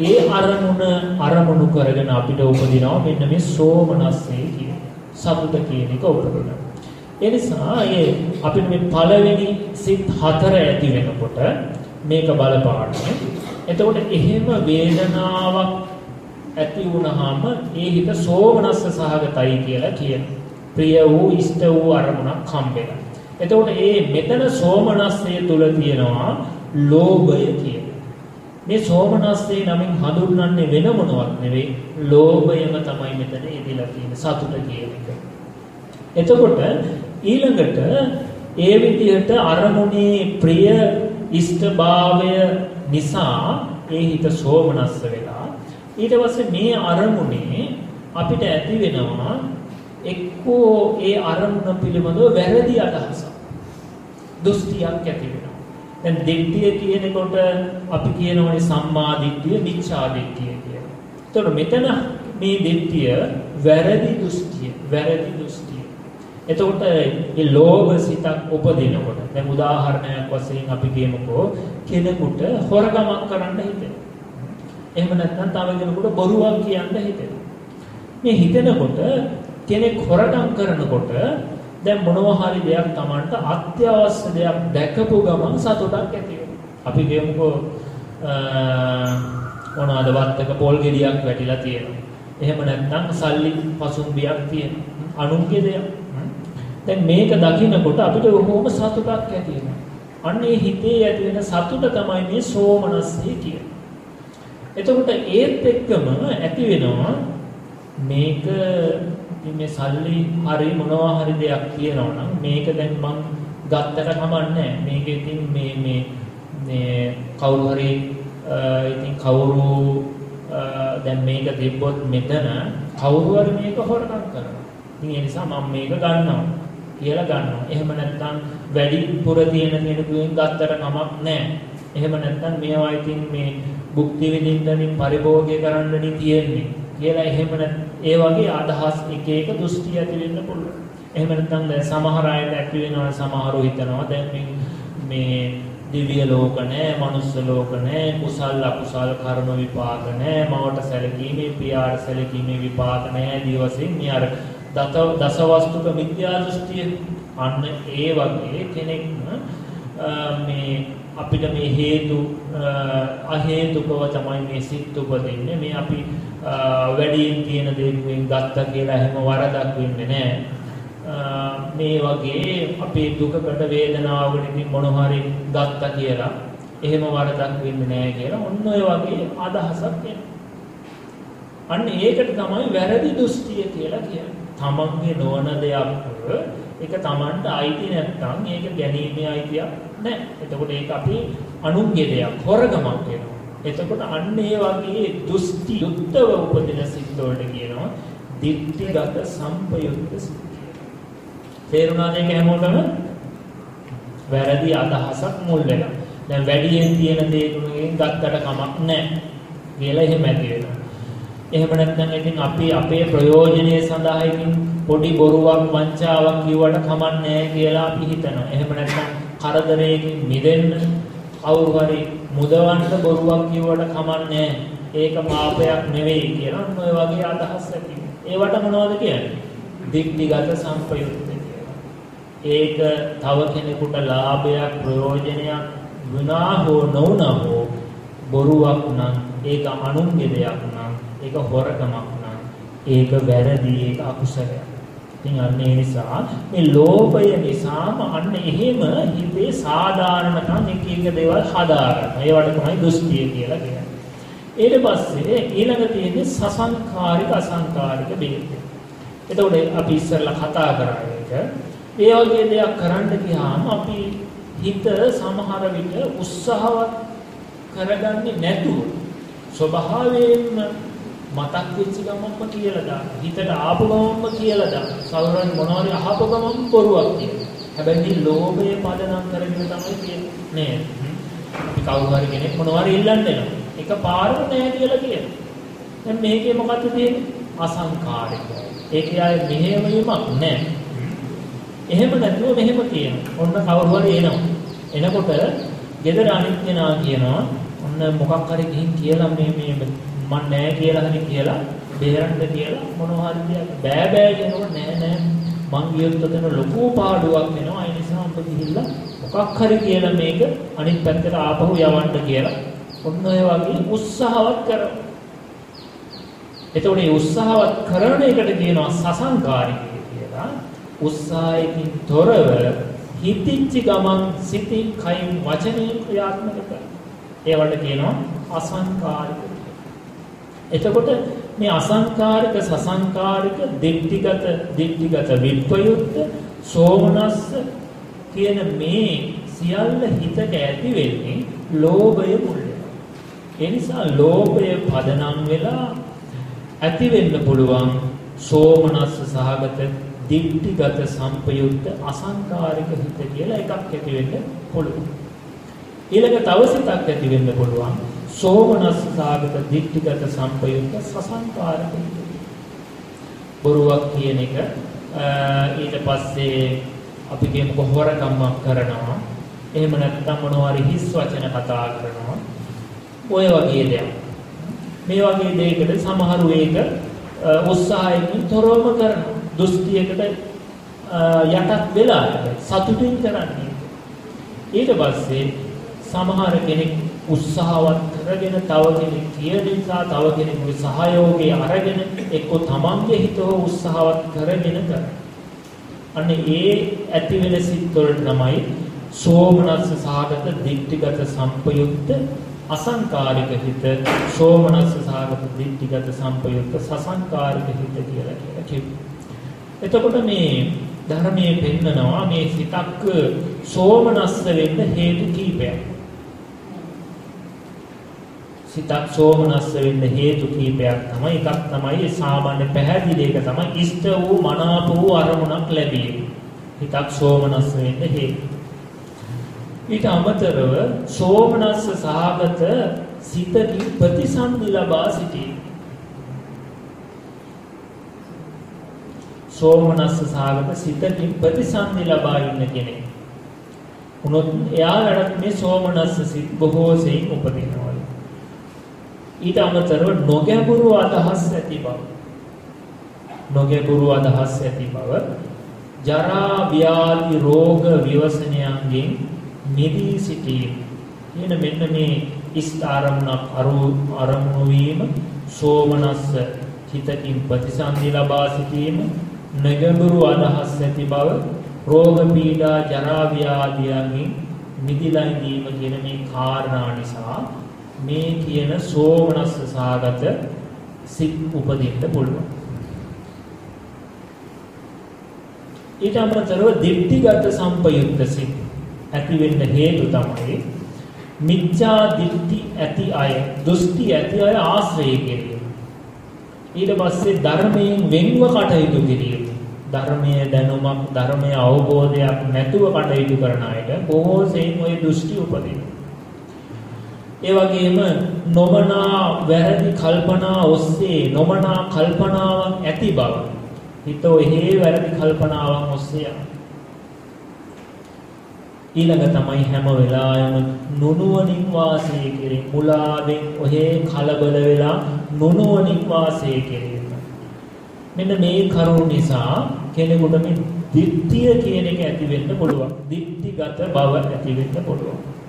ඒ අරමුණ අරමුණු කරගෙන අපිට උපදිනවා මෙන්න මේ සෝමනස්සේ කියන සතුට කියන එක උපදිනවා. ඒ නිසා ඒ අපිට මේ පළවෙනි සිත් හතර ඇති වෙනකොට මේක බලපාන්න. එතකොට එහෙම වේදනාවක් ඇති වුණාම ඒ හිත සෝමනස්ස සහගතයි කියලා කියනවා. ප්‍රිය වූ ඉෂ්ට වූ අරමුණක් හම්බෙලා. එතකොට මේ මෙතන සෝමනස්සය තුල තියෙනවා ලෝභය කියන. මේ සෝමනස්සේ නමින් හඳුන්වන්නේ වෙන මොනවත් නෙවෙයි ලෝභයම තමයි මෙතන ඉදිලා තියෙන සතුට කියන එක. එතකොට ඊළඟට ඒ විදිහට අරමුණේ ප්‍රිය ඉෂ්ඨභාවය නිසා ඒ හිත සෝමනස්ස වෙලා ඊට පස්සේ මේ අරමුණේ අපිට ඇති වෙනවා එක්කෝ ඒ අරමුණ පිළිබඳව වැරදි අදහසක් දෘෂ්ටියක් ඇති වෙනවා. දැන් දිට්ඨිය කියනකොට අපි කියනවානේ සම්මා දිට්ඨිය, මිච්ඡා දිට්ඨිය කියලා. එතකොට මෙතන මේ දිට්ඨිය වැරදි දෘෂ්ටිය, වැරදි දෘෂ්ටිය. එතකොට මේ ලෝභ සිතක් උපදිනකොට දැන් උදාහරණයක් වශයෙන් අපි කියමුකෝ කෙනෙකුට හොරගමක් කරන්න හිතෙනවා. එහෙම නැත්නම් තව කෙනෙකුට බොරුවක් කියන්න හිතෙනවා. මේ හිතෙනකොට කෙනෙක් හොරගම් කරනකොට දැන් මොනවා හරි දෙයක් Tamanට අත්‍යවශ්‍ය දෙයක් දැකපු ගමන් සතුටක් ඇති අපි කියමුකෝ මොනවාද වත්තක පොල් ගෙඩියක් වැටිලා තියෙනවා. එහෙම නැත්නම් සල්ලි පසුම්බියක් තියෙනවා. අනුන්ගේ දෙයක්. දැන් මේක දකින්නකොට අපිට කොහොම සතුටක් ඇති වෙනවා. අන්න ඒ හිතේ ඇති වෙන සතුට තමයි මේ සෝමනස්සේ කියන්නේ. එතකොට ඒත් එක්කම ඇති වෙනවා මේක ඉතින් මේ සල්ලි හරි මොනවා හරි දෙයක් තියෙනවා නම් මේක දැන් මං ගත්තට කමන්නේ මේක ඉතින් මේ මේ මේ කවුරු හරි ඉතින් කවුරු දැන් මේක තිබ්බොත් මෙතන කවුරු හරි මේක හොරකම් කරනවා. ඉතින් ඒ නිසා මම මේක ගන්නවා කියලා ගන්නවා. එහෙම නැත්නම් වැඩි පුර තියෙන කෙනෙකුගෙන් ගත්තට කමක් නැහැ. එහෙම නැත්නම් මේවා ඉතින් මේ භුක්ති විඳින්නමින් පරිභෝගය කරන්නනේ තියෙන්නේ. කියලා එහෙම ඒ වගේ අදහස් එක එක දෘෂ්ටි ඇති වෙන්න පුළුවන්. එහෙම නැත්නම් දැන් සමහර අයට ඇති වෙනවා සමහරව හිතනවා දැන් මේ දිව්‍ය ලෝක නැහැ, මනුස්ස ලෝක නැහැ, කුසල් අකුසල් කර්ම විපාක නැහැ, මවට සැලකීමේ පියාට සැලකීමේ විපාක නැහැ, දිවසින් මේ අර දසවස්තුක මිත්‍යා දෘෂ්ටිය අන්න ඒ වගේ කෙනෙක් මේ අපිට මේ හේතු අහේතුකව තමයි මේ සිත් උපදින්නේ. මේ අපි වැඩියෙන් තියෙන දේකින් ගත්තා කියලා එහෙම වරදක් වෙන්නේ නැහැ. මේ වගේ අපේ දුකකට වේදනාවකට ඉතින් මොන හරි ගත්තා කියලා එහෙම වරදක් වෙන්නේ නැහැ කියලා ඔන්න ඔය වගේ අදහසක් එනවා. අන්න ඒකට තමයි වැරදි දෘෂ්ටිය කියලා කියන්නේ. තමන්ගේ නොවන දෙයක් ඒක Tamanට අයිති නැත්නම් ඒක ගැනීමේ අයිතියක් නැහැ. එතකොට ඒක අපි අනුන්ගේ දෙයක් හොරගමක් වෙනවා. එතකොට අන්න ඒ වගේ දුස්ති යුක්තව උපදින සිත් වලට කියනවා දිට්ඨිගත සම්පයුක්ත සිත් තේරුණාද ඒක හැමෝටම? වැරදි අදහසක් මුල් වෙලා. දැන් වැඩියෙන් තියෙන දේ තුනකින් ගත්තට කමක් නැහැ කියලා එහෙම ඇති වෙනවා. එහෙම නැත්නම් ඉතින් අපි අපේ ප්‍රයෝජනය සඳහා ඉතින් පොඩි බොරුවක් වංචාවක් කිව්වට කමන්නේ කියලා අපි හිතනවා. එහෙම නැත්නම් කරදරයකින් මිදෙන්න කවුරු හරි මුදවන්න බොරුවක් කිව්වට කමන්නේ ඒක පාපයක් නෙවෙයි කියලා ඔය වගේ අදහස් ඇති. ඒවට මොනවද කියන්නේ? දික්දිගත සම්පයුක්ත ඒක තව කෙනෙකුට ලාභයක් ප්‍රයෝජනයක් වුණා හෝ නොවුණා හෝ බොරුවක් නම් ඒක අනුන්ගේ දෙයක් නම් ඒක හොරකමක් නම් ඒක වැරදි ඒක අකුසලයක්. ඉතින් අන්න ඒ නිසා මේ ලෝභය නිසාම අන්න එහෙම හිතේ සාධාරණකම් එක එක දේවල් හදාගන්න. ඒවට තමයි දෘෂ්ටිය කියලා කියන්නේ. ඊට පස්සේ ඊළඟ තියෙන්නේ සසංකාරික අසංකාරික බෙහෙත්. එතකොට අපි ඉස්සෙල්ලා කතා කරා එක ඒ වගේ දෙයක් කරන්න ගියාම අපි හිත සමහර විට උත්සාහවත් කරගන්නේ නැතුව ස්වභාවයෙන්ම මතක් වෙච්ච ගමන්ම කියලා දාන්න. හිතට ආපු ගමන්ම කියලා දාන්න. සවරන් මොනවාරි අහපු ගමන් බොරුවක් කියනවා. හැබැයි ලෝභය පදනම් කරගෙන තමයි කියන්නේ. නේද? අපි කවුරු හරි කෙනෙක් මොනවාරි ඉල්ලන්න එනවා. එක පාරම නෑ කියලා කියනවා. දැන් මේකේ මොකද්ද තියෙන්නේ? අසංකාරික. ඒකේ ආයේ මෙහෙවීමක් නෑ. එහෙම නැතුව මෙහෙම කියනවා. ඔන්න කවුරු හරි එනවා. එනකොට ගෙදර අනිත් කෙනා කියනවා ඔන්න මොකක් හරි ගිහින් කියලා මේ මේ මන් නෑ කියලා හරි කියලා බේරන්න කියලා මොනවා හරි දෙයක්. බෑ බෑ කියනකොට නෑ නෑ. මං ගියොත් එතන ලොකු පාඩුවක් වෙනවා. ඒ නිසා ඔබ ගිහිල්ලා මොකක් හරි කියලා මේක අනිත් පැත්තට ආපහු යවන්න කියලා ඔන්න ඔය වගේ උත්සාහවත් කරනවා. එතකොට මේ උත්සාහවත් කරන එකට කියනවා සසංකාරිකය කියලා. උත්සාහයෙන් තොරව හිතිච්ච ගමන් සිතින් කයින් වචනයෙන් ක්‍රියාත්මක කරනවා. ඒවට කියනවා අසංකාරික. එතකොට මේ අසංකාරික සසංකාරික දිට්ඨිගත දිට්ඨිගත විප්‍රයුක්ත සෝමනස්ස කියන මේ සියල්ල හිතට ඇති වෙන්නේ ලෝභය මුල් ඒ නිසා ලෝභය පදනම් වෙලා ඇති වෙන්න පුළුවන් සෝමනස්ස සහගත දිට්ඨිගත සංපයුක්ත අසංකාරික හිත කියලා එකක් ඇති වෙන්න පුළුවන්. ඊළඟ තව සිතක් ඇති වෙන්න පුළුවන් සෝමනස්ස සහගත දිට්ඨිගත සංපයුක්ත සසංකාරික හිත. බොරුවක් කියන එක ඊට පස්සේ අපි කියමුකෝ හොරකම්මක් කරනවා. එහෙම නැත්නම් මොනවා හරි හිස් වචන කතා කරනවා. ඔය වගේ දෙයක්. මේ වගේ දෙයකට සමහරු ඒක උත්සාහයෙන් තොරවම කරනවා. දෘෂ්ටියකට යටත් වෙලා සතුටින් කරන්නේ. ඊට පස්සේ සමහර කෙනෙක් උත්සාහවත් කරගෙන තව කෙනෙක් කියන නිසා තව කෙනෙකුගේ සහයෝගය අරගෙන එක්ක තමන්ගේ හිතව උත්සාහවත් කරගෙන කරනවා. අන්න ඒ ඇති වෙන සිත් වලට තමයි සෝමනස්ස සාගත දික්ටිගත සම්පයුක්ත අසංකාරික හිත සෝමනස්ස සාගත දික්ටිගත සම්පයුක්ත සසංකාරික හිත කියලා කියලා කිව්වා. එතකොට මේ ධර්මයේ පෙන්නනවා මේ සිතක් සෝමනස්ස වෙන්න හේතු කීපයක්. සිතක් සෝමනස්ස වෙන්න හේතු කීපයක් තමයි එකක් තමයි සාමාන්‍ය පැහැදිලි එක තමයි ඉෂ්ට වූ මනාප වූ අරමුණක් ලැබීම. හිතක් සෝමනස්ස වෙන්න හේතු. ඊට අමතරව සෝමනස්ස සහගත සිතකින් ප්‍රතිසන්දි ලබා සිටීම. සෝමනස්ස සහගත සිතකින් ප්‍රතිසන්දි ලබා ඉන්න කෙනෙක්. උනොත් එයාලට මේ සෝමනස්ස සිත් බොහෝ සෙයින් උපදිනවා. ඊට අමතරව නොගැඹුරු අදහස් ඇති බව. නොගැඹුරු අදහස් ඇති බව ජරා ව්‍යාධි රෝග විවසනයන්ගෙන් නිදී සිටීම කියන මෙන්න මේ ඉස්ත ආරමුණක් අරමුණු වීම සෝමනස්ස හිතකින් ප්‍රතිසන්දි ලබා සිටීම නැගඹුරු අදහස් ඇති බව රෝග පීඩා ජරා ව්‍යාධියන්ගෙන් මිදිලා ඉඳීම කියන මේ කාරණා නිසා මේ කියන සෝමනස්ස සාගත සිත් උපදින්න පුළුවන්. ඊට අමතරව දිට්ඨිගත සම්පයුක්ත සිත් ඇති වෙන්න හේතු තමයි මිච්ඡා දිට්ඨි ඇති අය, දෘෂ්ටි ඇති අය ආශ්‍රය කිරීම. ඊට පස්සේ ධර්මයෙන් වෙන්ව කටයුතු කිරීම. ධර්මයේ දැනුමක්, ධර්මයේ අවබෝධයක් නැතුව කටයුතු කරන අයට බොහෝ සෙයින් ওই දෘෂ්ටි උපදිනවා. ඒ වගේම නොමනා වැරදි කල්පනා ඔස්සේ නොමනා කල්පනාවක් ඇති බව. හිත ඔහේ වැරදි කල්පනාවන් ඔස්සේ යනවා. ඊළඟ තමයි හැම වෙලාවෙම නුනුවණින් වාසය කිරීම. මුලාවෙන් ඔහේ කලබල වෙලා නුනුවණින් වාසය කිරීම. මෙන්න මේ කරුණ නිසා කෙනෙකුට මේ දිට්ඨිය කියන එක ඇති වෙන්න පුළුවන්. දිට්ඨිගත බව ඇති වෙන්න පුළුවන්.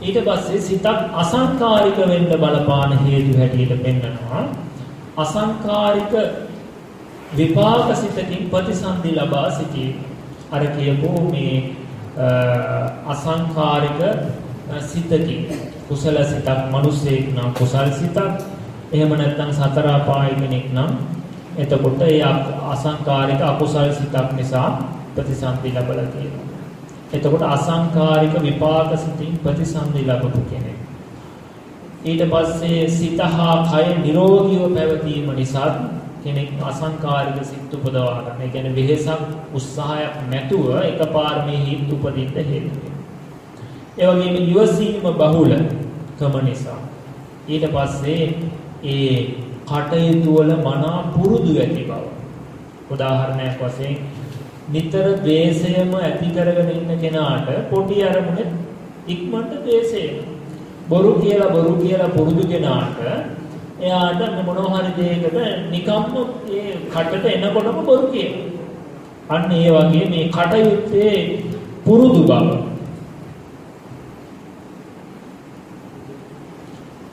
ඊට පස්සේ සිතක් අසංකාරික වෙන්න බලපාන හේතු හැටියට පෙන්නනවා. අසංකාරික විපාක සිතකින් ප්‍රතිසන්දි ලබා සිටීම. අර කියපෝ මේ අසංකාරික සිතකින් කුසල සිතක් මිනිසෙක් නම් කුසල් සිතක් එහෙම නැත්නම් සතර අපාය කෙනෙක් නම් එතකොට ඒ අසංකාරික අකුසල් සිතක් නිසා ප්‍රතිසන්දි ලැබලා තියෙනවා. එතකොට අසංකාරික විපාක සිතින් ප්‍රතිසන්දි ලැබපු කෙනෙක්. ඊට පස්සේ සිත හා කය නිරෝගීව පැවතීම නිසා කෙනෙක් අසංකාරික සිත් උපදවා ගන්න. ඒ කියන්නේ වෙහෙසක් උත්සාහයක් නැතුව එකපාර මේ හිත් උපදින්න හේතු ඒ වගේම ඉවසීම බහුල කම නිසා ඊට පස්සේ ඒ කටයුතු වල මනා පුරුදු ඇති බව. උදාහරණයක් වශයෙන් නිතර ද්වේෂයම ඇති කරගෙන ඉන්න කෙනාට පොඩි අරමුණේ ඉක්මනට ද්වේෂය බොරු කියලා බොරු කියලා පුරුදු කෙනාට එයාට මොනවා හරි දෙයකට නිකම්ම ඒ කටට එනකොටම බොරු කියනවා. අන්න ඒ වගේ මේ කටයුත්තේ පුරුදු බව.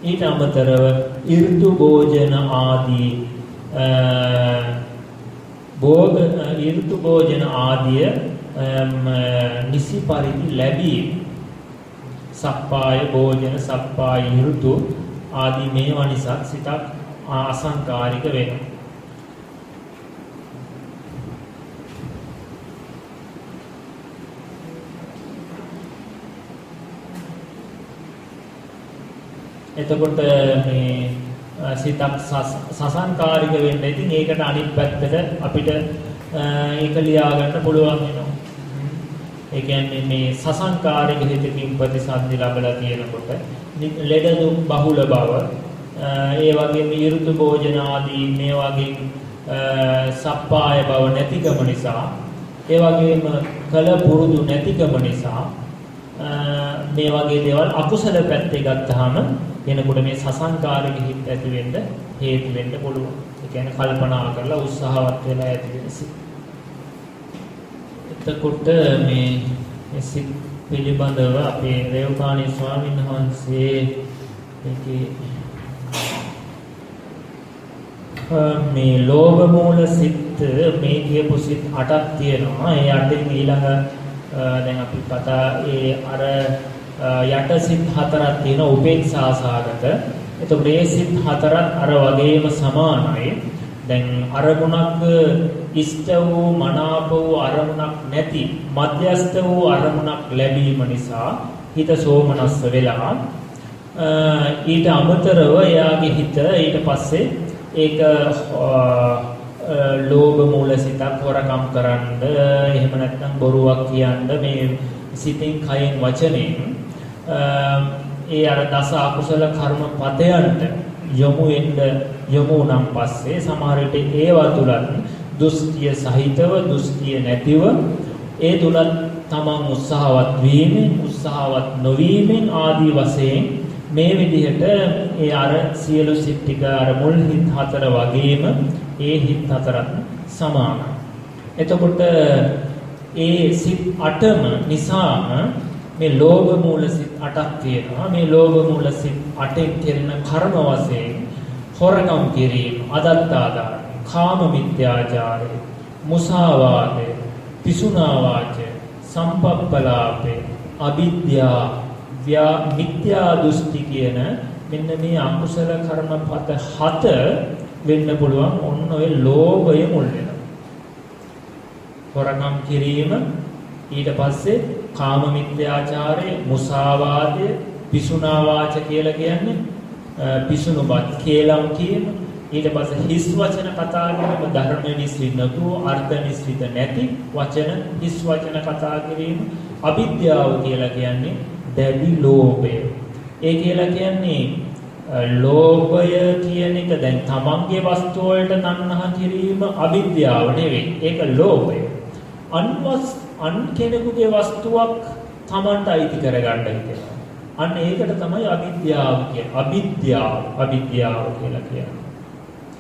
ඊට අමතරව ඍතු භෝජන ආදී භෝග ඍතු භෝජන ආදිය නිසි පරිදි ලැබීම. සප්පාය භෝජන සප්පාය ඍතු ආදී මේවා නිසා සිතක් අසංකාරික වෙනවා. එතකොට මේ සිතක් සසංකාරික වෙන්න ඉතින් ඒකට අනිත් පැත්තට අපිට ඒක ලියා ගන්න පුළුවන් වෙනවා. ඒ කියන්නේ මේ සසංකාරික හිතකින් ප්‍රතිසන්දි ලැබලා තියෙනකොට ලෙඩ දුක් බහුල බව ඒ වගේම ඍතු භෝජන ආදී මේ වගේ සප්පාය බව නැතිකම නිසා ඒ වගේම කල පුරුදු නැතිකම නිසා මේ වගේ දේවල් අකුසල පැත්තේ ගත්තාම කෙනෙකුට මේ සසංකාරික හිත් ඇති වෙන්න හේතු වෙන්න පුළුවන්. ඒ කියන්නේ කල්පනා කරලා උත්සාහවත් වෙලා ඇති වෙන සිත්. එතකොට මේ සිත් පිළිබඳව අපේ රේවකාණී ස්වාමීන් වහන්සේ ඒකේ මේ ලෝභ මූල සිත් මේ කියපු සිත් 8ක් තියෙනවා. ඒ අටින් ඊළඟ දැන් අපි කතා ඒ අර යට සිත් හතරක් තියෙන උපේක්ෂා සාගත. එතකොට මේ සිත් හතරත් අර වගේම සමානයි. දැන් අරමුණක් ඉෂ්ට වූ මනාප වූ අරමුණක් නැති මධ්‍යස්ත වූ අරමුණක් ලැබීම නිසා හිත සෝමනස්ස වෙලා ඊට අමතරව එයාගේ හිත ඊට පස්සේ ඒක ලෝභ මූල සිතක් හොරකම් කරන්න එහෙම නැත්නම් බොරුවක් කියන්න මේ සිතෙන් කයෙන් වචනෙන් ඒ අර දස අකුසල කර්ම පදයන්ට යොමු වෙන්න යොමු නම් පස්සේ සමහර විට ඒවා තුලත් දුස්තිය සහිතව දුස්තිය නැතිව ඒ තුලත් තමන් උත්සාහවත් වීමෙන් උත්සාහවත් නොවීමෙන් ආදී වශයෙන් මේ විදිහට ඒ අර සියලු සිත් ටික අර මුල් හිත් හතර වගේම ඒ හිත් හතරත් සමානයි. එතකොට ඒ සිත් අටම නිසාම මේ ලෝභ මූල සිත් 8ක් තියෙනවා. මේ ලෝභ මූල සිත් 8න් කෙරෙන කර්ම වශයෙන් හොරකම් කිරීම, අදත්තාදාන, කාම මිත්‍යාචාරය, මුසාවාදය, පිසුනා වාචය, සම්පප්පලාපය, අවිද්‍යා, ව්‍යා මිත්‍යා දෘෂ්ටි කියන මෙන්න මේ අකුසල කර්මපත හත වෙන්න පුළුවන් ඔන්න ඔය ලෝභය මුල් වෙනවා. හොරකම් කිරීම ඊට පස්සේ කාම මිත්‍යාචාරය, මුසාවාදය, පිසුනා වාච කියලා කියන්නේ පිසුනුපත් කේලම් කියන ඊට පස්සේ හිස් වචන කතා කිරීම ධර්ම නිස්සිත නැතුව අර්ථ නිස්සිත නැති වචන හිස් වචන කතා කිරීම අවිද්‍යාව කියලා කියන්නේ දැඩි ලෝභය. ඒ කියලා කියන්නේ ලෝභය කියන එක දැන් තමන්ගේ වස්තු වලට තණ්හා කිරීම අවිද්‍යාව නෙවෙයි. ඒක ලෝභය. අන්වස් අන් කෙනෙකුගේ වස්තුවක් Tamanට අයිති කරගන්න හිතෙනවා. අන්න ඒකට තමයි අවිද්‍යාව කියන්නේ. අවිද්‍යාව, අවිද්‍යාව කියලා කියන්නේ.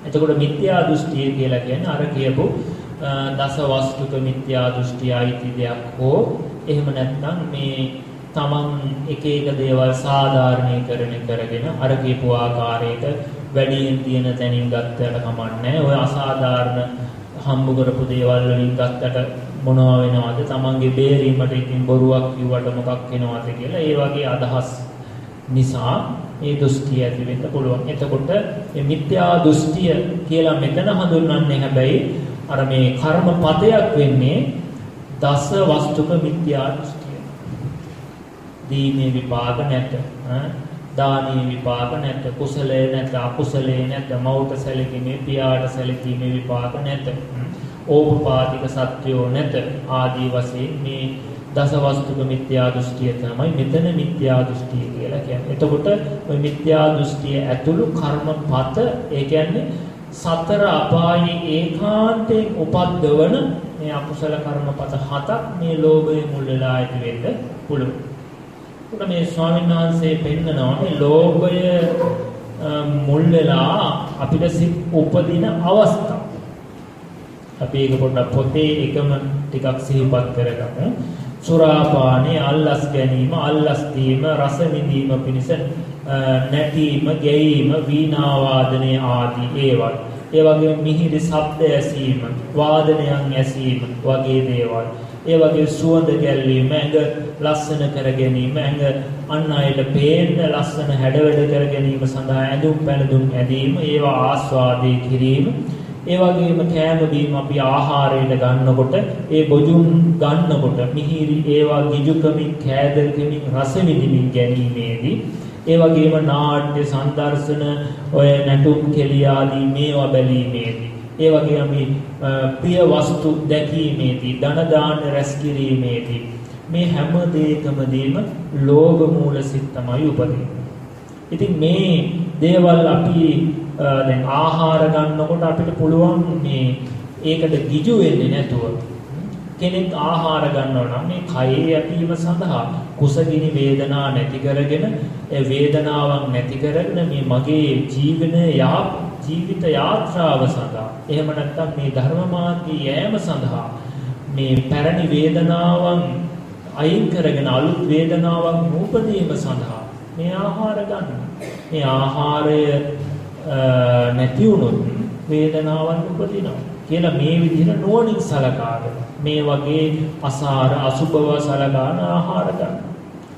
එතකොට මිත්‍යා දෘෂ්ටිය කියලා කියන්නේ අර කියපු දස වස්තුක මිත්‍යා දෘෂ්ටිය අයිති දෙයක් හෝ එහෙම නැත්නම් මේ තමන් එක එක දේවල් සාධාරණීකරණය කරගෙන අර කියපු ආකාරයට වැඩියෙන් තියෙන තැනින් ගත්තට කමන්නේ ඔය අසාධාරණ හම්බ කරපු දේවල් වලින් ගත්තට මොනවා වෙනවද තමන්ගේ බේරීමට ඉතින් බොරුවක් කිව්වට මොකක් වෙනවද කියලා ඒ වගේ අදහස් නිසා මේ දෘෂ්ටිය ඇති වෙන්න පුළුවන්. එතකොට මේ මිත්‍යා දෘෂ්ටිය කියලා මෙතන හඳුන්වන්නේ හැබැයි අර මේ කර්මපතයක් වෙන්නේ දස වස්තුක මිත්‍යා දෘෂ්ටිය. දීමේ විපාක නැත. දානීය විපාක නැත. කුසලයේ නැත. අකුසලයේ නැත. මෞත සැලකීමේ පියාට සැලකීමේ විපාක නැත. ඕපපාතික සත්‍යෝ නැත ආදී වශයෙන් මේ දසවස්තුක මිත්‍යා දෘෂ්ටිය තමයි මෙතන මිත්‍යා දෘෂ්ටිය කියලා කියන්නේ. එතකොට ওই මිත්‍යා දෘෂ්ටිය ඇතුළු කර්මපත ඒ කියන්නේ සතර අපායේ ඒකාන්තයෙන් උපද්දවන මේ අකුසල කර්මපත හතක් මේ ලෝභය මුල් වෙලා ඇති වෙන්න පුළුවන්. උඩ මේ ස්වාමීන් වහන්සේ පෙන්නනවා මේ ලෝභය මුල් වෙලා අපිට සිත් උපදින අවස්ථාව අපි ඒක පොඩ්ඩක් පොතේ එකම ටිකක් සිහිපත් කරගමු. සුරාපානේ අල්ලස් ගැනීම, අල්ලස් දීම, රස විඳීම පිණිස නැටීම, ගැයීම, වීණා වාදනය ආදී ඒවා. ඒ වගේම මිහිරි ශබ්ද ඇසීම, වාදනයන් ඇසීම වගේ දේවල්. ඒ වගේ සුවඳ ගැල්වීම, ඇඟ ලස්සන කර ගැනීම, ඇඟ අන් අයට පේන්න ලස්සන හැඩවැඩ කර ගැනීම සඳහා ඇඳුම් පැළඳුම් ඇඳීම, ඒවා ආස්වාදේ කිරීම, ඒ වගේම කෑම බීම අපි ආහාරයට ගන්නකොට ඒ බොජුන් ගන්නකොට මිහිරි ඒවා ගිජුකමින් කෑදරකමින් රස විඳින්මින් ගැනීමේදී ඒ වගේම නාට්‍ය සංදර්ශන ඔය නැටුම් කෙලිය ආදී මේවා බැලීමේදී ඒ වගේම ප්‍රිය වස්තු දැකීමේදී ධන දාන රැස් කිරීමේදී මේ හැම දෙයකමදීම ලෝභ මූල සිත් තමයි උපදින්නේ. ඉතින් මේ දේවල් අපි දැන් ආහාර ගන්නකොට අපිට පුළුවන් මේ ඒකට ගිජු වෙන්නේ නැතුව කෙනෙක් ආහාර ගන්නවා නම් මේ කයේ යැපීම සඳහා කුසගිනි වේදනා නැති කරගෙන ඒ වේදනාවක් නැති කරගෙන මේ මගේ ජීවන යා ජීවිත යාත්‍රාව සඳහා එහෙම නැත්නම් මේ ධර්ම මාර්ගයේ යෑම සඳහා මේ පැරණි වේදනාවන් අයින් කරගෙන අලුත් වේදනාවක් නූපදීම සඳහා මේ ආහාර ගන්න. මේ ආහාරය නැති වුණොත් වේදනාවන් උපදිනවා. කියලා මේ විදිහට නුවණින් සලකාගෙන මේ වගේ අසාර අසුබව සලකාන ආහාර ගන්න.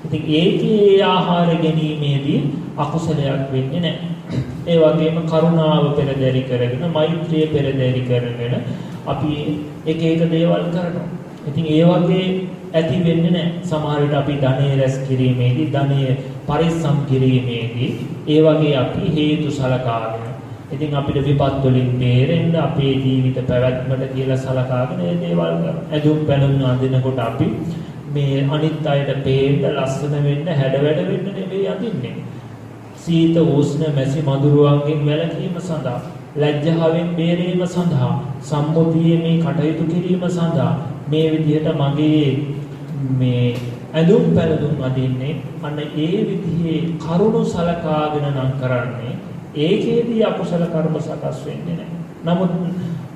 ඉතින් ඒකේ ආහාර ගැනීමේදී අකුසලයක් වෙන්නේ නැහැ. ඒ වගේම කරුණාව පෙරදරි කරගෙන මෛත්‍රිය පෙරදරි කරගෙන අපි එක එක දේවල් කරනවා. ඉතින් ඒ වගේ ඇති වෙන්නේ නැහැ. සමහර විට අපි ධනෙ රැස් කිරීමේදී ධනෙ පරිස්සම් කිරීමේදී ඒ වගේ අපි හේතු සලකාගෙන ඉතින් අපිට විපත් වලින් බේරෙන්න අපේ ජීවිත පැවැත්මට කියලා සලකාගෙන මේ දේවල් කරනවා. ඇඳුම් පැළඳුම් අඳිනකොට අපි මේ අනිත් අයට පේන්න ලස්සන වෙන්න හැඩ වැඩ වෙන්න නෙවෙයි අඳින්නේ. සීත උෂ්ණ මැසි මදුරුවන්ගෙන් වැළකීම සඳහා ලැජ්ජාවෙන් බේරීම සඳහා සම්මුතියේ මේ කටයුතු කිරීම සඳහා මේ විදිහට මගේ මේ ඇඳුම් පැළඳුම් අදින්නේ අන්න ඒ විදිහේ කරුණු සලකාගෙන නම් කරන්නේ ඒකේදී අකුසල කර්ම සකස් වෙන්නේ නැහැ. නමුත්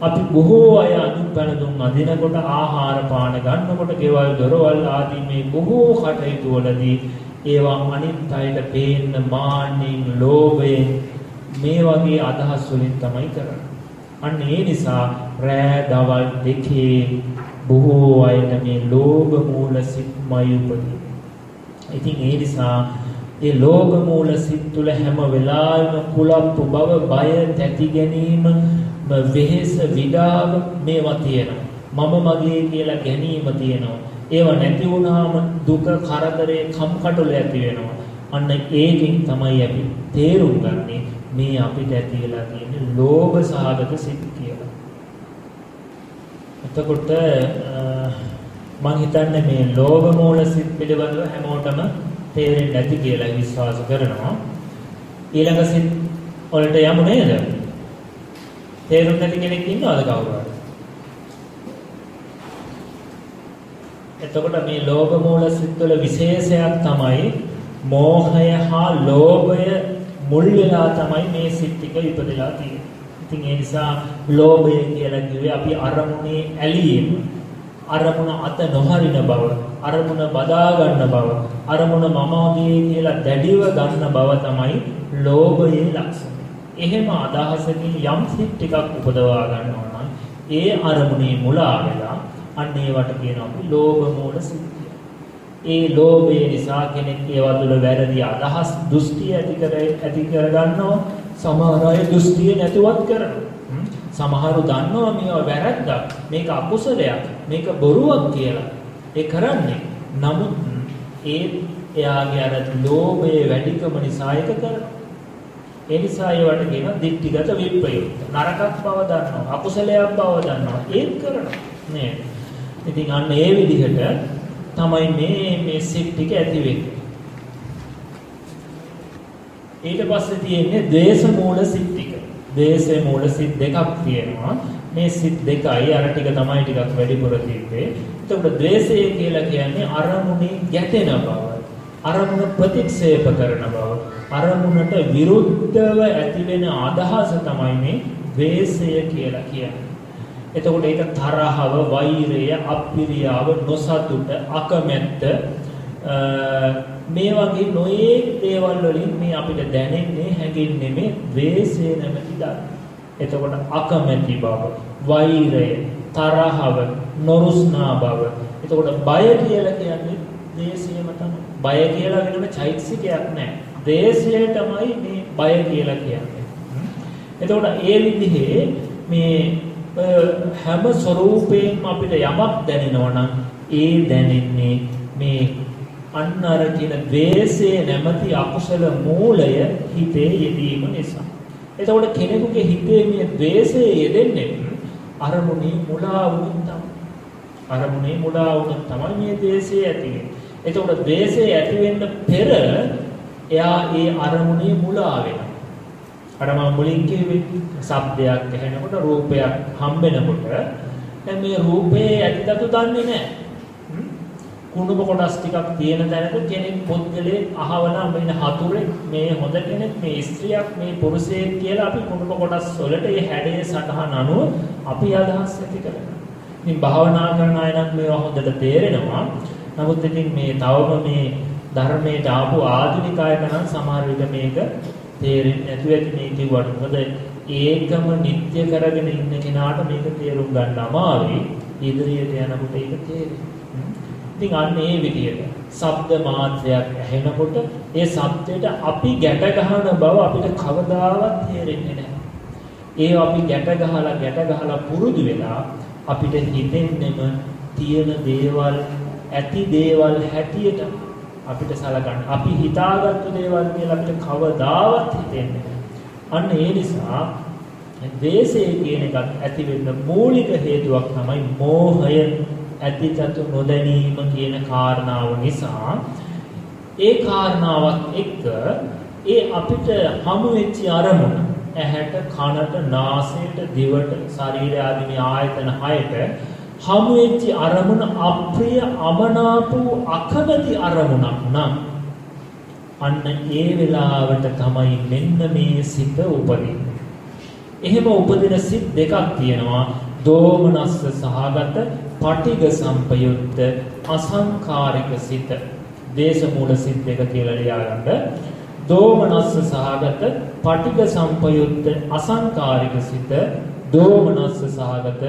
අපි බොහෝ අය අනුපැනදුම් අදිනකොට ආහාර පාන ගන්නකොට ගෙවල් දොරවල් ආදී මේ බොහෝ කටයුතු වලදී ඒවා අනිත් අයට පේන්න මාන්නෙන් ලෝභයෙන් මේ වගේ අදහස් වලින් තමයි කරන්නේ. අන්න ඒ නිසා රෑ දවල් දෙකේ බොහෝ අයට මේ ලෝභ මූල සිත්මයි උපදින්නේ. ඉතින් ඒ නිසා ඒ ලෝභ මූල සිත් තුළ හැම වෙලාවෙම කුලප්පු බව බය තැති ගැනීම වෙහෙස විඩාව මේවා තියෙනවා. මම මගේ කියලා ගැනීම තියෙනවා. ඒව නැති වුණාම දුක කරදරේ කම්කටොල ඇති වෙනවා. අන්න ඒකෙන් තමයි අපි තේරුම් ගන්නේ මේ අපිට ඇති වෙලා තියෙන ලෝභ සහගත සිත් කියලා එතකොට මම හිතන්නේ මේ ලෝභ මූල සිත් පිළිබඳව හැමෝටම තේරෙන්නේ නැති කියලා විශ්වාස කරනවා. ඊළඟ සිත් වලට යමු නේද? තේරුම් නැති කෙනෙක් ඉන්නවද කවුරුහරි? එතකොට මේ ලෝභ මූල සිත් වල විශේෂයක් තමයි මෝහය හා ලෝභය මුල් වෙලා තමයි මේ සිත් ටික ඉපදලා තියෙන්නේ. ඉතින් ඒ නිසා ලෝභය කියලා කිව්වේ අපි අරමුණේ ඇලීම අරමුණ අත නොහරින බව, අරමුණ බදා ගන්න බව, අරමුණ මමගේ කියලා දැඩිව ගන්න බව තමයි ලෝභයේ ලක්ෂණය. එහෙම අදහසකින් යම් සිත් ටිකක් උපදවා ගන්නවා නම් ඒ අරමුණේ මුලා වෙලා අන්න ඒවට කියනවා අපි ලෝභ මූල සිත් ඒ ලෝභය නිසා කෙනෙක් ඒවා තුළ වැරදි අදහස් දෘෂ්ටි ඇති කර ඇති කර ගන්නවා සමහර අය දෘෂ්ටිය නැතුවත් කරනවා. සමහරු දන්නවා මේවා වැරද්දක් මේක අකුසලයක් මේක බොරුවක් කියලා. ඒ කරන්නේ. නමුත් ඒ එයාගේ අර ලෝභයේ වැඩිකම නිසා ඒක කරනවා. ඒ නිසා ඒවට කියන දික්ටිගත විප්‍රයුක්ත. නරකක් බව දන්නවා අකුසලයක් බව දන්නවා. ඒත් කරනවා. නේද? ඉතින් අන්න ඒ විදිහට තමයි මේ මේ සිත් ටික ඇති වෙන්නේ. ඊට පස්සේ තියෙන්නේ ද්වේෂ මූල සිත් ටික දේශේ මූල සිත් දෙකක් තියෙනවා. මේ සිත් දෙකයි අර ටික තමයි ටිකක් වැඩිපුර තිබ්බේ. එතකොට ද්වේෂය කියලා කියන්නේ අරමුණේ ගැටෙන බව. අරමුණ ප්‍රතික්ෂේප කරන බව. අරමුණට විරුද්ධව ඇතිවෙන අදහස තමයි මේ ද්වේෂය කියලා කියන්නේ. එතකොට ඒක තරහව, වෛරය, අප්‍රියාව, නොසතුට, අකමැත්ත මේ වගේ නොයේ දේවල් වලින් මේ අපිට දැනෙන්නේ හැඟෙන්නේ මේ ද්වේෂය නැමැති ධර්ම. එතකොට අකමැති බව, වෛරය, තරහව, නොරුස්නා බව, එතකොට බය කියලා කියන්නේ දේශයම තමයි. බය කියලා වෙනම චෛතසිකයක් නැහැ. දේශයටමයි මේ බය කියලා කියන්නේ. එතකොට ඒ විදිහේ මේ හැම ස්වરૂපයෙන්ම අපිට යමක් දැනෙනවා නම් ඒ දැනෙන්නේ මේ අන්න අර කියන ද්වේෂයේ නැමැති අකුසල මූලය හිතේ යෙදීම නිසා. එතකොට කෙනෙකුගේ හිතේ මේ ද්වේෂය යෙදෙන්නේ අරමුණේ මුලා වුණොත් තමයි. අරමුණේ මුලා වුණොත් තමයි මේ ද්වේෂය ඇති වෙන්නේ. එතකොට ද්වේෂය ඇති වෙන්න පෙර එයා ඒ අරමුණේ මුලා වෙනවා. අර මම මුලින් කිව්වේ ශබ්දයක් ඇහෙනකොට රූපයක් හම්බෙනකොට දැන් මේ රූපේ ඇතිතතු දන්නේ නැහැ. කුණුබ කොටස් ටිකක් තියෙන තැනක කෙනෙක් පොත්ගලේ අහවලා මෙන්න හතුරෙක් මේ හොඳ කෙනෙක් මේ ස්ත්‍රියක් මේ පුරුෂයෙක් කියලා අපි කුණුබ කොටස් වලට ඒ හැඩයේ සටහන අනුව අපි අදහස් ඇති කරනවා. ඉතින් භාවනා කරන අය නම් මේවා හොඳට තේරෙනවා. නමුත් ඉතින් මේ තවම මේ ධර්මයට ආපු ආධුනික අයට නම් සමහර විට මේක තේරෙන්නේ නැතුව ඇති මේ කිව්වට. මොකද ඒකම නිත්‍ය කරගෙන ඉන්න කෙනාට මේක තේරුම් ගන්න අමාරුයි. ඉදිරියට යනකොට ඒක තේරෙන්නේ. ඉතින් අන්න ඒ විදිහට ශබ්ද මාත්‍රයක් ඇහෙනකොට ඒ ශබ්දයට අපි ගැට ගන්න බව අපිට කවදාවත් තේරෙන්නේ නැහැ. ඒ අපි ගැට ගහලා ගැට ගහලා පුරුදු වෙලා අපිට හිතෙන්නෙම තියෙන දේවල් ඇති දේවල් හැටියට අපිට සලකන්න. අපි හිතාගත්තු දේවල් කියලා අපිට කවදාවත් හිතෙන්නේ නැහැ. අන්න ඒ නිසා දේශය කියන එකත් ඇති වෙන්න මූලික හේතුවක් තමයි මෝහය ඇතිතතු නොදැනීම කියන කාරණාව නිසා ඒ කාරණාවත් එක්ක ඒ අපිට හමු වෙච්ච අරමුණ ඇහැට කනට නාසයට දිවට ශරීරය ආදී මේ ආයතන හයට හමු වෙච්ච අරමුණ අප්‍රිය අමනාප වූ අකමැති අරමුණක් නම් අන්න ඒ වෙලාවට තමයි මෙන්න මේ සිත උපදින්නේ. එහෙම උපදින සිත් දෙකක් තියෙනවා. දෝමනස්ස සහගත පටිග සම්පයුක්ත අසංකාරික සිත දේශ මූල සිත් දෙක කියලා ලියාගන්න දෝමනස්ස සහගත පටිග සම්පයුක්ත අසංකාරික සිත දෝමනස්ස සහගත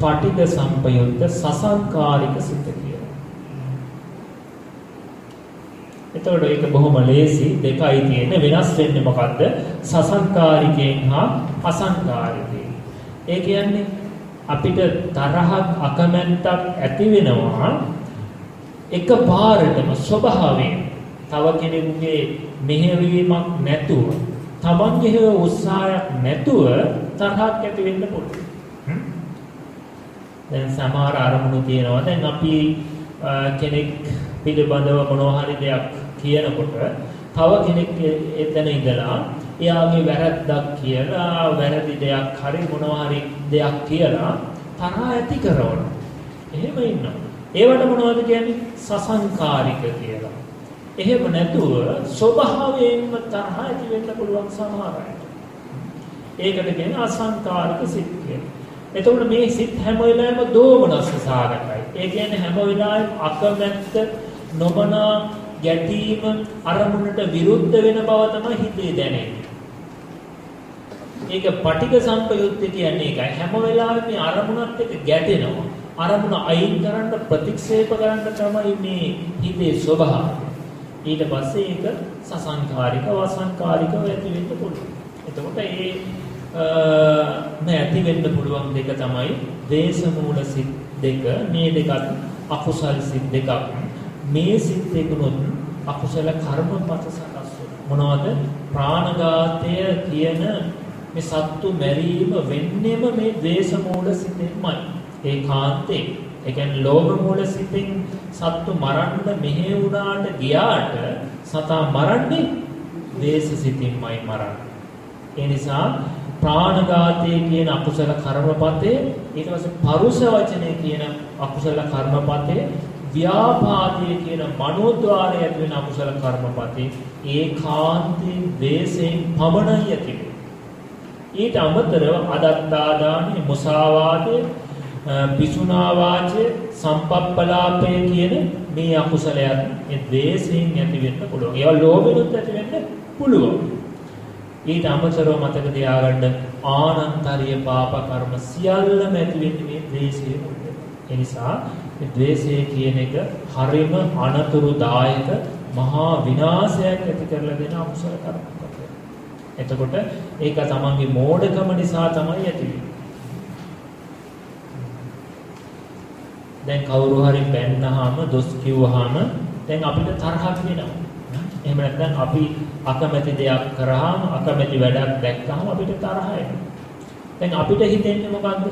පටිග සම්පයුක්ත සසංකාරික සිත කියලා. එතකොට ඒක බොහොම ලේසි දෙකයි තියෙන්නේ වෙනස් වෙන්නේ මොකද්ද? සසංකාරිකයෙන් හා අසංකාරිකයෙන්. ඒ කියන්නේ අපිට තරහක් අකමැත්තක් ඇති වෙනවා. එක පාරටම ස්වභාවයෙන් තව කෙනෙකුගේ මෙහෙවීමක් නැතුව තමන්ගේ උත්සාහයක් නැතුව තරහක් ඇති වෙන්න පුළුවන්. දැන් සමහර අරමුණු තියෙනවා. දැන් අපි කෙනෙක් පිළිබඳව මොනවා හරි දෙයක් කියනකොට තව කෙනෙක් එතන ඉඳලා එයාගේ වැරද්දක් කියලා වැරදි දෙයක් හරි මොනවා හරි දෙයක් කියලා තරහ ඇති කරනවා. එහෙම ඉන්නවා. ඒවට මොනවද කියන්නේ? සසංකාරික කියලා. එහෙම නැතුව ස්වභාවයෙන්ම තරහ ඇති වෙන්න පුළුවන් සමහර අයට. ඒකට කියන්නේ අසංකාරික සිත් කියලා. එතකොට මේ සිත් හැම වෙලාවෙම දෝමනස්ස සාගතයි. ඒ කියන්නේ හැම වෙලාවෙම අකමැත්ත නොමනා ගැටීම අරමුණට විරුද්ධ වෙන බව තමයි හිතේ දැනෙන්නේ. ඒක පටික සම්පයුත්තේ කියන්නේ ඒකයි. හැම වෙලාවෙම මේ අරමුණත් එක්ක ගැටෙනවා. අරමුණ අයින් කරන්න ප්‍රතික්ෂේප කරන්න තමයි මේ හිතේ ස්වභාවය. ඊට පස්සේ ඒක සසංකාරික වසංකාරිකව ඇති වෙන්න පුළුවන්. එතකොට ඒ මේ ඇති වෙන්න පුළුවන් දෙක තමයි දේශ මූල සිත් දෙක මේ දෙකත් අකුසල් සිත් දෙකක්. මේ සිත් දෙකනොත් අකුසල කර්මපත සකස් මොනවද ප්‍රාණඝාතය කියන මේ සත්තු මැරීම වෙන්නේම මේ ද්වේෂ මූල සිතෙන්මයි. ඒ කාන්තේ. ඒ කියන්නේ ලෝභ මූල සිතෙන් සත්තු මරන්න මෙහෙ වුණාට ගියාට සතා මරන්නේ ද්වේෂ සිතින්මයි මරන්නේ. ඒ නිසා ප්‍රාණඝාතයේ කියන අකුසල කර්මපතේ ඊට පස්සේ පරුස වචනේ කියන අකුසල කර්මපතේ ව්‍යාපාදයේ කියන මනෝද්වාරය ඇති වෙන අකුසල කර්මපතේ ඒකාන්තයෙන් ද්වේෂයෙන් පමණයි ඇති ඊට අමතරව අදත්තාදානි මුසාවාදය පිසුනා වාචය සම්පප්පලාපය කියන මේ අකුසලයන් මේ ද්වේෂයෙන් ඇති වෙන්න පුළුවන්. ඒවා ලෝභෙනුත් ඇති වෙන්න පුළුවන්. ඊට අමතරව මතක තියාගන්න ආනන්තරිය පාප කර්ම සියල්ලම ඇති වෙන්නේ මේ ද්වේෂයේ මුලින්. ඒ නිසා මේ ද්වේෂය කියන එක හරිම අනතුරුදායක මහා විනාශයක් ඇති කරලා දෙන අකුසල කර්මයක්. එතකොට ඒක තමන්ගේ මෝඩකම නිසා තමයි ඇති දැන් කවුරු හරි බැන්නාම දොස් කිව්වහම දැන් අපිට තරහක් වෙනවා. එහෙම නැත්නම් අපි අකමැති දෙයක් කරාම අකමැති වැඩක් දැක්කහම අපිට තරහ එනවා. දැන් අපිට හිතෙන්නේ මොකද්ද?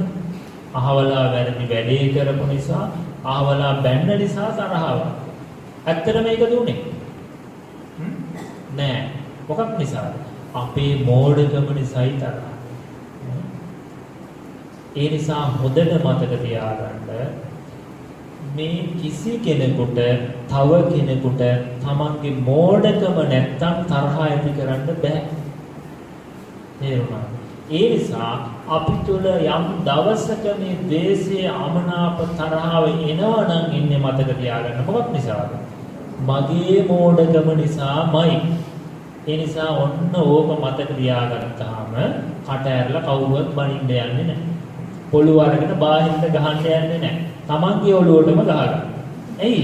අහවලා වැරදි වැඩේ කරපු නිසා, අහවලා බැන්න නිසා තරහව. ඇත්තට මේක දුන්නේ. නෑ. මොකක් නිසාද? අපේ මෝඩකම නිසායි තරහ. ඒ නිසා හොඳට මතක තියාගන්න මේ කිසි කෙනෙකුට තව කෙනෙකුට තමන්ගේ මෝඩකම නැත්තම් තරහ ඇති කරන්න බෑ. තේරුණාද? ඒ නිසා අපි තුල යම් දවසක මේ ද්වේෂයේ අමනාප තරහව එනවනම් ඉන්නේ මතක තියාගන්න. මොකක් නිසාද? මගේ මෝඩකම නිසාමයි. ඒ නිසා ඔන්න ඕක මතක තියාගත්තාම කට ඇරලා කවුරුවත් බනින්න යන්නේ නැහැ. පොළු අරගෙන බාහිරට ගහන්න යන්නේ නැහැ. තමන්ගේ ඔළුවටම ගහගන්න. ඇයි?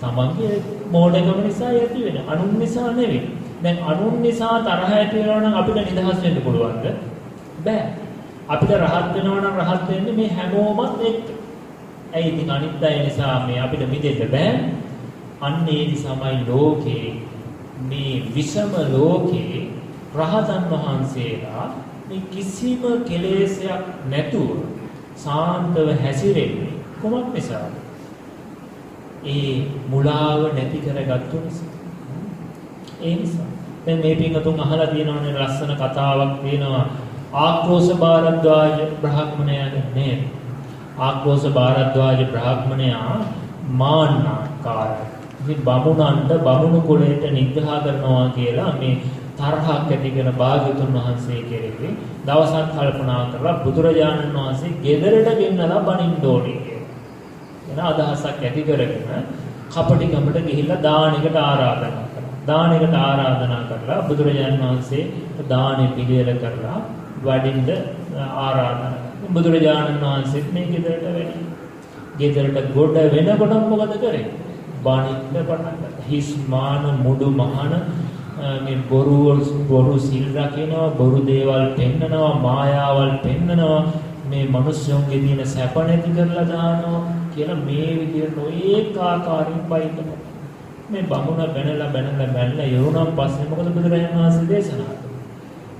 තමන්ගේ මෝඩකම නිසා ඇති වෙන. අනුන් නිසා නෙවෙයි. දැන් අනුන් නිසා තරහ ඇති වෙනවා නම් අපිට නිදහස් වෙන්න පුළුවන්ද? බෑ. අපිට රහත් වෙනවා නම් රහත් වෙන්නේ මේ හැමෝමත් එක්ක. ඇයි ඉතින් අනිත් අය නිසා මේ අපිට මිදෙන්න බෑ. අන්න ඒ නිසාමයි ලෝකේ මේ විෂම ලෝකේ රහතන් වහන්සේලා මේ කිසිම කෙලෙසයක් නැතුව සාන්තව හැසිරෙන්නේ කොමක් නිසාද? ඒ මුලාව නැති කරගත්තු නිසා. ඒ නිසා. දැන් මේ පින්තුන් අහලා තියෙනවනේ ලස්සන කතාවක් තියෙනවා ආක්‍රෝෂ භාරද්වාජ බ්‍රාහ්මණයාගේ නේද? ආක්‍රෝෂ භාරද්වාජ බ්‍රාහ්මණයා මාන්නාකාරයි. ඉතින් බමුණන්ට බමුණු කුලයට නිග්‍රහ කරනවා කියලා මේ තරහක් ඇතිගෙන භාග්‍යතුන් වහන්සේ කෙරෙහි දවසක් කල්පනා කරලා බුදුරජාණන් වහන්සේ ගෙදරට ගෙන්නලා බණින්න ඕනේ කියලා. එන අදහසක් ඇති කරගෙන කපටි ගමට ගිහිල්ලා දානෙකට ආරාධනා කරා. දානෙකට ආරාධනා කරලා බුදුරජාණන් වහන්සේ දානෙ පිළියෙල කරලා වඩින්න ආරාධනා කරා. බුදුරජාණන් වහන්සේත් මේ ගෙදරට වැඩි. ගෙදරට ගොඩ වෙනකොට මොකද කරේ? බණින්න පටන් ගත්තා. හිස් මාන මුඩු මහන මේ බොරු බොරු සිල් රකිනවා බොරු දේවල් පෙන්නනවා මායාවල් පෙන්නනවා මේ මිනිස්සුන්ගේ තියෙන සැප නැති කරලා දානවා කියලා මේ විදිහට නොඒක ආකාරයෙන් පයින්නවා මේ බමුණ බැනලා බැනලා බැනලා යෝනම් පස්සේ මොකද බුදුරජාණන් වහන්සේ දේශනා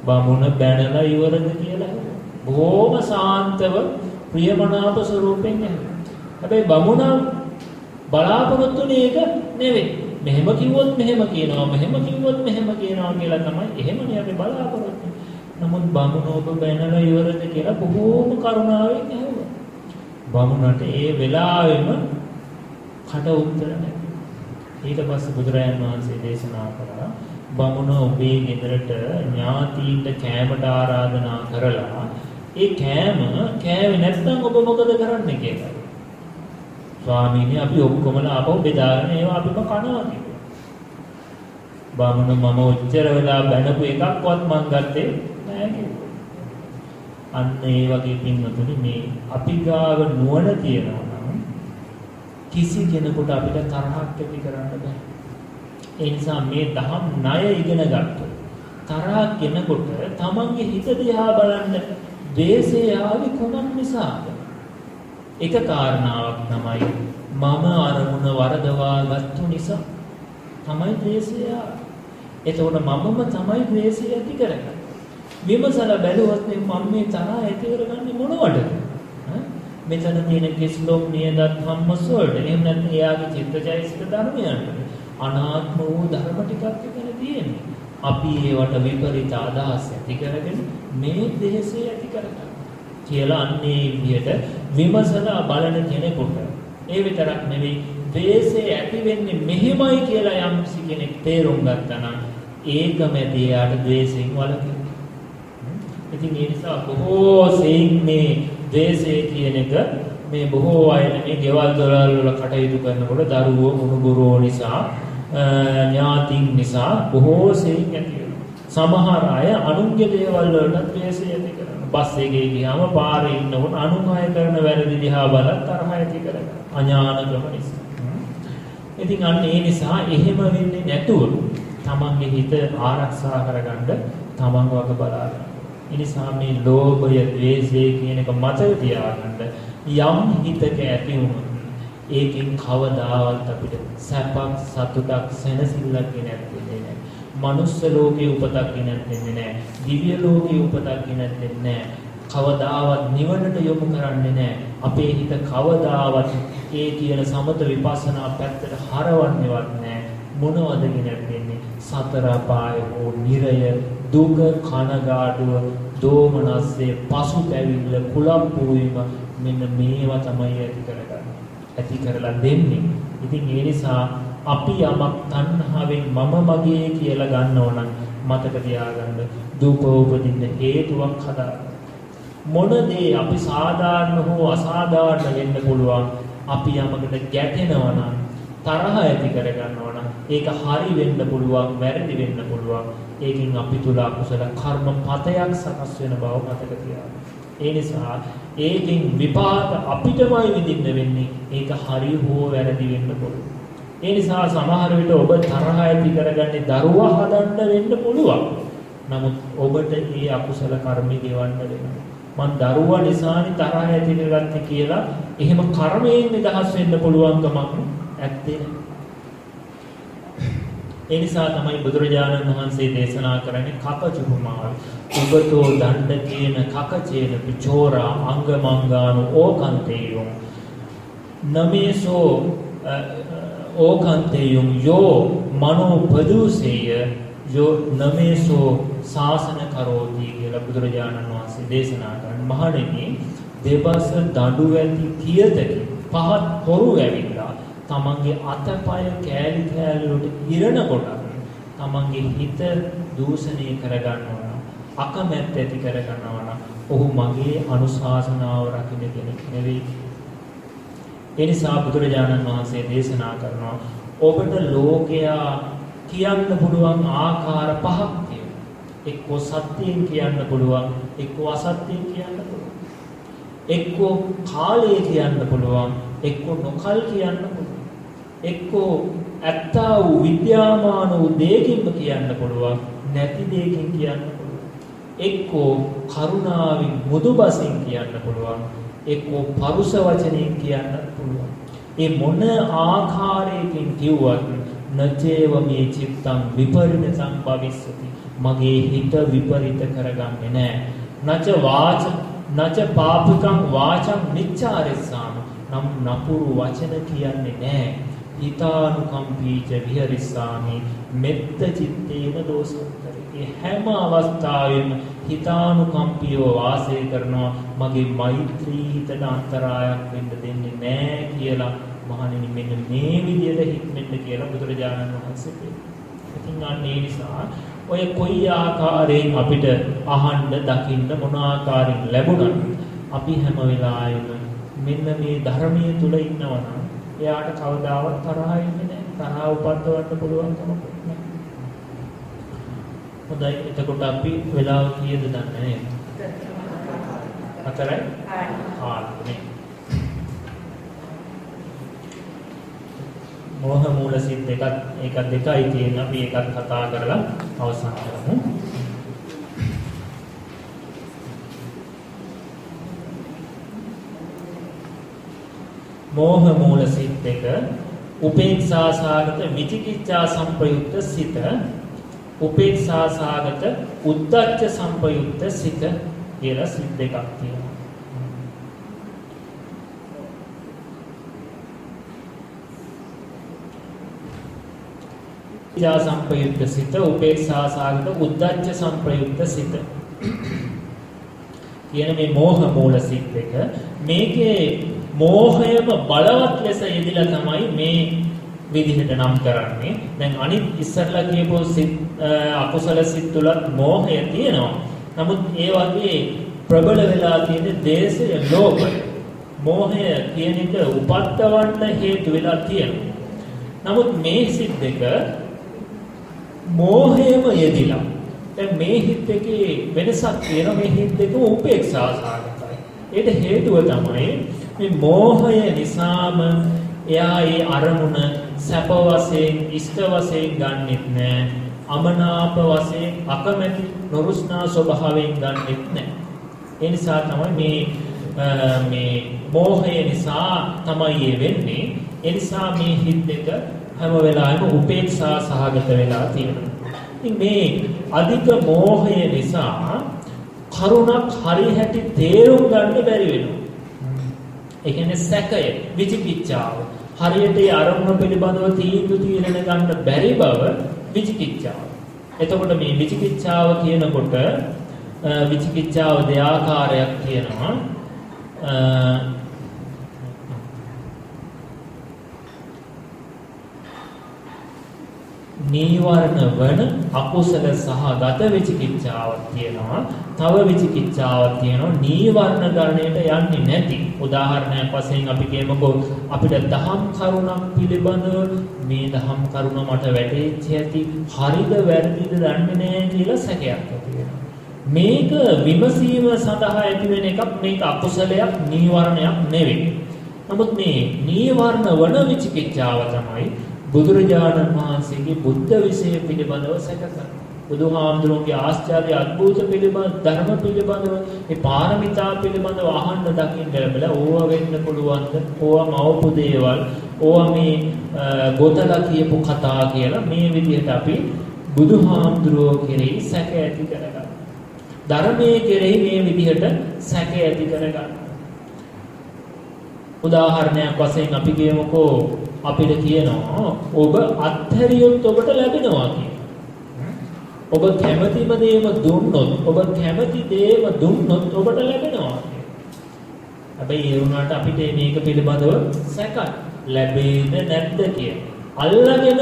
බමුණ බැනලා ඉවරද කියලා. බොහොම සාන්තව ප්‍රියමනාප ස්වරූපෙන් හැබැයි බමුණ බලාපොරොත්තුනේ ඒක නෙවෙයි. මෙහෙම කිව්වොත් මෙහෙම කියනවා මෙහෙම කිව්වොත් මෙහෙම කියනවා කියලා තමයි එහෙමනේ අපි බලාපොරොත්තු. නමුත් බමුණ ඔබ බැනලා ඉවරද කියලා බොහෝම කරුණාවෙන් ඇහුවා. බමුණට ඒ වෙලාවෙම කට උත්තර නැහැ. ඊට පස්සේ බුදුරජාන් වහන්සේ දේශනා කළා බමුණ ඔබේ ගෙදරට ඥාතීන්ට කෑමට ආරාධනා කරලා ඒ කෑම කෑවේ නැත්නම් ඔබ මොකද කරන්නේ? කියලා. ස්වාමීනි අපි ඔක්කොමලා ආපහු බෙදාගෙන ඒවා අපිම කනවා කිව්වා. බාමුණ මම ඔච්චර වෙලා බැනපු එකක්වත් මං ගත්තේ නෑ කිව්වා. අන්න ඒ වගේ පින්වතුනි මේ අපි ගාව නුවණ තියෙනවා නම් කිසි කෙනෙකුට අපිට තරහක් ඇති කරන්න බෑ. ඒ නිසා මේ දහම් ණය ඉගෙන ගත්තොත් තරහක් කෙනෙකුට තමන්ගේ හිත දිහා බලන්න දේශය ආවේ කුමක් නිසාද? එක කාරණාවක් තමයි මම අරමුණ වරදවා ගත්තු නිසා තමයි ද්වේෂය. එතකොට මමම තමයි ද්වේෂය ඇති කරගන්නේ. විමසලා බැලුවොත් මම මේ තරහ ඇති කරගන්නේ මොනවටද? මෙතන තියෙන කිස්ලොම් නියදත් හම්මස් වලට එහෙම නැත්නම් එයාගේ චිත්තචෛසික ධර්මයන්ට අනාත්ම වූ ධර්ම ටිකක් එතන තියෙන්නේ. අපි ඒවට විපරීත අදහස් ඇති කරගෙන මේ දේශය ඇති කරගන්නවා. කියලා අන්නේ විදිහට විමසලා බලන කෙනෙකුට ඒ විතරක් නෙවෙයි ද්වේෂය ඇති වෙන්නේ මෙහෙමයි කියලා යම් කෙනෙක් තේරුම් ගත්තා නම් ඒකම එයාට ද්වේෂයෙන් වළකිනවා. ඉතින් ඒ නිසා බොහෝ සෙයින් මේ ද්වේෂය කියන එක මේ බොහෝ අය මේ ගෙවල් දොරවල් වල කටයුතු කරනකොට දරුවෝ මුණුබුරෝ නිසා ඥාතින් නිසා බොහෝ සෙයින් ඇති වෙනවා. සමහර අය අනුන්ගේ දේවල් වලට ද්වේෂය ඇති කරනවා. බස් එකේ ගියාම පාරේ ඉන්නකොට අනුගය කරන වැරදි දිහා බලලා තරහ ඇති කරගන්න. අඥානකම නිසා. ඉතින් අන්න ඒ නිසා එහෙම වෙන්නේ නැතුව තමන්ගේ හිත ආරක්ෂා කරගන්න තමන් වග බලා ගන්න. ඒ නිසා මේ ලෝභය, ද්වේෂය කියන එක මතක තියාගන්න යම් හිතක ඇති වුණොත් ඒකෙන් කවදාවත් අපිට සැපක්, සතුටක්, සැනසෙල්ලක් ගෙනත් දෙන්නේ නැහැ. මනුස්ස ලෝකේ උපතක් ගෙනත් දෙන්නේ නැහැ. දිව්‍ය ලෝකේ උපතක් ගෙනත් දෙන්නේ නැහැ. කවදාවත් නිවනට යොමු කරන්නේ නැහැ. අපේ හිත කවදාවත් ඒ කියන සමත විපස්සනා පැත්තට හරවන්නේවත් නැහැ. මොනවද ගෙනත් සතර පාය හෝ නිරය දුක කනගාටුව දෝමනස්සේ පසුතැවිල්ල කුලම්පු වීම මෙන්න මේවා තමයි ඇති කරගන්නේ. ඇති කරලා දෙන්නේ. ඉතින් ඒ නිසා අපි යමක් තණ්හාවෙන් මම මගේ කියලා ගන්නව නම් මතක තියාගන්න දුක උපදින්න හේතුවක් හදාගන්න. මොන දේ අපි සාධාරණ හෝ අසාධාරණ වෙන්න පුළුවන් අපි යමකට ගැටෙනවා නම් තරහ ඇති කරගන්නවා නම් ඒක හරි වෙන්න පුළුවන් වැරදි වෙන්න පුළුවන් ඒකෙන් අපි තුල අකුසල කර්ම පතයක් සකස් වෙන බව මතක තියාගන්න. ඒ නිසා ඒකෙන් විපාක අපිටමයි විඳින්න වෙන්නේ ඒක හරි හෝ වැරදි වෙන්න පුළුවන්. ඒ නිසා සමහර විට ඔබ තරහ ඇති කරගන්නේ දරුවා හදන්න වෙන්න පුළුවන්. නමුත් ඔබට ඒ අකුසල කර්ම ගෙවන්න වෙනවා. මං දරුවා නිසානේ තරහ ඇති කරගත්තේ කියලා එහෙම කර්මයෙන් නිදහස් වෙන්න පුළුවන්කමක් ඇත්තේ ඒ නිසා තමයි බුදුරජාණන් වහන්සේ දේශනා කරන්නේ කපචුපමාව. උබතෝ දණ්ඩකේන කකචේන පිචෝරා අංගමංගානු ඕකන්තේයෝ. නමේසෝ ඕකන්තේයුම් යෝ මනෝ පදුසේය යෝ නමේසෝ ශාසන කරෝති කියලා බුදුරජාණන් වහන්සේ දේශනා කරන්නේ. මහණෙනි දෙබස දඬු ඇති තියතකි පහත් හොරු ඇවිල්ලා තමන්ගේ අතපය කෑලි කෑලි වලට ඉරනකොට තමන්ගේ හිත දූෂණය කරගන්නවා අකමැත්ත ඇති කරගන්නවා ඔහු මගේ අනුශාසනාව රකින්න කෙනෙක් නෙවෙයි ඒ නිසා බුදුරජාණන් වහන්සේ දේශනා කරනවා ඔබට ලෝකයා කියන්න පුළුවන් ආකාර පහක් තියෙනවා එක්කෝ සත්‍යයෙන් කියන්න පුළුවන් එක්කෝ අසත්‍යයෙන් කියන්න පුළුවන් එක්කෝ කාලය කියන්න පුළුවන් එක්කෝ නොකල් කියන්න පුළුවන් එක්කෝ ඇත්තා වූ විද්‍යාමාන වූ දෙයකින්ම කියන්න පුළුවන් නැති දෙයකින් කියන්න පුළුවන්. එක්කෝ කරුණාවෙන් මුදුබසින් කියන්න පුළුවන්. එක්කෝ පරුස වචනයෙන් කියන්න පුළුවන්. ඒ මොන ආකාරයකින් කිව්වත් නචේව මේ චිත්තං විපරිණතං භවිස්සති. මගේ හිත විපරිත කරගන්නේ නැහැ. නච වාච නච පාපිකං වාචං නිච්චාරෙස්සාම නම් නපුරු වචන කියන්නේ නැහැ. හිතානුකම්පීච විහරිස්සාමි මෙත්ත චිත්තේන දෝසන්තරේ හැම අවස්ථාවෙම හිතානුකම්පීව වාසය කරනවා මගේ මෛත්‍රී හිතට අන්තරායක් වෙන්න දෙන්නේ නැහැ කියලා මහණෙනි මෙන්න මේ විදිහට හික්මෙන්න කියලා බුදුරජාණන් වහන්සේ කියනවා. ඉතින් අන්න ඒ නිසා ඔය කොයි ආකාරයෙන් අපිට අහන්න දකින්න මොන ආකාරයෙන් ලැබුණත් අපි හැම වෙලාවෙම මෙන්න මේ ධර්මයේ තුල ඉන්නවා නම් එයාට කවදාවත් තරහ එන්නේ නැහැ. තරහ උපද්දවන්න පුළුවන් කමක් නැහැ. හොඳයි එතකොට අපි වෙලාව කීයද දන්නේ නැහැ. හතරයි? හාල්නේ. මෝහ මූල සිත් දෙකක් ඒක දෙකයි තියෙන අපි ඒකත් කතා කරලා අවසන් කරමු. මෝහ මූල සිත් දෙක උපේක්ෂා සාගත විචිකිච්ඡා සංපයුක්ත සිත උපේක්ෂා සාගත උද්දච්ච සංපයුක්ත සිත කියලා සිත් දෙකක් තියෙනවා. විචා සංපයුක්ත සිත උපේක්ෂා සාගත උද්දච්ච සංපයුක්ත සිත කියන මේ මෝහ මූල සිත් දෙක මේකේ මෝහයම බලවත් ලෙස යෙදিলা තමයි මේ විදිහට නම් කරන්නේ. දැන් අනිත් ඉස්සරලා කියපු සිත් අකුසල සිත් තුලත් මෝහය තියෙනවා. නමුත් ඒ වගේ ප්‍රබල වෙලා තියෙන දේශය ලෝභය. මෝහය කියන එක උපද්දවන්න හේතු වෙලා තියෙනවා. නමුත් මේ සිත් දෙක මෝහයම යෙදිලා දැන් මේ හිත් දෙකේ වෙනසක් තියෙනවා මේ හිත් දෙකම උපේක්ෂා සාගතයි. ඒට හේතුව තමයි මේ මෝහය නිසාම එයා ඒ අරමුණ සැප වශයෙන් ඉෂ්ට වශයෙන් ගන්නෙත් නෑ. අමනාප වශයෙන් අකමැති නොරුස්නා ස්වභාවයෙන් ගන්නෙත් නෑ. ඒ නිසා තමයි මේ මේ මෝහය නිසා තමයි වෙන්නේ. ඒ නිසා මේ හිත් දෙක හැම වෙලාවෙම උපේක්ෂා සහගත වෙලා තියෙනවා. ඉතින් මේ අධික මෝහය නිසා කරුණක් හරි හැටි තේරුම් ගන්න බැරි වෙනවා. ඒ කියන්නේ සැකය, විචිකිච්ඡාව. හරියට ඒ අරමුණ පිළිබඳව තීන්දුව తీරන ගන්න බැරි බව විචිකිච්ඡාව. එතකොට මේ විචිකිච්ඡාව කියනකොට විචිකිච්ඡාව දෙආකාරයක් තියෙනවා. නීවරණ වන අකුසල සහගත විචිකිච්ඡාවක් තියෙනවා. තව විචිකිච්ඡාවක් තියෙනවා නීවරණ ගණයට යන්නේ නැති. උදාහරණයක් වශයෙන් අපි කියමුකෝ අපිට දහම් කරුණක් පිළිබඳව මේ දහම් කරුණ මට වැටහෙච්ච ඇති හරිද වැරදිද දන්නේ නැහැ කියලා සැකයක් ඇති මේක විමසීම සඳහා ඇති වෙන එකක් මේක අකුසලයක් නීවරණයක් නෙවෙයි. නමුත් මේ නීවරණ වන විචිකිච්ඡාව තමයි බුදුරජාණන් වහන්සේගේ බුද්ධ විෂය පිළිබඳව සැක කරනවා. බුදුහාමුදුරුවන්ගේ ආශ්චර්ය අద్භූත පිළිබඳ ධර්ම පිළිබඳව මේ පාරමිතා පිළිබඳව අහන්න දකින්න ලැබලා ඕවා වෙන්න පුළුවන්ද? ඕවා මවපු දේවල්, ඕවා මේ ගොතලා කියපු කතා කියලා මේ විදිහට අපි බුදුහාමුදුරුවෝ කෙරෙහි සැක ඇති කරගන්නවා. ධර්මයේ කෙරෙහි මේ විදිහට සැක ඇති කරගන්නවා. උදාහරණයක් වශයෙන් අපි කියමුකෝ අපිට කියනවා ඔබ අත්හැරියොත් ඔබට ලැබෙනවා කියලා. ඔබ කැමතිම දේම දුන්නොත් ඔබ කැමති දේම දුන්නොත් ඔබට ලැබෙනවා හැබැයි ඒ වුණාට අපිට මේක පිළිබඳව සැකයි. ලැබෙයිද නැද්ද කියලා. අල්ලගෙන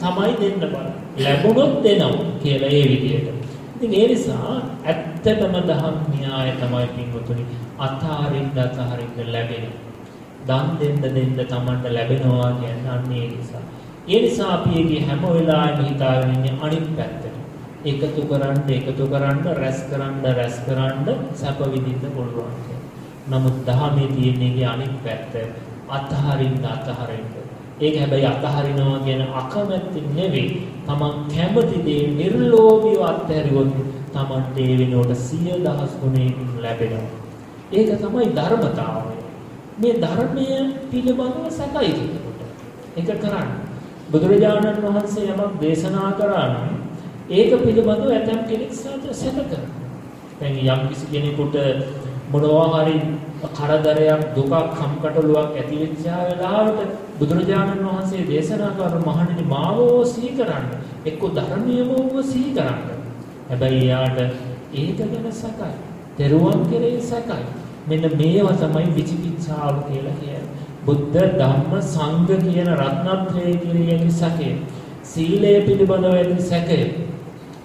තමයි දෙන්න බෑ. ලැබුණොත් දෙනවා කියලා ඒ විදිහට. ඉතින් ඒ නිසා ඇත්තටම දහම් න්‍යාය තමයි පින්වතුනි අතාරින්න අතාරින්න ලැබෙනවා. දන් දෙන්න දෙන්න Tamanට ලැබෙනවා කියන්නේ අන්න ඒ නිසා. ඒ නිසා අපි ඒකේ හැම වෙලාවෙම හිතාගෙන ඉන්නේ අනිත් පැත්තට. එකතු කරන්න එකතු කරන්න රැස් කරන්න රැස් කරන්න සැප විඳින්න පුළුවන් නමුත් දහමේ තියෙන්නේ අනිත් පැත්ත. අතහරින්න අතහරින්න. ඒක හැබැයි අතහරිනවා කියන අකමැති නෙවෙයි. Taman කැමති දේ නිර්ලෝභීව අත්හැරියොත් Tamanට ඒ වෙනුවට සිය දහස් ගුණයකින් ලැබෙනවා. ඒක තමයි ධර්මතාවය. මේ ධර්මය පිළිබඳව සැකයි කියනකොට. ඒක කරන්න. බුදුරජාණන් වහන්සේ යමක් දේශනා කරා නම් ඒක පිළිබඳව ඇතම් කෙනෙක් සැක කරනවා. දැන් යම් කිසි කෙනෙකුට මොනවා හරි කරදරයක් දුකක් කම්කටොළුවක් ඇති වෙච්ච වෙලාවට බුදුරජාණන් වහන්සේ දේශනා කරන මහණෙනි මාවෝ සිහි කරන්න. එක්ක ධර්මියමව සිහි කරන්න. හැබැයි යාට ඒක ගැන සැකයි. දරුවන් කෙරෙහි සැකයි. මෙන්න මේවා තමයි විචිකිච්ඡාව කියලා කියන්නේ. බුද්ධ ධම්ම සංඝ කියන රත්නත්‍රය කියන සැකය. සීලය පිළිබඳව ඇති සැකය.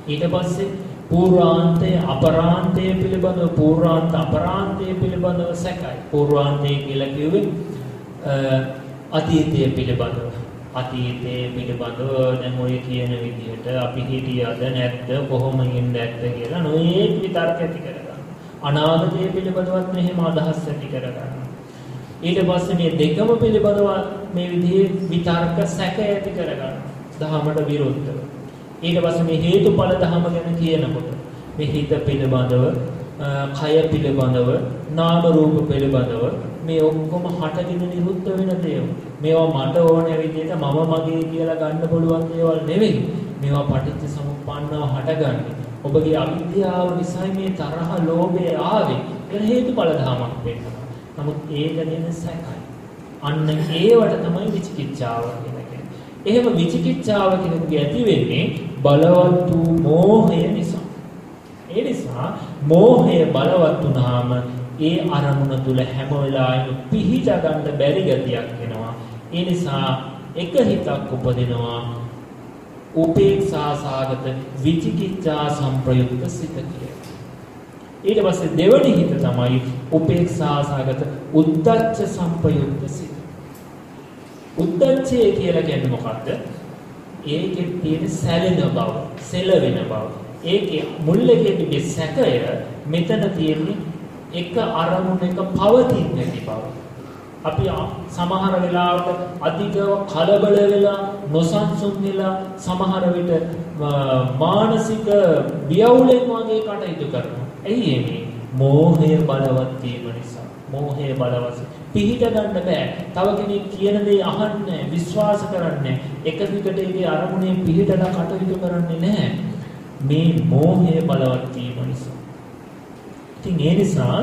ඊට පස්සේ පූර්වාන්තය අපරාන්තය පිළිබඳව පූර්වාන්ත අපරාන්තය පිළිබඳව සැකයි. පූර්වාන්තය කියලා කිව්වේ අතීතය පිළිබඳව. අතීතයේ පිළිබඳව දැන් ඔය කියන විදිහට අපි හිටියද නැද්ද කොහොම ඉන්නේ නැද්ද කියලා නොයේක් විතර්ක ඇති කරගන්න. අනාගතය පිළිබඳවත් මෙහෙම අදහස් ඇති කරගන්නවා. ඊට පස්සේ මේ දෙකම පිළිබඳව මේ විදිහේ විතර්ක සැක ඇති කරගන්නවා. දහමට විරුද්ධව. ඊට පස්සේ මේ හේතුඵල ධම ගැන කියනකොට මේ හිත පිළිබඳව, කය පිළිබඳව, නාම රූප පිළිබඳව මේ ඔක්කොම හටගෙන නිරුද්ධ වෙන දේවල්. මේවා මට ඕන විදිහට මම මගේ කියලා ගන්න පුළුවන් දේවල් නෙවෙයි. මේවා පටිච්ච සමුප්පන්නව හටගන්නේ. ඔබගේ අවිද්‍යාව නිසා මේ තරහ ලෝභය ආවේ කියලා හේතුඵල ධමයක් වෙනවා. නමුත් ඒක ගැන සැකයි. අන්න ඒවට තමයි විචිකිච්ඡාව කියන්නේ. එහෙම විචිකිච්ඡාව කෙනෙකුගේ ඇති වෙන්නේ බලවත් වූ මෝහය නිසා. ඒ නිසා මෝහය බලවත් වුනහම ඒ අරමුණ තුල හැම වෙලාවෙම පිහිට ගන්න බැරි ගතියක් එනවා. ඒ නිසා එක හිතක් උපදිනවා උපේක්ෂා සාගත විචිකිච්ඡා සංප්‍රයුක්ත සිත කියලා. ඊට පස්සේ දෙවනි හිත තමයි උපේක්ෂා සාගත උද්දච්ච සංප්‍රයුක්ත සිත. උද්දච්චය කියලා කියන්නේ මොකද්ද? ඒකේ තියෙන සැලෙන බව, සෙලවෙන බව. ඒකේ මුල් එකේ තිබෙ සැකය මෙතන තියෙන්නේ එක අරමුණක පවතින නැති බව. අපි සමහර වෙලාවට අධිකව කලබල වෙලා නොසන්සුන් වෙලා සමහර විට මානසික වියවුලෙන් වගේ කටයුතු කරනවා. ඇයි මේ? මෝහය බලවත් වීම නිසා. මෝහය බලවත්. පිහිට ගන්න බෑ. තව කෙනෙක් කියන දේ අහන්නේ විශ්වාස කරන්නේ එක දිගට ඒකේ අරමුණේ පිහිටලා කටයුතු කරන්නේ නැහැ. මේ මෝහය බලවත් වීම නිසා. ඉතින් ඒ නිසා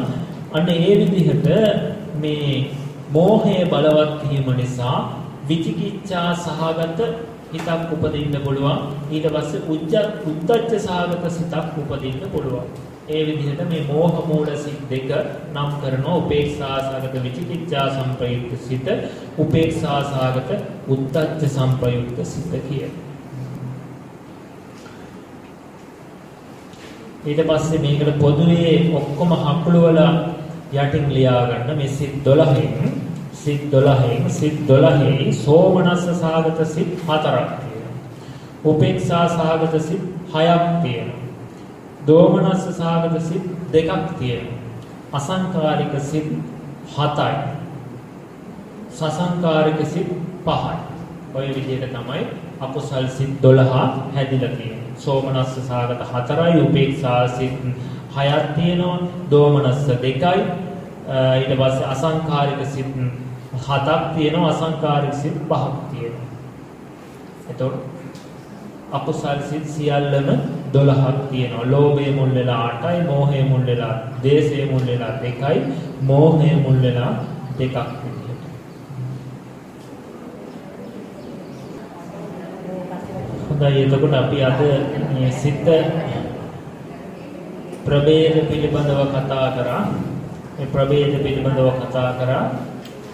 අන්න ඒ විදිහට මේ මෝහය බලවත් වීම නිසා විචිකිච්ඡා සහගත හිතක් උපදින්න පුළුවන්. ඊට පස්සේ උජ්ජ උද්දච්ච සහගත සිතක් උපදින්න පුළුවන්. ඒ විදිහට මේ මෝහ මූල සිත් දෙක නම් කරනවා උපේක්ෂා සහගත විචිකිච්ඡා සංප්‍රයුක්ත සිත උපේක්ෂා සහගත උද්දච්ච සංප්‍රයුක්ත සිත කියන ඊට පස්සේ මේකට පොදුවේ ඔක්කොම හකුළු වල යටින් ලියා ගන්න මේ සිත් 12න් සිත් 12න් සිත් 12න් සෝමනස්ස සාගත සිත් හතරක් තියෙනවා. උපේක්ෂා සාගත සිත් හයක් තියෙනවා. දෝමනස්ස සාගත සිත් දෙකක් තියෙනවා. අසංකාරික සිත් හතයි. සසංකාරික සිත් පහයි. ඔය විදිහට තමයි අකුසල් සිත් 12 හැදිලා තියෙන්නේ. සෝමනස්ස සාගත හතරයි උපේක්ෂා සිත් හයක් තියෙනවා. දෝමනස්ස දෙකයි. ඊට පස්සේ අසංකාරික සිත් හතක් තියෙනවා අසංකාරික සිත් පහක් තියෙනවා. එතකොට අකුසල් සිත් සියල්ලම 12ක් තියෙනවා. ලෝභය මුල් වෙලා 8යි, මෝහය මුල් වෙලා, දේශය මුල් වෙලා 2යි, මෝහය මුල් වෙලා 2ක් විදිහට. හොඳයි එතකොට අපි අද මේ සිත ප්‍රභේද පිළිබඳව කතා කරා. මේ ප්‍රභේද පිළිබඳව කතා කරා.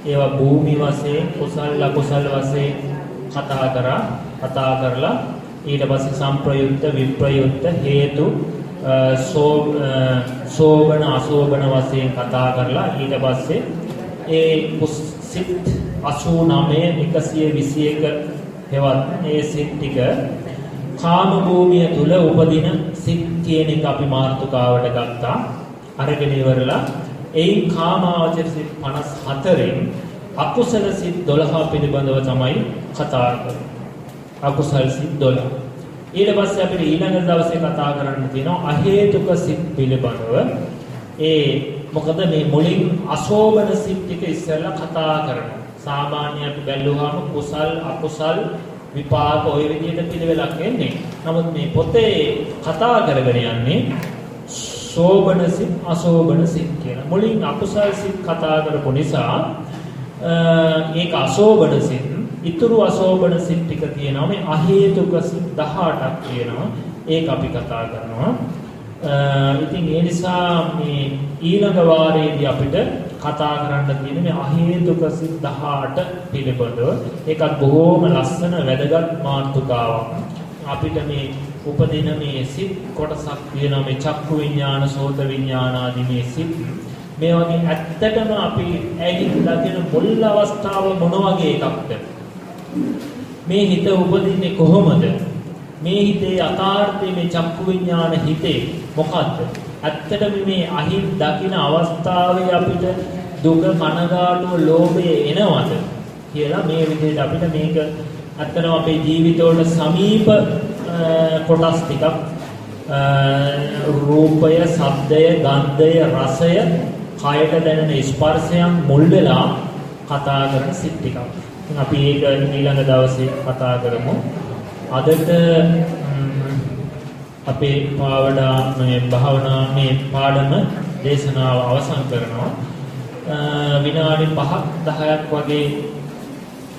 ඒවා භූමි වශයෙන් කුසල් අකුසල් වශයෙන් කතා කරා කතා කරලා ඊට පස්සේ සංප්‍රයුක්ත විප්‍රයුක්ත හේතු සෝබන අසෝබන වශයෙන් කතා කරලා ඊට පස්සේ ඒ සිත් 89 121 හෙවත් ඒ සිත් ටික කාම භූමිය තුල උපදින සිත් කියන එක අපි මාතෘකාවට ගත්තා. අරගෙන ඉවරලා එයින් කාමාවචර සිත් 54න් අකුසල සිත් 12 පිළිබඳව තමයි කතා කරන්නේ. අකුසල් සිත් 12. ඊට පස්සේ අපිට ඊළඟ දවසේ කතා කරන්න තියෙනවා අහේතුක සිත් පිළිබඳව. ඒ මොකද මේ මුලින් අශෝභන සිත් ටික ඉස්සෙල්ලා කතා කරනවා. සාමාන්‍ය අපි බැලුවාම කුසල් අකුසල් විපාක ওই විදිහට පිළිවෙලක් එන්නේ. නමුත් මේ පොතේ කතා කරගෙන යන්නේ සෝබන සිත් අසෝබන සිත් කියලා. මුලින් අකුසල් සිත් කතා කරපු නිසා ඒක අසෝබන සිත්. ඊතුරු අසෝබන සිත් ටික තියෙනවා. මේ අහේතුක සිත් 18ක් තියෙනවා. ඒක අපි කතා කරනවා. ඉතින් ඒ නිසා මේ ඊළඟ වාරයේදී අපිට කතා කරන්න තියෙන මේ අහේතුක සිත් 18 පිළිබඳව ඒකත් බොහෝම ලස්සන වැදගත් මාතෘකාවක්. අපිට මේ උපදින මේ සිත් කොටසක් තියෙනවා. මේ චක්කු විඥාන සෝත විඥාන ආදී මේ සිත්. මේ වගේ ඇත්තටම අපි ඇයි දකින මුල් අවස්ථාව මොන වගේ එකක්ද? මේ හිත උපදින්නේ කොහොමද? මේ හිතේ යථාර්ථයේ මේ චක්කු විඥාන හිතේ මොකද්ද? ඇත්තටම මේ අහිත් දකින අවස්ථාවේ අපිට දුක කනගාටුව ලෝභය එනවද කියලා මේ විදිහට අපිට මේක ඇත්තටම අපේ ජීවිතවලට සමීප කොටස් ටිකක් රූපය, ශබ්දය, ගන්ධය, රසය, කයට දැනෙන ස්පර්ශයන් මුල් වෙලා කතා කරන සිත් ටිකක්. අපි ඒක ඊළඟ දවසේ කතා කරමු. අදට අපේ පාවඩා මේ භාවනා මේ පාඩම දේශනාව අවසන් කරනවා. විනාඩි 5ක් 10ක් වගේ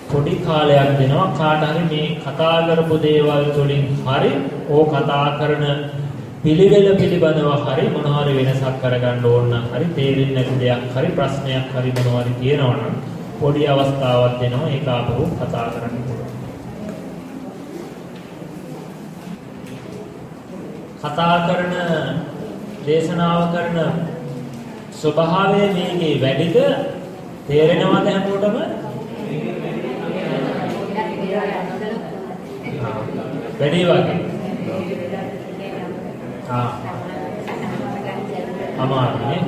පොඩි කාලයක් දෙනවා. කාට හරි මේ කතා කරපු දේවල් තුලින් හරි ඕ කතා කරන පිළිවෙල පිළිබඳව හරි මොන හරි වෙනසක් කරගන්න ඕන නම් හරි තේරෙන්නේ නැති දෙයක් හරි ප්‍රශ්නයක් හරි මොන හරි තියෙනවා නම් පොඩි අවස්ථාවක් දෙනවා. ඒක ආපහු කතා කරන්න පුළුවන්. කතා කරන දේශනාව කරන ස්වභාවය මේකේ වැඩිද? තේරෙනවද හැමෝටම? වැඩි වගේ. ආ අමාරුනේ.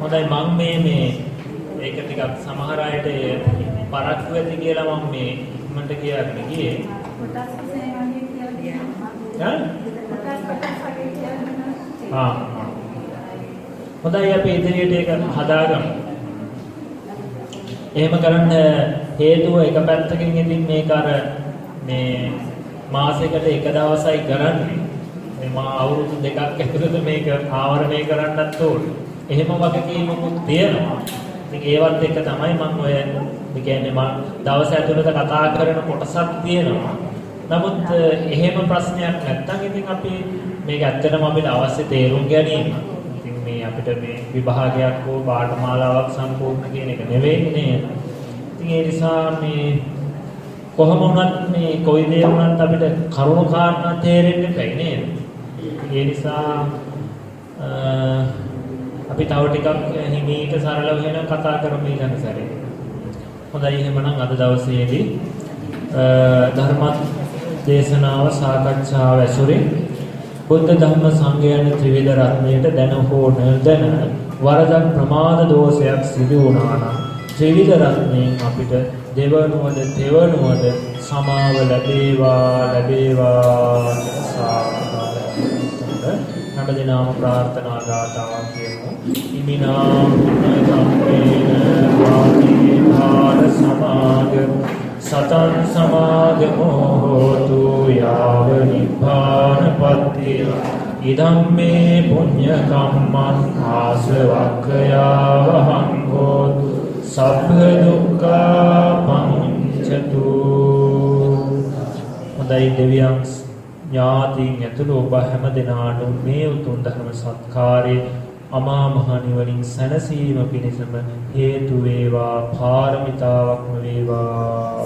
හොඳයි මම මේ මේ ඒක ටිකක් සමහර අයට පරක්කු ඇති කියලා මම මේ ඉක්මනට කියන්න ගියේ. ආ හොඳයි අපි ඉදිරියට ඒක හදාගමු. එහෙම කරන්න හේතුව එක පැත්තකින් ඉතින් මේක අර මේ මාසයකට එක දවසයි කරන්නේ. මා අවුරුදු දෙකක් ඇතුළත මේක ආවරණය කරන්නත් ඕනේ. එහෙම වගකීමකුත් තියෙනවා. ඉතින් ඒවත් එක තමයි මම ඔය කියන්නේ මම දවස් ඇතුළත කතා කරන කොටසක් තියෙනවා. නමුත් එහෙම ප්‍රශ්නයක් නැත්තම් ඉතින් අපි මේක ඇත්තටම අපිට අවශ්‍ය තේරුම් ගැනීම. ඉතින් මේ අපිට මේ විභාගයක් හෝ පාඨමාලාවක් සම්පූර්ණ කියන එක නෙවෙයි නේද? ඉතින් ඒ නිසා මේ කොහොම වුණත් මේ කොයි දේ වුණත් අපිට කරුණු කාරණා තේරෙන්න බැයි නේද? ඒ නිසා අපි තව ටිකක් හිමීට සරලව වෙන කතා කරමු ඊළඟ සැරේ. හොඳයි එහෙමනම් අද දවසේදී ධර්ම දේශනාව සාකච්ඡාව ඇසුරින් බුද්ධ ධර්ම සංඝ යන ත්‍රිවිධ රත්නයට දැන හෝ නොදැන වරදක් ප්‍රමාද දෝෂයක් සිදු වුණා නම් ත්‍රිවිධ රත්නයෙන් අපිට දෙවනුවද තෙවනුවද සමාව ලැබේවා ලැබේවා සාකච්ඡා හැම දිනම ප්‍රාර්ථනා ගාතාවක් කියමු. ඉමිනා පුඤ්ඤ කම්මේන වාදී භාර සමාගම සතං සමාගමෝ හෝතු යාව නිබ්බානපත්තිය. ඉදම්මේ පුඤ්ඤ කම්මං ආසවක්ඛයාවහං හෝතු. සබ්බ දුක්ඛා පමුච්ඡතු හොඳයි දෙවියන් ඥාතීන් ඇතුළු ඔබ හැම දෙනාටම මේ උතුම් ධර්ම සත්කාරයේ අමා මහ නිවනින් සැනසීම පිණිසම හේතු වේවා පාරමිතාවක්ම වේවා.